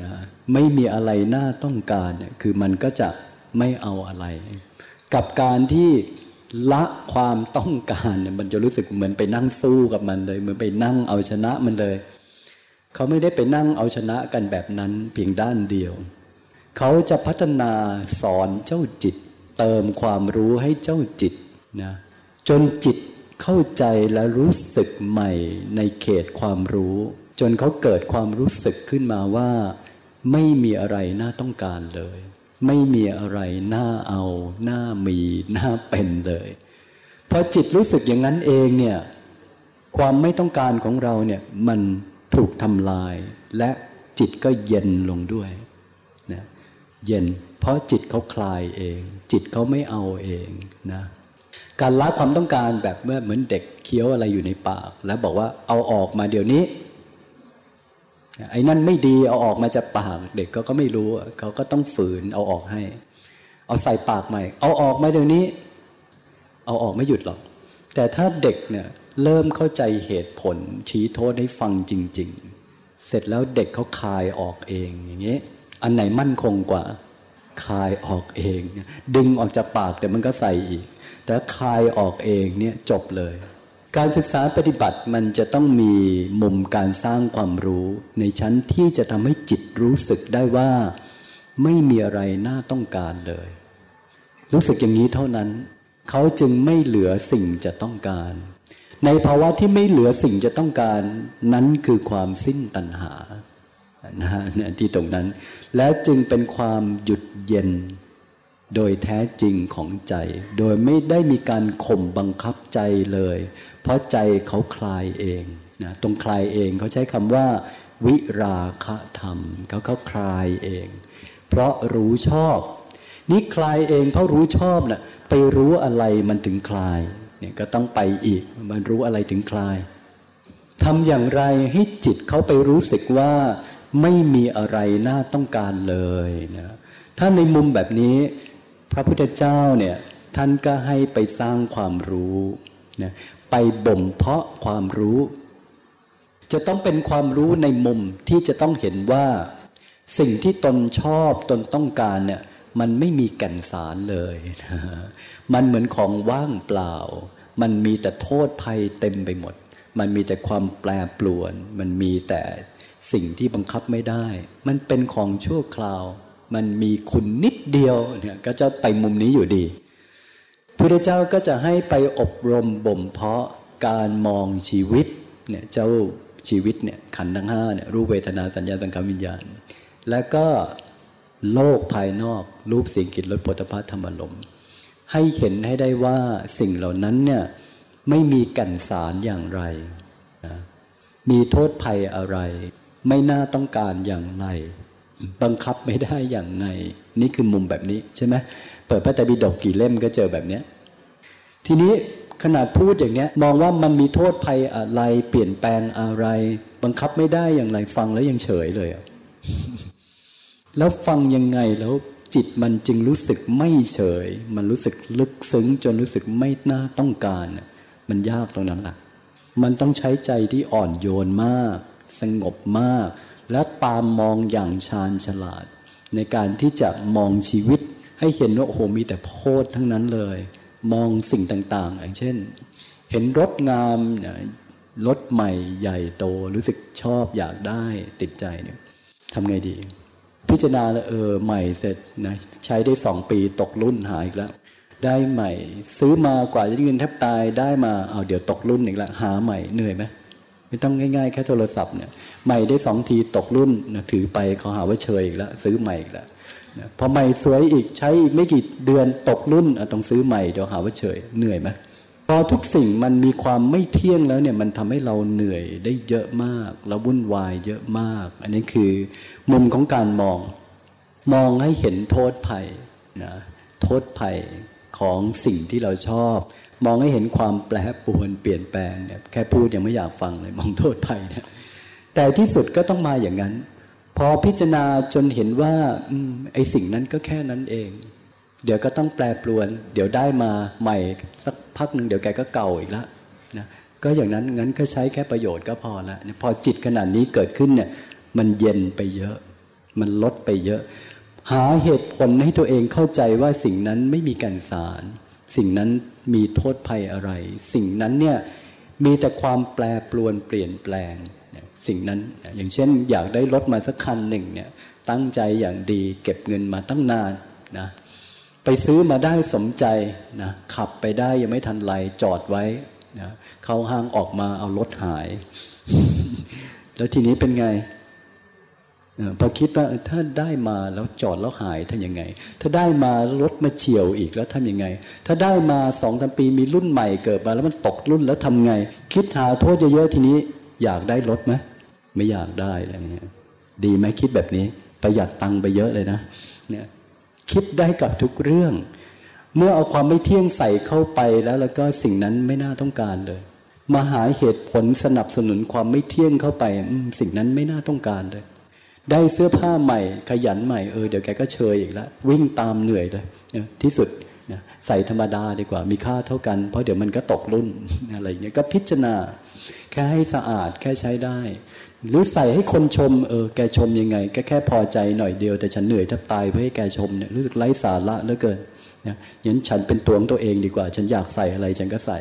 นะไม่มีอะไรน่าต้องการเนี่ยคือมันก็จะไม่เอาอะไร กับการที่ละความต้องการเนี่ยมันจะรู้สึกเหมือนไปนั่งสู้กับมันเลย เหมือนไปนั่งเอาชนะมันเลย เขาไม่ได้ไปนั่งเอาชนะกันแบบนั้นเพียงด้านเดียว เขาจะพัฒนาสอนเจ้าจิต เติมความรู้ให้เจ้าจิตนะจนจิตเข้าใจและรู้สึกใหม่ในเขตความรู้ จนเขาเกิดความรู้สึกขึ้นมาว่า ไม่มีอะไรน่าต้องการเลย ไม่มีอะไรน่าเอาน่ามีน่าเป็นเลยพอจิตรู้สึกอย่างนั้นเองเนี่ยความไม่ต้องการของเราเนี่ยมันถูกทำลาย และจิตก็เย็นลงด้วยนะเย็นเพราะจิตเขาคลายเอง จิตเขาไม่เอาเองนะการละความต้องการแบบเมื่อเหมือนเด็กเคี้ยวอะไรอยู่ในปาก แล้วบอกว่าเอาออกมาเดี๋ยวนี้ ไอ้นั่นไม่ดีเอาออกมาจากปากเด็กก็ก็ไม่รู้เขาก็ต้องฝืนเอาออกให้ เอาใส่ปากใหม่ เอาออกมาเดี๋ยวนี้ เอาออกไม่หยุดหรอก แต่ถ้าเด็กเนี่ยเริ่มเข้าใจเหตุผลชี้โทษให้ฟังจริง ๆ เสร็จแล้วเด็กเขาคายออกเองอย่างนี้อันไหนมั่นคงกว่าคายออกเอง ดึงออกจากปากเดี๋ยวมันก็ใส่อีก แต่คายออกเองเนี่ยจบเลย การศึกษาปฏิบัติมันจะต้องมีมุมการสร้างความรู้ ในชั้นที่จะทำให้จิตรู้สึกได้ว่า ไม่มีอะไรน่าต้องการเลย รู้สึกอย่างนี้เท่านั้น เขาจึงไม่เหลือสิ่งจะต้องการ ในภาวะที่ไม่เหลือสิ่งจะต้องการ นั้นคือความสิ้นตัณหานะที่ตรงนั้น และจึงเป็นความหยุดเย็น โดยแท้จริงของใจ โดยไม่ได้มีการข่มบังคับใจเลย เพราะใจเขาคลายเองนะตรงคลายเองเขาใช้คำว่า วิราคะธรรมเขาเขาคลายเอง เพราะรู้ชอบนี่คลายเองเพราะรู้ชอบนะ่ะไปรู้อะไรมันถึงคลายเนี่ยก็ต้องไปอีกมันรู้อะไรถึงคลายทำอย่างไรให้จิตเขาไปรู้สึกว่าไม่มีอะไรน่าต้องการเลยนะถ้าในมุมแบบนี้ พระพุทธเจ้าเนี่ยท่านก็ให้ไปสร้างความรู้นะไปบ่มเพาะความรู้ จะต้องเป็นความรู้ในมุมที่จะต้องเห็นว่า สิ่งที่ตนชอบตนต้องการเนี่ยมันไม่มีแก่นสารเลยนะมันเหมือนของว่างเปล่า มันมีแต่โทษภัยเต็มไปหมด มันมีแต่ความแปรปรวน มันมีแต่สิ่งที่บังคับไม่ได้ มันเป็นของชั่วคราว มันมีคุณนิดเดียวเนี่ยก็จะไปมุมนี้อยู่ดีพระเจ้าก็จะให้ไปอบรมบ่มเพาะการมองชีวิตเนี่ยเจ้าชีวิตเนี่ยขันธ์ทั้งห้าเนี่ยรูปเวทนาสัญญาสังขารวิญญาณ แล้วก็โลกภายนอก รูปเสียงกลิ่นรสผลิภัณฑ์ธรรมลมให้เห็นให้ได้ว่าสิ่งเหล่านั้นเนี่ยไม่มีกันสารอย่างไรนะมีโทษภัยอะไร ไม่น่าต้องการอย่างไร บังคับไม่ได้อย่างไง นี่คือมุมแบบนี้ใช่ไหมเปิดพระไตรปิฎกกี่เล่มก็เจอแบบเนี้ยทีนี้ขนาดพูดอย่างเนี้ยมองว่ามันมีโทษภัยอะไร เปลี่ยนแปลงอะไร บังคับไม่ได้อย่างไรฟังแล้วยังเฉยเลยแล้วฟังยังไงแล้วจิตมันจึงรู้สึกไม่เฉย มันรู้สึกลึกซึ้งจนรู้สึกไม่น่าต้องการ มันยากตรงนั้นล่ะ มันต้องใช้ใจที่อ่อนโยนมาก สงบมาก และตามมองอย่างชาญฉลาด ในการที่จะมองชีวิตให้เห็นว่าโอ้โหมีแต่โพดทั้งนั้นเลย มองสิ่งต่างๆ อย่างเช่น เห็นรถงามรถใหม่ใหญ่โตรู้สึกชอบอยากได้ติดใจเนี่ยทำไงดี พิจารณาแล้วเออใหม่เสร็จนะใช้ได้สองปีตกรุ่นหายอีกแล้ว ได้ใหม่ ซื้อมากว่าจะเงินแทบตายได้มาเอาเดี๋ยวตกรุ่นอีกแล้วหาใหม่เหนื่อยไหม ไม่ต้องง่ายๆ แค่โทรศัพท์เนี่ยใหม่ได้สองทีตกรุ่นนะถือไปเขาหาว่าเชยอีกแล้วซื้อใหม่อีกแล้วนะพอใหม่สวยอีกใช้อีกไม่กี่เดือนตกรุ่นต้องซื้อใหม่เดี๋ยวหาว่าเฉยเหนื่อยไหมพอทุกสิ่งมันมีความไม่เที่ยงแล้วเนี่ยมันทำให้เราเหนื่อยได้เยอะมากแล้ววุ่นวายเยอะมาก อันนี้คือมุมของการมอง มองให้เห็นโทษภัยนะโทษภัยของสิ่งที่เราชอบ มองให้เห็นความแปรปรวนเปลี่ยนแปลงเนี่ยแค่พูดยังไม่อยากฟังเลยมองโทษภัยเนี่ยแต่ที่สุดก็ต้องมาอย่างนั้น พอพิจารณาจนเห็นว่าอไอ้สิ่งนั้นก็แค่นั้นเอง เดี๋ยวก็ต้องแปรปรวน เดี๋ยวได้มาใหม่สักพักหนึ่งเดี๋ยวแกก็เก่าอีกแล้วนะก็อย่างนั้นงั้นก็ใช้แค่ประโยชน์ก็พอแล้วพอจิตขนาดนี้เกิดขึ้นเนี่ยมันเย็นไปเยอะ มันลดไปเยอะ หาเหตุผลให้ตัวเองเข้าใจว่าสิ่งนั้นไม่มีการสาร สิ่งนั้น มีโทษภัยอะไร สิ่งนั้นเนี่ยมีแต่ความแปรปรวนเปลี่ยนแปลงสิ่งนั้นอย่างเช่น อยากได้รถมาสักคันหนึ่งเนี่ยตั้งใจอย่างดีเก็บเงินมาตั้งนานนะไปซื้อมาได้สมใจนะขับไปได้ยังไม่ทันไรจอดไว้นะเข้าห้างออกมาเอารถหาย แล้วทีนี้เป็นไง พอคิดว่าถ้าได้มาแล้วจอดแล้วหายทำยังไง ถ้าได้มารถมาเฉียวอีกแล้วทำยังไง ถ้าได้มาสองสามปีมีรุ่นใหม่เกิดมาแล้วมันตกรุ่นแล้วทำไง คิดหาโทษเยอะๆทีนี้ อยากได้รถไหมไม่อยากได้อะไรเงี้ยดีไหมคิดแบบนี้ ประหยัดตังค์ไปเยอะเลยนะเนี่ยคิดได้กับทุกเรื่อง เมื่อเอาความไม่เที่ยงใส่เข้าไปแล้วแล้วก็สิ่งนั้นไม่น่าต้องการเลยมาหาเหตุผลสนับสนุนความไม่เที่ยงเข้าไปสิ่งนั้นไม่น่าต้องการเลย ได้เสื้อผ้าใหม่ ขยันใหม่เออเดี๋ยวแกก็เชยอีกแล้ววิ่งตามเหนื่อยเลยที่สุดใส่ธรรมดาดีกว่ามีค่าเท่ากัน เพราะเดี๋ยวมันก็ตกรุ่นอะไรเงี้ยก็พิจารณา แค่ให้สะอาดแค่ใช้ได้ หรือใส่ให้คนชมเออแกชมยังไงแค่แค่พอใจหน่อยเดียว แต่ฉันเหนื่อยแทบตายเพื่อให้แกชมเนี่ยรู้สึกไร้สาระเหลือเกินนะยันฉันเป็นตัวของตัวเองดีกว่า ฉันอยากใส่อะไรฉันก็ใส่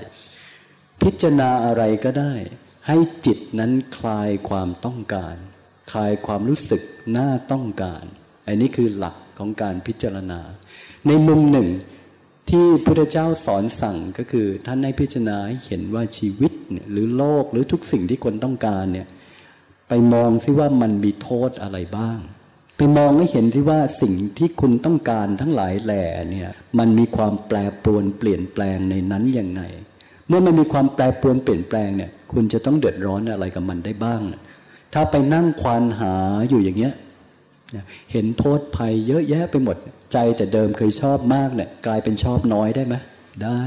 พิจารณาอะไรก็ได้ ให้จิตนั้นคลายความต้องการ คลายความรู้สึกน่าต้องการ อันนี้คือหลักของการพิจารณา ในมุมหนึ่งที่พระเจ้าสอนสั่งก็คือท่านให้พิจารณาเห็นว่าชีวิตหรือโลกหรือทุกสิ่งที่คนต้องการเนี่ยไปมองซิว่ามันมีโทษอะไรบ้าง ไปมองให้เห็นที่ว่าสิ่งที่คุณต้องการทั้งหลายแหล่เนี่ยมันมีความแปรปรวนเปลี่ยนแปลงในนั้นยังไง เมื่อมันมีความแปรปรวนเปลี่ยนแปลงเนี่ยคุณจะต้องเดือดร้อนอะไรกับมันได้บ้าง ถ้าไปนั่งควานหาอยู่อย่างเงี้ยเห็นโทษภัยเยอะแยะไปหมด ใจแต่เดิมเคยชอบมากเนี่ยกลายเป็นชอบน้อยได้ไหมได้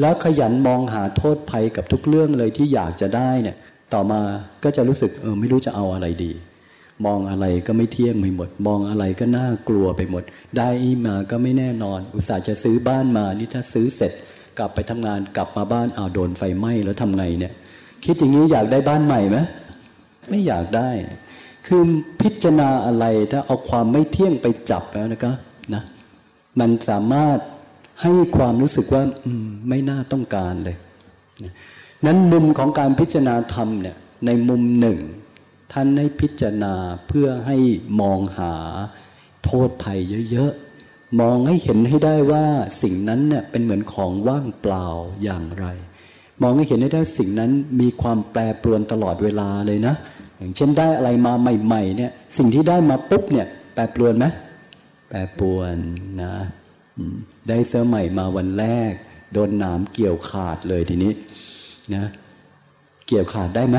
แล้วขยันมองหาโทษภัยกับทุกเรื่องเลยที่อยากจะได้เนี่ย ต่อมาก็จะรู้สึกเออไม่รู้จะเอาอะไรดี มองอะไรก็ไม่เที่ยงไปหมด มองอะไรก็น่ากลัวไปหมด ได้มาก็ไม่แน่นอน อุตส่าห์จะซื้อบ้านมานี่ถ้าซื้อเสร็จ กลับไปทำงานกลับมาบ้านอ้าวโดนไฟไหม้แล้วทำไงเนี่ย คิดอย่างนี้อยากได้บ้านใหม่ไหม ไม่อยากได้ คือพิจารณาอะไรถ้าเอาความไม่เที่ยงไปจับแล้วนะครับนะมันสามารถให้ความรู้สึกว่าไม่น่าต้องการเลยนั้นมุมของการพิจารณาธรรมเนี่ยในมุมหนึ่ง ท่านให้พิจารณาเพื่อให้มองหาโทษภัยเยอะๆ มองให้เห็นให้ได้ว่าสิ่งนั้นเนี่ยเป็นเหมือนของว่างเปล่าอย่างไร มองให้เห็นให้ได้สิ่งนั้นมีความแปรปรวนตลอดเวลาเลยนะ อย่างเช่นได้อะไรมาใหม่ ๆ เนี่ย สิ่งที่ได้มาปุ๊บเนี่ย แปรปรวนไหมแปรปรวนนะได้เสื้อใหม่มาวันแรก โดนหนามเกี่ยวขาดเลยทีนี้นะเกี่ยวขาดได้ไหม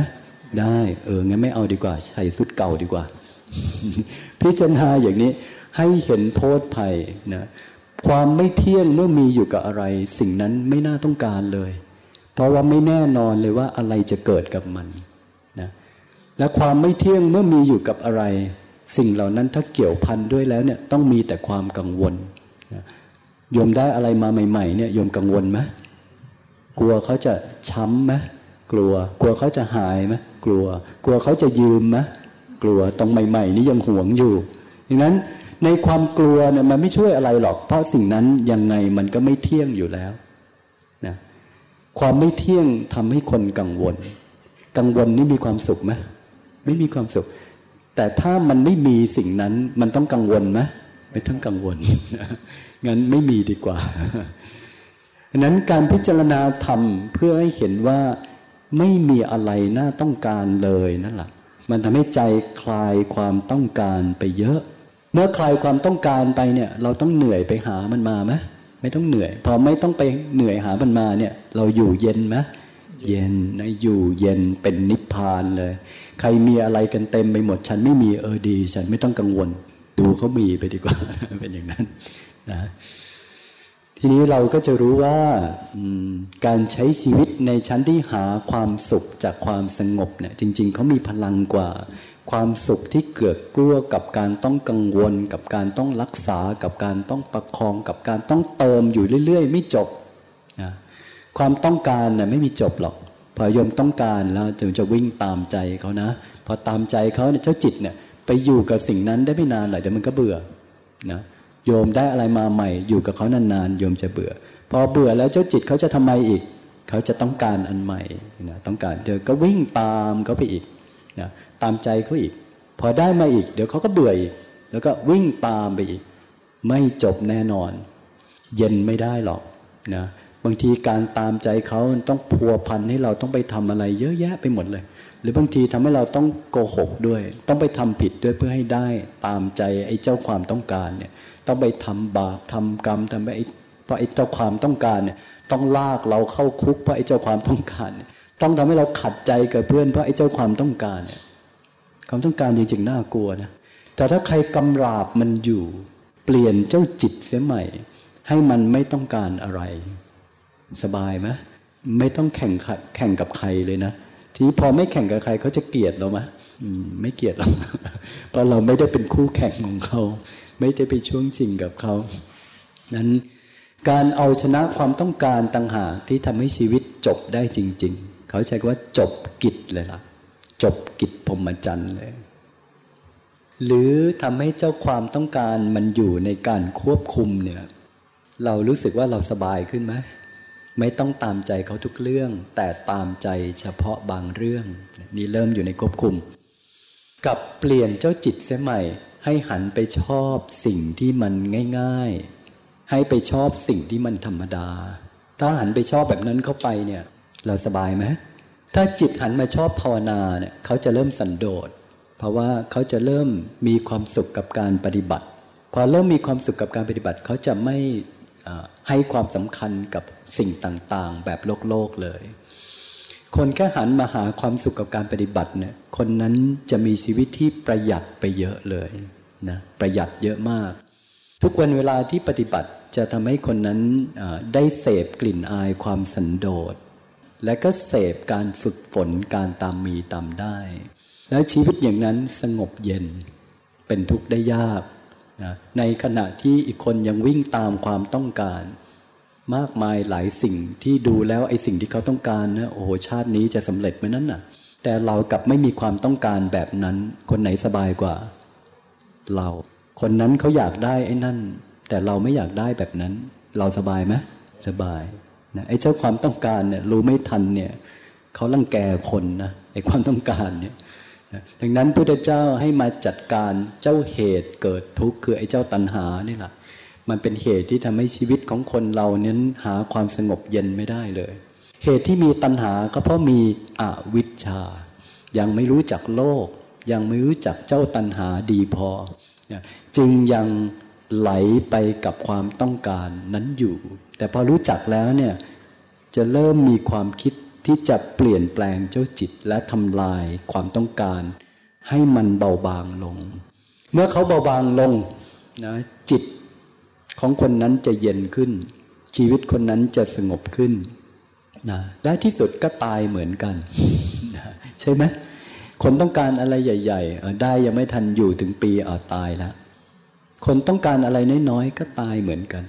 ได้ เอองั้นไม่เอาดีกว่า ใช้สุดเก่าดีกว่า พิจารณาอย่างนี้ให้เห็นโทษภัยนะความไม่เที่ยงเมื่อมีอยู่กับอะไร สิ่งนั้นไม่น่าต้องการเลย เพราะว่าไม่แน่นอนเลยว่าอะไรจะเกิดกับมัน และความไม่เที่ยงเมื่อมีอยู่กับอะไร สิ่งเหล่านั้นถ้าเกี่ยวพันด้วยแล้วเนี่ยต้องมีแต่ความกังวลโยมได้อะไรมาใหม่ๆเนี่ยโยมกังวลไหมกลัวเขาจะช้ำไหมกลัว กลัวเขาจะหายไหมกลัว กลัวเขาจะยืมไหมกลัวตรงใหม่ ๆ นี่ยังหวงอยู่ดังนั้นในความกลัวเนี่ยมันไม่ช่วยอะไรหรอก เพราะสิ่งนั้นยังไงมันก็ไม่เที่ยงอยู่แล้วนะความไม่เที่ยงทำให้คนกังวล กังวลนี่มีความสุขไหม ไม่มีความสุข แต่ถ้ามันไม่มีสิ่งนั้นมันต้องกังวลไหมไม่ต้องกังวลงั้นไม่มีดีกว่าดังนั้นการพิจารณาธรรมเพื่อให้เห็นว่าไม่มีอะไรน่าต้องการเลยนั่นแหละมันทำให้ใจคลายความต้องการไปเยอะ เมื่อคลายความต้องการไปเนี่ย เราต้องเหนื่อยไปหามันมาไหมไม่ต้องเหนื่อย พอไม่ต้องไปเหนื่อยหามันมาเนี่ย เราอยู่เย็นไหม เย็นนะอยู่เย็นเป็นนิพพานเลย ใครมีอะไรกันเต็มไปหมด ฉันไม่มีเออดี ฉันไม่ต้องกังวล ดูเขามีไปดีกว่า เป็นอย่างนั้นนะทีนี้เราก็จะรู้ว่าการใช้ชีวิตในชั้นที่หาความสุขจากความสงบเนี่ยจริง ๆเขามีพลังกว่า ความสุขที่เกิดกลัวกับการต้องกังวล กับการต้องรักษา กับการต้องประคอง กับการต้องเติมอยู่เรื่อย ๆ ไม่จบ ความต้องการน่ยไม่มีจบหรอกพอโยมต้องการแล้วจึงจะวิ่งตามใจเขานะ พอตามใจเขาเนี่ยเจ้าจิตเนี่ยไปอยู่กับสิ่งนั้นได้ไม่นานหรอกเดี๋ยวมันก็เบื่อนะโยมได้อะไรมาใหม่ อยู่กับเขานานๆโยมจะเบื่อ พอเบื่อแล้วเจ้าจิตเขาจะทำไมอีก เขาจะต้องการอันใหม่นะต้องการเดี๋ยวก็วิ่งตามเขาไปอีกนะตามใจเขาอีก พอได้มาอีก เดี๋ยวเขาก็เบื่ออีก แล้วก็วิ่งตามไปอีก ไม่จบแน่นอน เย็นไม่ได้หรอกนะ บางทีการตามใจเขาต้องพัวพันให้เราต้องไปทำอะไร เยอะแยะไปหมดเลย หรือบางทีทำให้เราต้องโกหกด้วย ต้องไปทำผิดด้วยเพื่อให้ได้ตามใจไอ้เจ้าความต้องการเนี่ยต้องไปทำบาปทำกรรมทำไปเพราะไอ้เจ้าความต้องการเนี่ยต้องลากเราเข้าคุกเพราะไอ้เจ้าความต้องการเนี่ยต้องทำให้เราขัดใจกับเพื่อนเพราะไอ้เจ้าความต้องการเนี่ยความต้องการจริงๆน่ากลัวนะแต่ถ้าใครกำราบมันอยู่ เปลี่ยนเจ้าจิตเสียใหม่ ให้มันไม่ต้องการอะไร สบายไหมไม่ต้องแข่งแข่งกับใครเลยนะ ทีนี้พอไม่แข่งกับใครเขาจะเกลียดเราไหมไม่เกลียดเราเพราะเราไม่ได้เป็นคู่แข่งของเขา ไม่ได้ไปช่วงชิงกับเขา นั้นการเอาชนะความต้องการต่างหากที่ทำให้ชีวิตจบได้จริง ๆ เขาใช้คำว่าจบกิจเลยล่ะ จบกิจพรมจันทร์เลย หรือทำให้เจ้าความต้องการมันอยู่ในการควบคุมเนี่ย เรารู้สึกว่าเราสบายขึ้นไหม ไม่ต้องตามใจเขาทุกเรื่อง แต่ตามใจเฉพาะบางเรื่อง นี่เริ่มอยู่ในควบคุม กับเปลี่ยนเจ้าจิตเสียใหม่ ให้หันไปชอบสิ่งที่มันง่าย ๆ ให้ไปชอบสิ่งที่มันธรรมดา ถ้าหันไปชอบแบบนั้นเข้าไปเนี่ย เราสบายไหมถ้าจิตหันมาชอบภาวนาเนี่ยเขาจะเริ่มสันโดษ เพราะว่าเขาจะเริ่มมีความสุขกับการปฏิบัติ พอเริ่มมีความสุขกับการปฏิบัติเขาจะไม่ให้ความสำคัญกับ สิ่งต่างๆ แบบโลกโลกเลย คนแค่หันมาหาความสุขกับการปฏิบัติเนี่ยคนนั้นจะมีชีวิตที่ประหยัดไปเยอะเลยนะประหยัดเยอะมาก ทุกวันเวลาที่ปฏิบัติจะทำให้คนนั้นได้เสพกลิ่นอายความสันโดษและก็เสพการฝึกฝนการตามมีตามได้ แล้วชีวิตอย่างนั้นสงบเย็น เป็นทุกข์ได้ยากนะในขณะที่อีกคนยังวิ่งตามความต้องการ มากมายหลายสิ่งที่ดูแล้วไอ้สิ่งที่เขาต้องการนะโอ้โหชาตินี้จะสำเร็จไหมนั้นน่ะ แต่เรากลับไม่มีความต้องการแบบนั้น คนไหนสบายกว่า เรา คนนั้นเขาอยากได้ไอ้นั่น แต่เราไม่อยากได้แบบนั้น เราสบายไหมสบายนะไอ้เจ้าความต้องการเนี่ยรู้ไม่ทันเนี่ยเขาลังแกคนนะไอ้ความต้องการเนี่ยดังนั้นพุทธเจ้าให้มาจัดการเจ้าเหตุเกิดทุกข์คือไอ้เจ้าตัณหานี่แหละ มันเป็นเหตุที่ทำให้ชีวิตของคนเราเน้นหาความสงบเย็นไม่ได้เลย เหตุที่มีตัณหาก็เพราะมีอวิชชา ยังไม่รู้จักโลก ยังไม่รู้จักเจ้าตัณหาดีพอ จึงยังไหลไปกับความต้องการนั้นอยู่ แต่พอรู้จักแล้วเนี่ยจะเริ่มมีความคิดที่จะเปลี่ยนแปลงเจ้าจิตและทำลายความต้องการ ให้มันเบาบางลง เมื่อเขาเบาบางลงนะจิต ของคนนั้นจะเย็นขึ้น ชีวิตคนนั้นจะสงบขึ้นนะได้ที่สุดก็ตายเหมือนกันนะใช่ไหมคนต้องการอะไรใหญ่ๆได้ยังไม่ทันอยู่ถึงปีอาตายแล้วคนต้องการอะไรน้อยๆก็ตายเหมือนกัน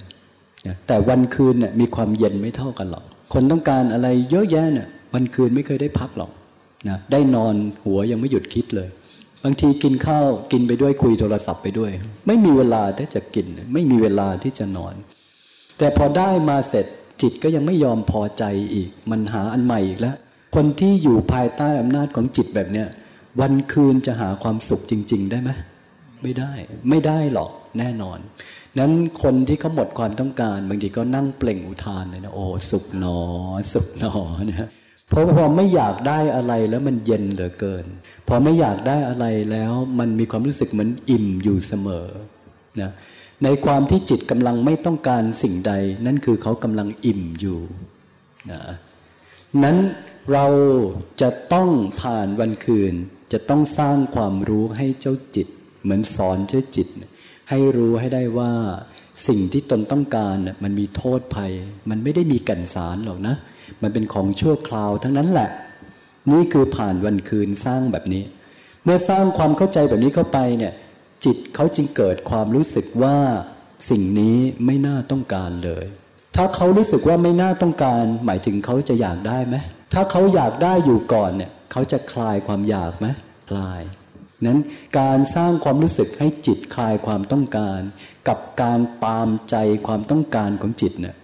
นะแต่วันคืนเนี่ยมีความเย็นไม่เท่ากันหรอก คนต้องการอะไรเยอะแยะเนี่ยวันคืนไม่เคยได้พักหรอกนะได้นอนหัวยังไม่หยุดคิดเลยางทีกินข้าวกินไปด้วยคุยโทรศัพท์ไปด้วย ไม่มีเวลาที่จะกิน ไม่มีเวลาที่จะนอน แต่พอได้มาเสร็จจิตก็ยังไม่ยอมพอใจอีก มันหาอันใหม่อีกแล้ว คนที่อยู่ภายใต้อำนาจของจิตแบบเนี้ยวันคืนจะหาความสุขจริง ๆ ได้ไหมไม่ได้ไม่ได้หรอกแน่นอน นั้นคนที่เขาหมดความต้องการ บางทีก็นั่งเปล่งอุทานเลยนะโอ้สุขหนอ สุขหนอนะ เพราะพอไม่อยากได้อะไรแล้วมันเย็นเหลือเกิน พอไม่อยากได้อะไรแล้วมันมีความรู้สึกเหมือนอิ่มอยู่เสมอนะในความที่จิตกำลังไม่ต้องการสิ่งใด นั่นคือเขากำลังอิ่มอยู่นะนั้นเราจะต้องผ่านวันคืน จะต้องสร้างความรู้ให้เจ้าจิต เหมือนสอนเจ้าจิต ให้รู้ให้ได้ว่า สิ่งที่ตนต้องการมันมีโทษภัย มันไม่ได้มีกันสารหรอกนะ มันเป็นของชั่วคราวทั้งนั้นแหละ นี่คือผ่านวันคืนสร้างแบบนี้ เมื่อสร้างความเข้าใจแบบนี้เข้าไปเนี่ย จิตเขาจึงเกิดความรู้สึกว่าสิ่งนี้ไม่น่าต้องการเลย ถ้าเขารู้สึกว่าไม่น่าต้องการ หมายถึงเขาจะอยากได้ไหมถ้าเขาอยากได้อยู่ก่อนเนี่ยเขาจะคลายความอยากไหมคลายนั้นการสร้างความรู้สึกให้จิตคลายความต้องการ กับการตามใจความต้องการของจิตเนี่ย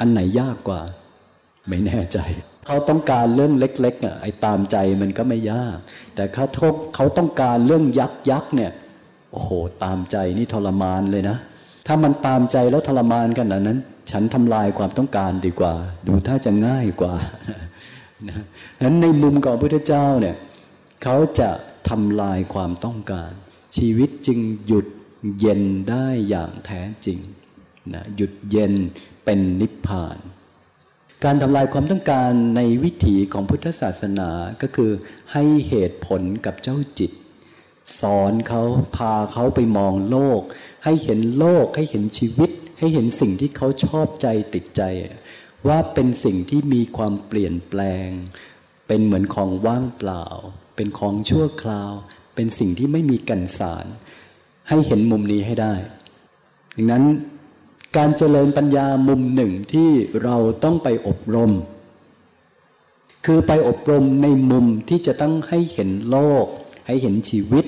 อันไหนยากกว่า ไม่แน่ใจ เขาต้องการเรื่องเล็กๆอะไอ้ตามใจมันก็ไม่ยาก แต่เขาทกเขาต้องการเรื่องยักษ์ยักษ์เนี่ยโอ้โหตามใจนี่ทรมานเลยนะ ถ้ามันตามใจแล้วทรมานกันนั้น ฉันทำลายความต้องการดีกว่า ดูถ้าจะง่ายกว่านะนั้นในมุมของพระพุทธเจ้าเนี่ยเขาจะทำลายความต้องการ ชีวิตจึงหยุดเย็นได้อย่างแท้จริงนะหยุดเย็นเป็นนิพพาน การทำลายความต้องการในวิถีของพุทธศาสนาก็คือให้เหตุผลกับเจ้าจิต สอนเขาพาเขาไปมองโลก ให้เห็นโลกให้เห็นชีวิต ให้เห็นสิ่งที่เขาชอบใจติดใจ ว่าเป็นสิ่งที่มีความเปลี่ยนแปลง เป็นเหมือนของว่างเปล่า เป็นของชั่วคราว เป็นสิ่งที่ไม่มีกันสาร ให้เห็นมุมนี้ให้ได้ ดังนั้น การเจริญปัญญามุมหนึ่งที่เราต้องไปอบรม คือไปอบรมในมุมที่จะต้องให้เห็นโลก ให้เห็นชีวิต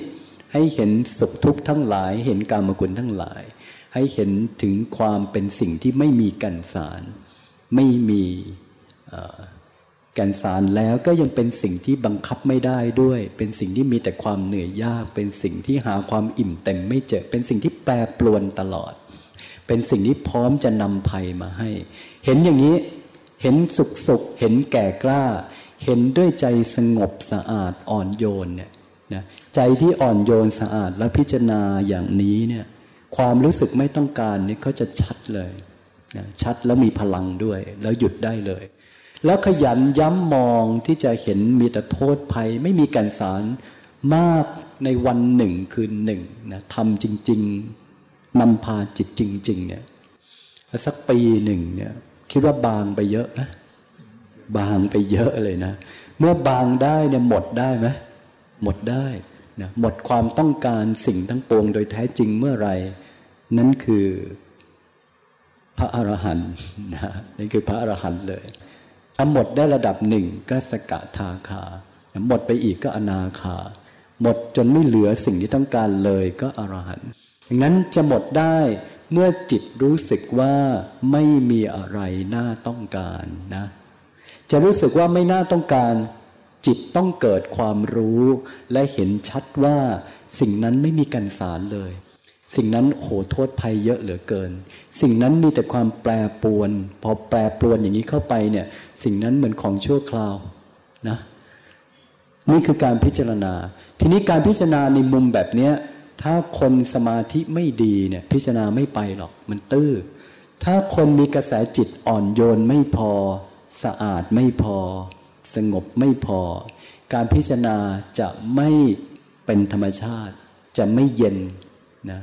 ให้เห็นสุขทุกข์ทั้งหลาย เห็นกามกุลทั้งหลาย ให้เห็นถึงความเป็นสิ่งที่ไม่มีกันสาร ไม่มีก่นสารแล้วก็ยังเป็นสิ่งที่บังคับไม่ได้ด้วย เป็นสิ่งที่มีแต่ความเหนื่อยยาก เป็นสิ่งที่หาความอิ่มเต็มไม่เจอเป็นสิ่งที่แปรปรวนตลอด เป็นสิ่งที่พร้อมจะนำภัยมาให้ เห็นอย่างนี้เห็นสุขสุขเห็นแก่กล้า เห็นด้วยใจสงบสะอาดอ่อนโยนเนี่ยนะใจที่อ่อนโยนสะอาดและพิจารณาอย่างนี้เนี่ยความรู้สึกไม่ต้องการนี่เขาจะชัดเลยนะชัดแล้วมีพลังด้วย แล้วหยุดได้เลย แล้วขยันย้ำมองที่จะเห็นมีแต่โทษภัย ไม่มีการสารมากในวันหนึ่งคืนหนึ่งนะทำจริง ๆ นำพาจิตจริง ๆ เนี่ยสักปีหนึ่งเนี่ย คิดว่าบางไปเยอะนะบางไปเยอะเลยนะ เมื่อบางได้เนี่ยหมดได้ไหมหมดได้นะหมดความต้องการสิ่งทั้งปวงโดยแท้จริงเมื่อไรนั่นคือพระอรหันต์นะนี่คือพระอรหันต์เลยถ้าหมดได้ระดับหนึ่งก็สกทาคา หมดไปอีกก็อนาคา หมดจนไม่เหลือสิ่งที่ต้องการเลยก็อรหันต์ ดังนั้นจะหมดได้เมื่อจิตรู้สึกว่าไม่มีอะไรน่าต้องการนะ จะรู้สึกว่าไม่น่าต้องการ จิตต้องเกิดความรู้ และเห็นชัดว่าสิ่งนั้นไม่มีกันสารเลย สิ่งนั้นโหโทษภัยเยอะเหลือเกิน สิ่งนั้นมีแต่ความแปรปรวน พอแปรปรวนอย่างนี้เข้าไปเนี่ย สิ่งนั้นเหมือนของชั่วคราวนะนี่คือการพิจารณา ทีนี้การพิจารณาในมุมแบบเนี้ย ถ้าคนสมาธิไม่ดีเนี่ยพิจารณาไม่ไปหรอกมันตื้อ ถ้าคนมีกระแสจิตอ่อนโยนไม่พอ สะอาดไม่พอ สงบไม่พอ การพิจารณาจะไม่เป็นธรรมชาติ จะไม่เย็นนะ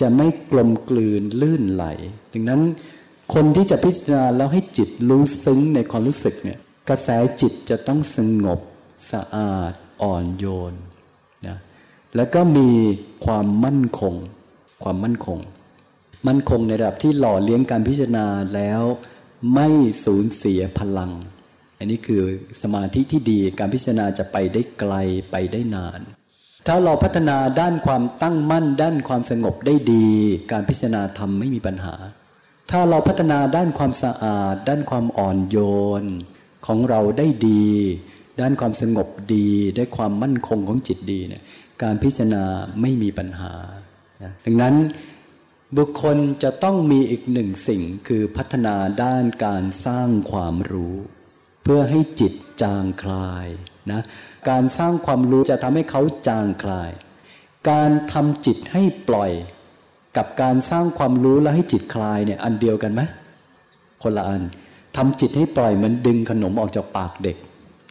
จะไม่กลมกลืนลื่นไหล ดังนั้นคนที่จะพิจารณาแล้วให้จิตรู้ซึ้งในความรู้สึกเนี่ยกระแสจิตจะต้องสงบสะอาดอ่อนโยน แล้วก็มีความมั่นคง ความมั่นคง มั่นคงในระดับที่หล่อเลี้ยงการพิจารณาแล้วไม่สูญเสียพลัง อันนี้คือสมาธิที่ดีการพิจารณาจะไปได้ไกลไปได้นาน ถ้าเราพัฒนาด้านความตั้งมั่น ด้านความสงบได้ดี การพิจารณาทำไม่มีปัญหา ถ้าเราพัฒนาด้านความสะอาด ด้านความอ่อนโยน ของเราได้ดี ด้านความสงบดีได้ความมั่นคงของจิตดีเนี่ย การพิจารณาไม่มีปัญหา ดังนั้นบุคคลจะต้องมีอีกหนึ่งสิ่งคือพัฒนาด้านการสร้างความรู้ เพื่อให้จิตจางคลายนะการสร้างความรู้จะทำให้เขาจางคลาย การทำจิตให้ปล่อย กับการสร้างความรู้แล้วให้จิตคลายเนี่ยอันเดียวกันไหมคนละอันทำจิตให้ปล่อยเหมือนดึงขนมออกจากปากเด็ก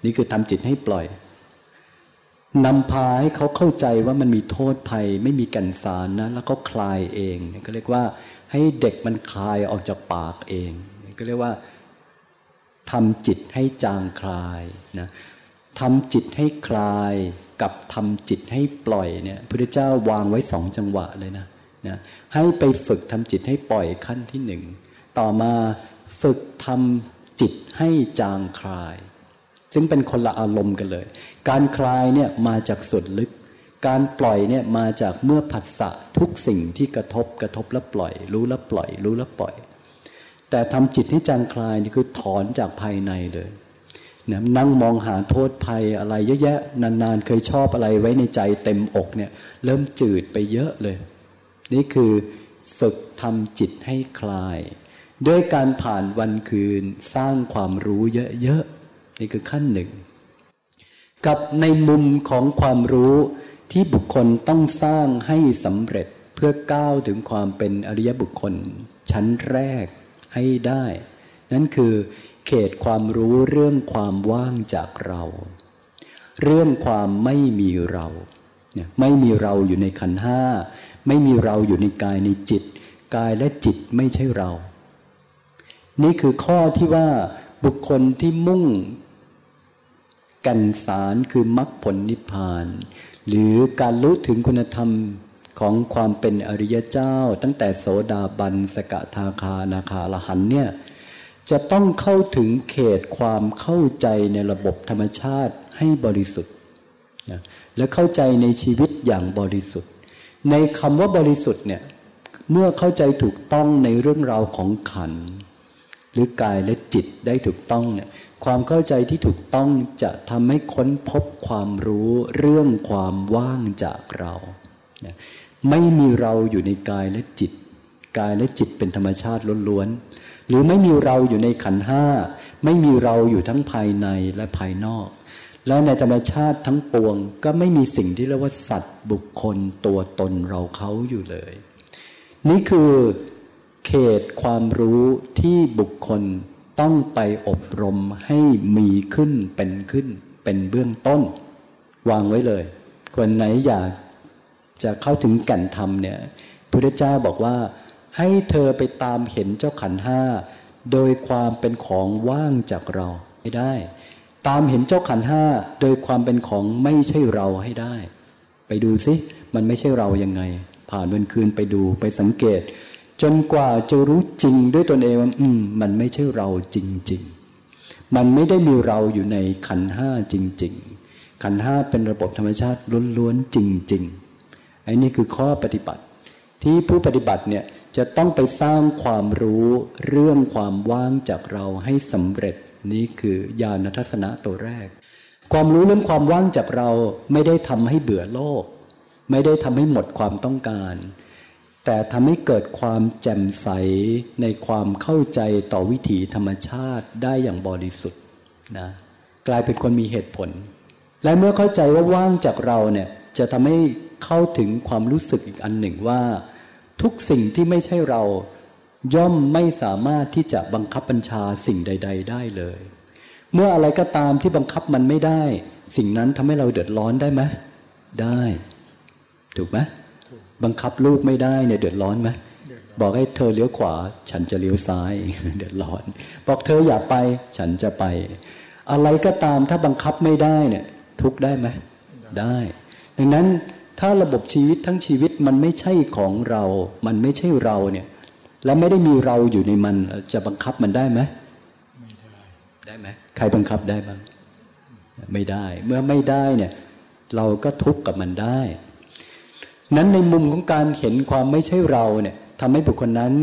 นี่คือทำจิตให้ปล่อย นำพาให้เขาเข้าใจว่ามันมีโทษภัยไม่มีกันสารนะ แล้วก็คลายเองก็เรียกว่าให้เด็กมันคลายออกจากปากเอง ก็เรียกว่าทำจิตให้จางคลายนะทำจิตให้คลายกับทำจิตให้ปล่อยเนี่ยพระเจ้าวางไว้สองจังหวะเลยนะนะให้ไปฝึกทำจิตให้ปล่อยขั้นที่หนึ่งต่อมาฝึกทำจิตให้จางคลาย ซึ่งเป็นคนละอารมณ์กันเลย การคลายเนี่ยมาจากส่วนลึก การปล่อยเนี่ยมาจากเมื่อผัสสะทุกสิ่งที่กระทบกระทบแล้วปล่อย รู้แล้วปล่อย รู้แล้วปล่อย แต่ทำจิตให้จางคลายนี่คือถอนจากภายในเลยนะนั่งมองหาโทษภัยอะไรเยอะแยะ นานๆ เคยชอบอะไรไว้ในใจเต็มอกเนี่ยเริ่มจืดไปเยอะเลย นี่คือฝึกทำจิตให้คลาย ด้วยการผ่านวันคืนสร้างความรู้เยอะๆ นี่คือขั้นหนึ่ง กับในมุมของความรู้ที่บุคคลต้องสร้างให้สำเร็จเพื่อก้าวถึงความเป็นอริยบุคคล ชั้นแรกให้ได้ นั่นคือเขตความรู้เรื่องความว่างจากเรา เรื่องความไม่มีเรา ไม่มีเราอยู่ในขันห้า ไม่มีเราอยู่ในกายในจิต กายและจิตไม่ใช่เรา นี่คือข้อที่ว่าบุคคลที่มุ่ง กันสารคือมรรคผลนิพพาน หรือการรู้ถึงคุณธรรมของความเป็นอริยเจ้า ตั้งแต่โสดาบันสกทาคานาคาละหันเนี่ยจะต้องเข้าถึงเขตความเข้าใจในระบบธรรมชาติให้บริสุทธิ์นะและเข้าใจในชีวิตอย่างบริสุทธิ์ ในคำว่าบริสุทธิ์เนี่ยเมื่อเข้าใจถูกต้องในเรื่องราวของขัน หรือกายและจิตได้ถูกต้องเนี่ย ความเข้าใจที่ถูกต้องจะทำให้ค้นพบความรู้เรื่องความว่างจากเรา ไม่มีเราอยู่ในกายและจิต กายและจิตเป็นธรรมชาติล้วนๆ หรือไม่มีเราอยู่ในขันห้า ไม่มีเราอยู่ทั้งภายในและภายนอก และในธรรมชาติทั้งปวง ก็ไม่มีสิ่งที่เรียกว่าสัตว์บุคคลตัวตนเราเขาอยู่เลย นี่คือเขตความรู้ที่บุคคล ต้องไปอบรมให้มีขึ้นเป็นขึ้น เป็นเบื้องต้น วางไว้เลย คนไหนอยากจะเข้าถึงแก่นธรรมเนี่ยพระเจ้าบอกว่า ให้เธอไปตามเห็นเจ้าขันห้าโดยความเป็นของว่างจากเราให้ได้ ตามเห็นเจ้าขันห้าโดยความเป็นของไม่ใช่เราให้ได้ ไปดูสิมันไม่ใช่เรายังไง ผ่านวันคืนไปดูไปสังเกต จนกว่าจะรู้จริงด้วยตนเองว่าอืม มันไม่ใช่เราจริง ๆ มันไม่ได้มีเราอยู่ในขันห้าจริง ๆ ขันห้าเป็นระบบธรรมชาติล้วนๆจริงๆไอ้นี่คือข้อปฏิบัติ ที่ผู้ปฏิบัติเนี่ยจะต้องไปสร้างความรู้เรื่องความว่างจากเราให้สำเร็จนี่คือญาณทัศนะตัวแรก ความรู้เรื่องความว่างจากเราไม่ได้ทำให้เบื่อโลก ไม่ได้ทำให้หมดความต้องการ แต่ทำให้เกิดความแจ่มใสในความเข้าใจต่อวิถีธรรมชาติได้อย่างบริสุทธิ์นะกลายเป็นคนมีเหตุผล และเมื่อเข้าใจว่าว่างจากเราเนี่ยจะทำให้เข้าถึงความรู้สึกอีกอันหนึ่งว่า ทุกสิ่งที่ไม่ใช่เราย่อมไม่สามารถที่จะบังคับบัญชาสิ่งใด ๆ ได้เลย เมื่ออะไรก็ตามที่บังคับมันไม่ได้ สิ่งนั้นทำให้เราเดือดร้อนได้ไหมได้ ถูกไหม บังคับลูกไม่ได้เนี่ยเดือดร้อนไหมบอกให้เธอเลี้ยวขวา ฉันจะเลี้ยวซ้าย เดือดร้อน บอกเธออย่าไป ฉันจะไป อะไรก็ตามถ้าบังคับไม่ได้เนี่ย ทุกได้ไหมได้ ดังนั้นถ้าระบบชีวิตทั้งชีวิตมันไม่ใช่ของเรา มันไม่ใช่เราเนี่ย และไม่ได้มีเราอยู่ในมัน จะบังคับมันได้ไหมไม่ได้ได้ไหมใครบังคับได้บ้างไม่ได้ เมื่อไม่ได้เนี่ย เราก็ทุกข์กับมันได้ นั้นในมุมของการเห็นความไม่ใช่เราเนี่ยทำให้บุคคลนั้น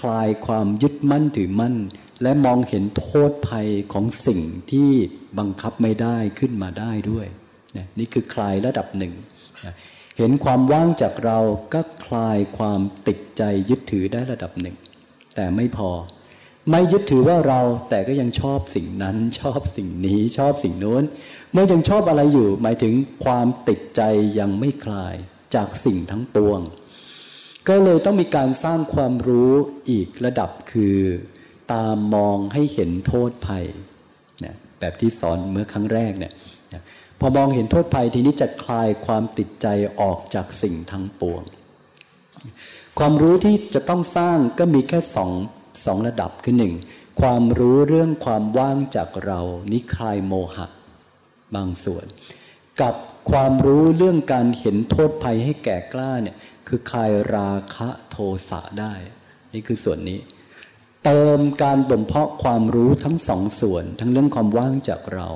คลายความยึดมั่นถือมั่น และมองเห็นโทษภัยของสิ่งที่บังคับไม่ได้ขึ้นมาได้ด้วยนี่คือคลายระดับหนึ่งเห็นความว่างจากเราก็คลายความติดใจยึดถือได้ระดับหนึ่ง แต่ไม่พอ ไม่ยึดถือว่าเราแต่ก็ยังชอบสิ่งนั้นชอบสิ่งนี้ชอบสิ่งโน้น เมื่อยังชอบอะไรอยู่ หมายถึงความติดใจยังไม่คลาย จากสิ่งทั้งปวง ก็เลยต้องมีการสร้างความรู้อีกระดับคือ ตามมองให้เห็นโทษภัยนี่ยแบบที่สอนเมื่อครั้งแรกเนี่ยพอมองเห็นโทษภัยทีนี้จะคลายความติดใจออกจากสิ่งทั้งปวง ความรู้ที่จะต้องสร้างก็มีแค่สองสองระดับคือหนึ่งความรู้เรื่องความว่างจากเรา นิคลายโมหะ บางส่วน กับ ความรู้เรื่องการเห็นโทษภัยให้แก่กล้าเนี่ยคือคลายราคะโทสะได้ นี่คือส่วนนี้ เติมการบ่มเพาะความรู้ทั้งสองส่วน ทั้งเรื่องความว่างจากเรา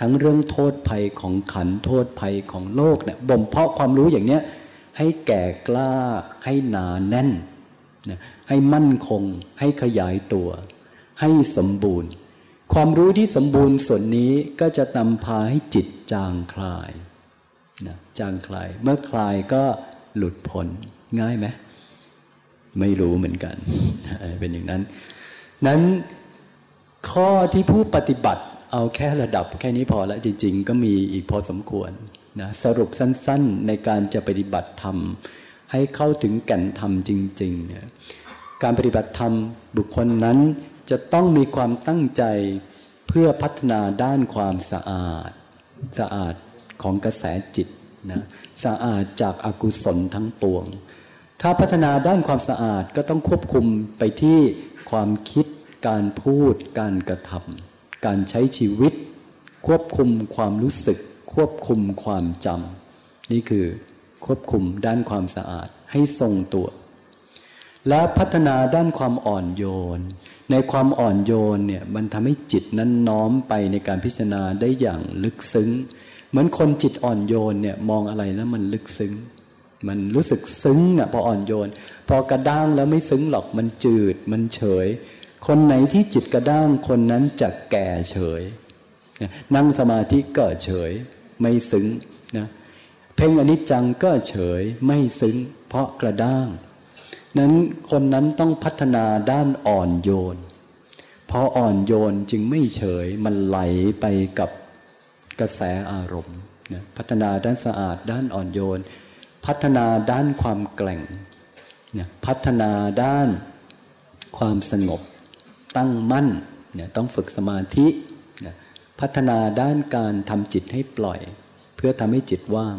ทั้งเรื่องโทษภัยของขันโทษภัยของโลกเนี่ยบ่มเพาะความรู้อย่างเนี้ยให้แก่กล้าให้หนาแน่นนะให้มั่นคง ให้ขยายตัว ให้สมบูรณ์ ความรู้ที่สมบูรณ์ส่วนนี้ก็จะนำพาให้จิตจางคลาย นะจางคลาย เมื่อคลายก็หลุดพ้นง่ายไหมไม่รู้เหมือนกัน เป็นอย่างนั้น นั้นข้อที่ผู้ปฏิบัติเอาแค่ระดับแค่นี้พอแล้วจริง ๆ ก็มีอีกพอสมควรนะสรุปสั้น ๆ ในการจะปฏิบัติธรรม ให้เข้าถึงแก่นธรรมจริงๆเนี่ยการปฏิบัติธรรมบุคคลนั้นจะต้องมีความตั้งใจเพื่อพัฒนาด้านความสะอาด สะอาด ของกระแสจิตนะสะอาดจากอากุศลทั้งปวง ถ้าพัฒนาด้านความสะอาดก็ต้องควบคุมไปที่ความคิด การพูด การกระทำการใช้ชีวิต ควบคุมความรู้สึก ควบคุมความจำนี่คือควบคุมด้านความสะอาดให้ทรงตัว และพัฒนาด้านความอ่อนโยน ในความอ่อนโยนเนี่ยมันทำให้จิตนั้นน้อมไปในการพิจารณาได้อย่างลึกซึ้ง เหมือนคนจิตอ่อนโยนเนี่ยมองอะไรแล้วมันลึกซึ้ง มันรู้สึกซึ้งอะพออ่อนโยน พอกระด้างแล้วไม่ซึ้งหรอกมันจืด มันเฉย คนไหนที่จิตกระด้างคนนั้นจะแก่เฉย นั่งสมาธิก็เฉย ไม่ซึ้งนะเพ่งอนิจจังก็เฉยไม่ซึ้ง เพราะกระด้าง นั้นคนนั้นต้องพัฒนาด้านอ่อนโยนพออ่อนโยนจึงไม่เฉยมันไหลไปกับ กระแสอารมณ์นะพัฒนาด้านสะอาดด้านอ่อนโยน พัฒนาด้านความแกล่งนะพัฒนาด้านความสงบ ตั้งมั่นต้องฝึกสมาธินะพัฒนาด้านการทำจิตให้ปล่อย เพื่อทำให้จิตว่าง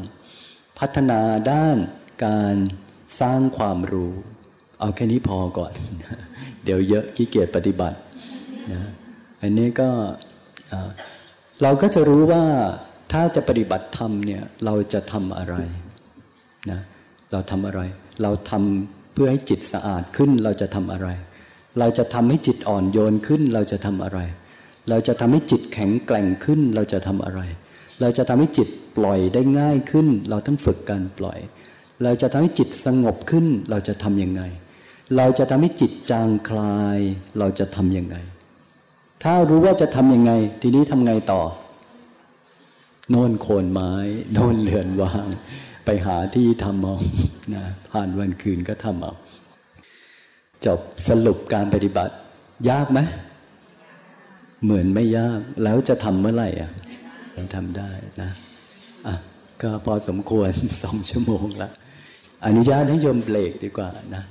พัฒนาด้านการสร้างความรู้ เอาแค่นี้พอก่อน เดี๋ยวเยอะขี้เกียจปฏิบัตินะอันนี้ก็ เราก็จะรู้ว่าถ้าจะปฏิบัติธรรมเนี่ยเราจะทำอะไรนะเราทำอะไร เราทำเพื่อให้จิตสะอาดขึ้นเราจะทำอะไร เราจะทำให้จิตอ่อนโยนขึ้นเราจะทำอะไร เราจะทำให้จิตแข็งแกร่งขึ้นเราจะทำอะไร เราจะทำให้จิตปล่อยได้ง่ายขึ้น เราต้องฝึกการปล่อย เราจะทำให้จิตสงบขึ้น เราจะทำยังไง เราจะทำให้จิตจางคลาย เราจะทำยังไง ถ้ารู้ว่าจะทำยังไง ทีนี้ทำไงต่อ โน่นโคนไม้ โน่นเรือนว่าง ไปหาที่ทำเอานะผ่านวันคืนก็ทำเอาจบสรุปการปฏิบัติ ยากไหมเหมือนไม่ยากแล้วจะทำเมื่อไหร่อะทำได้นะอะก็พอสมควรสองชั่วโมงละอนุญาตให้โยมเบรกดีกว่านะ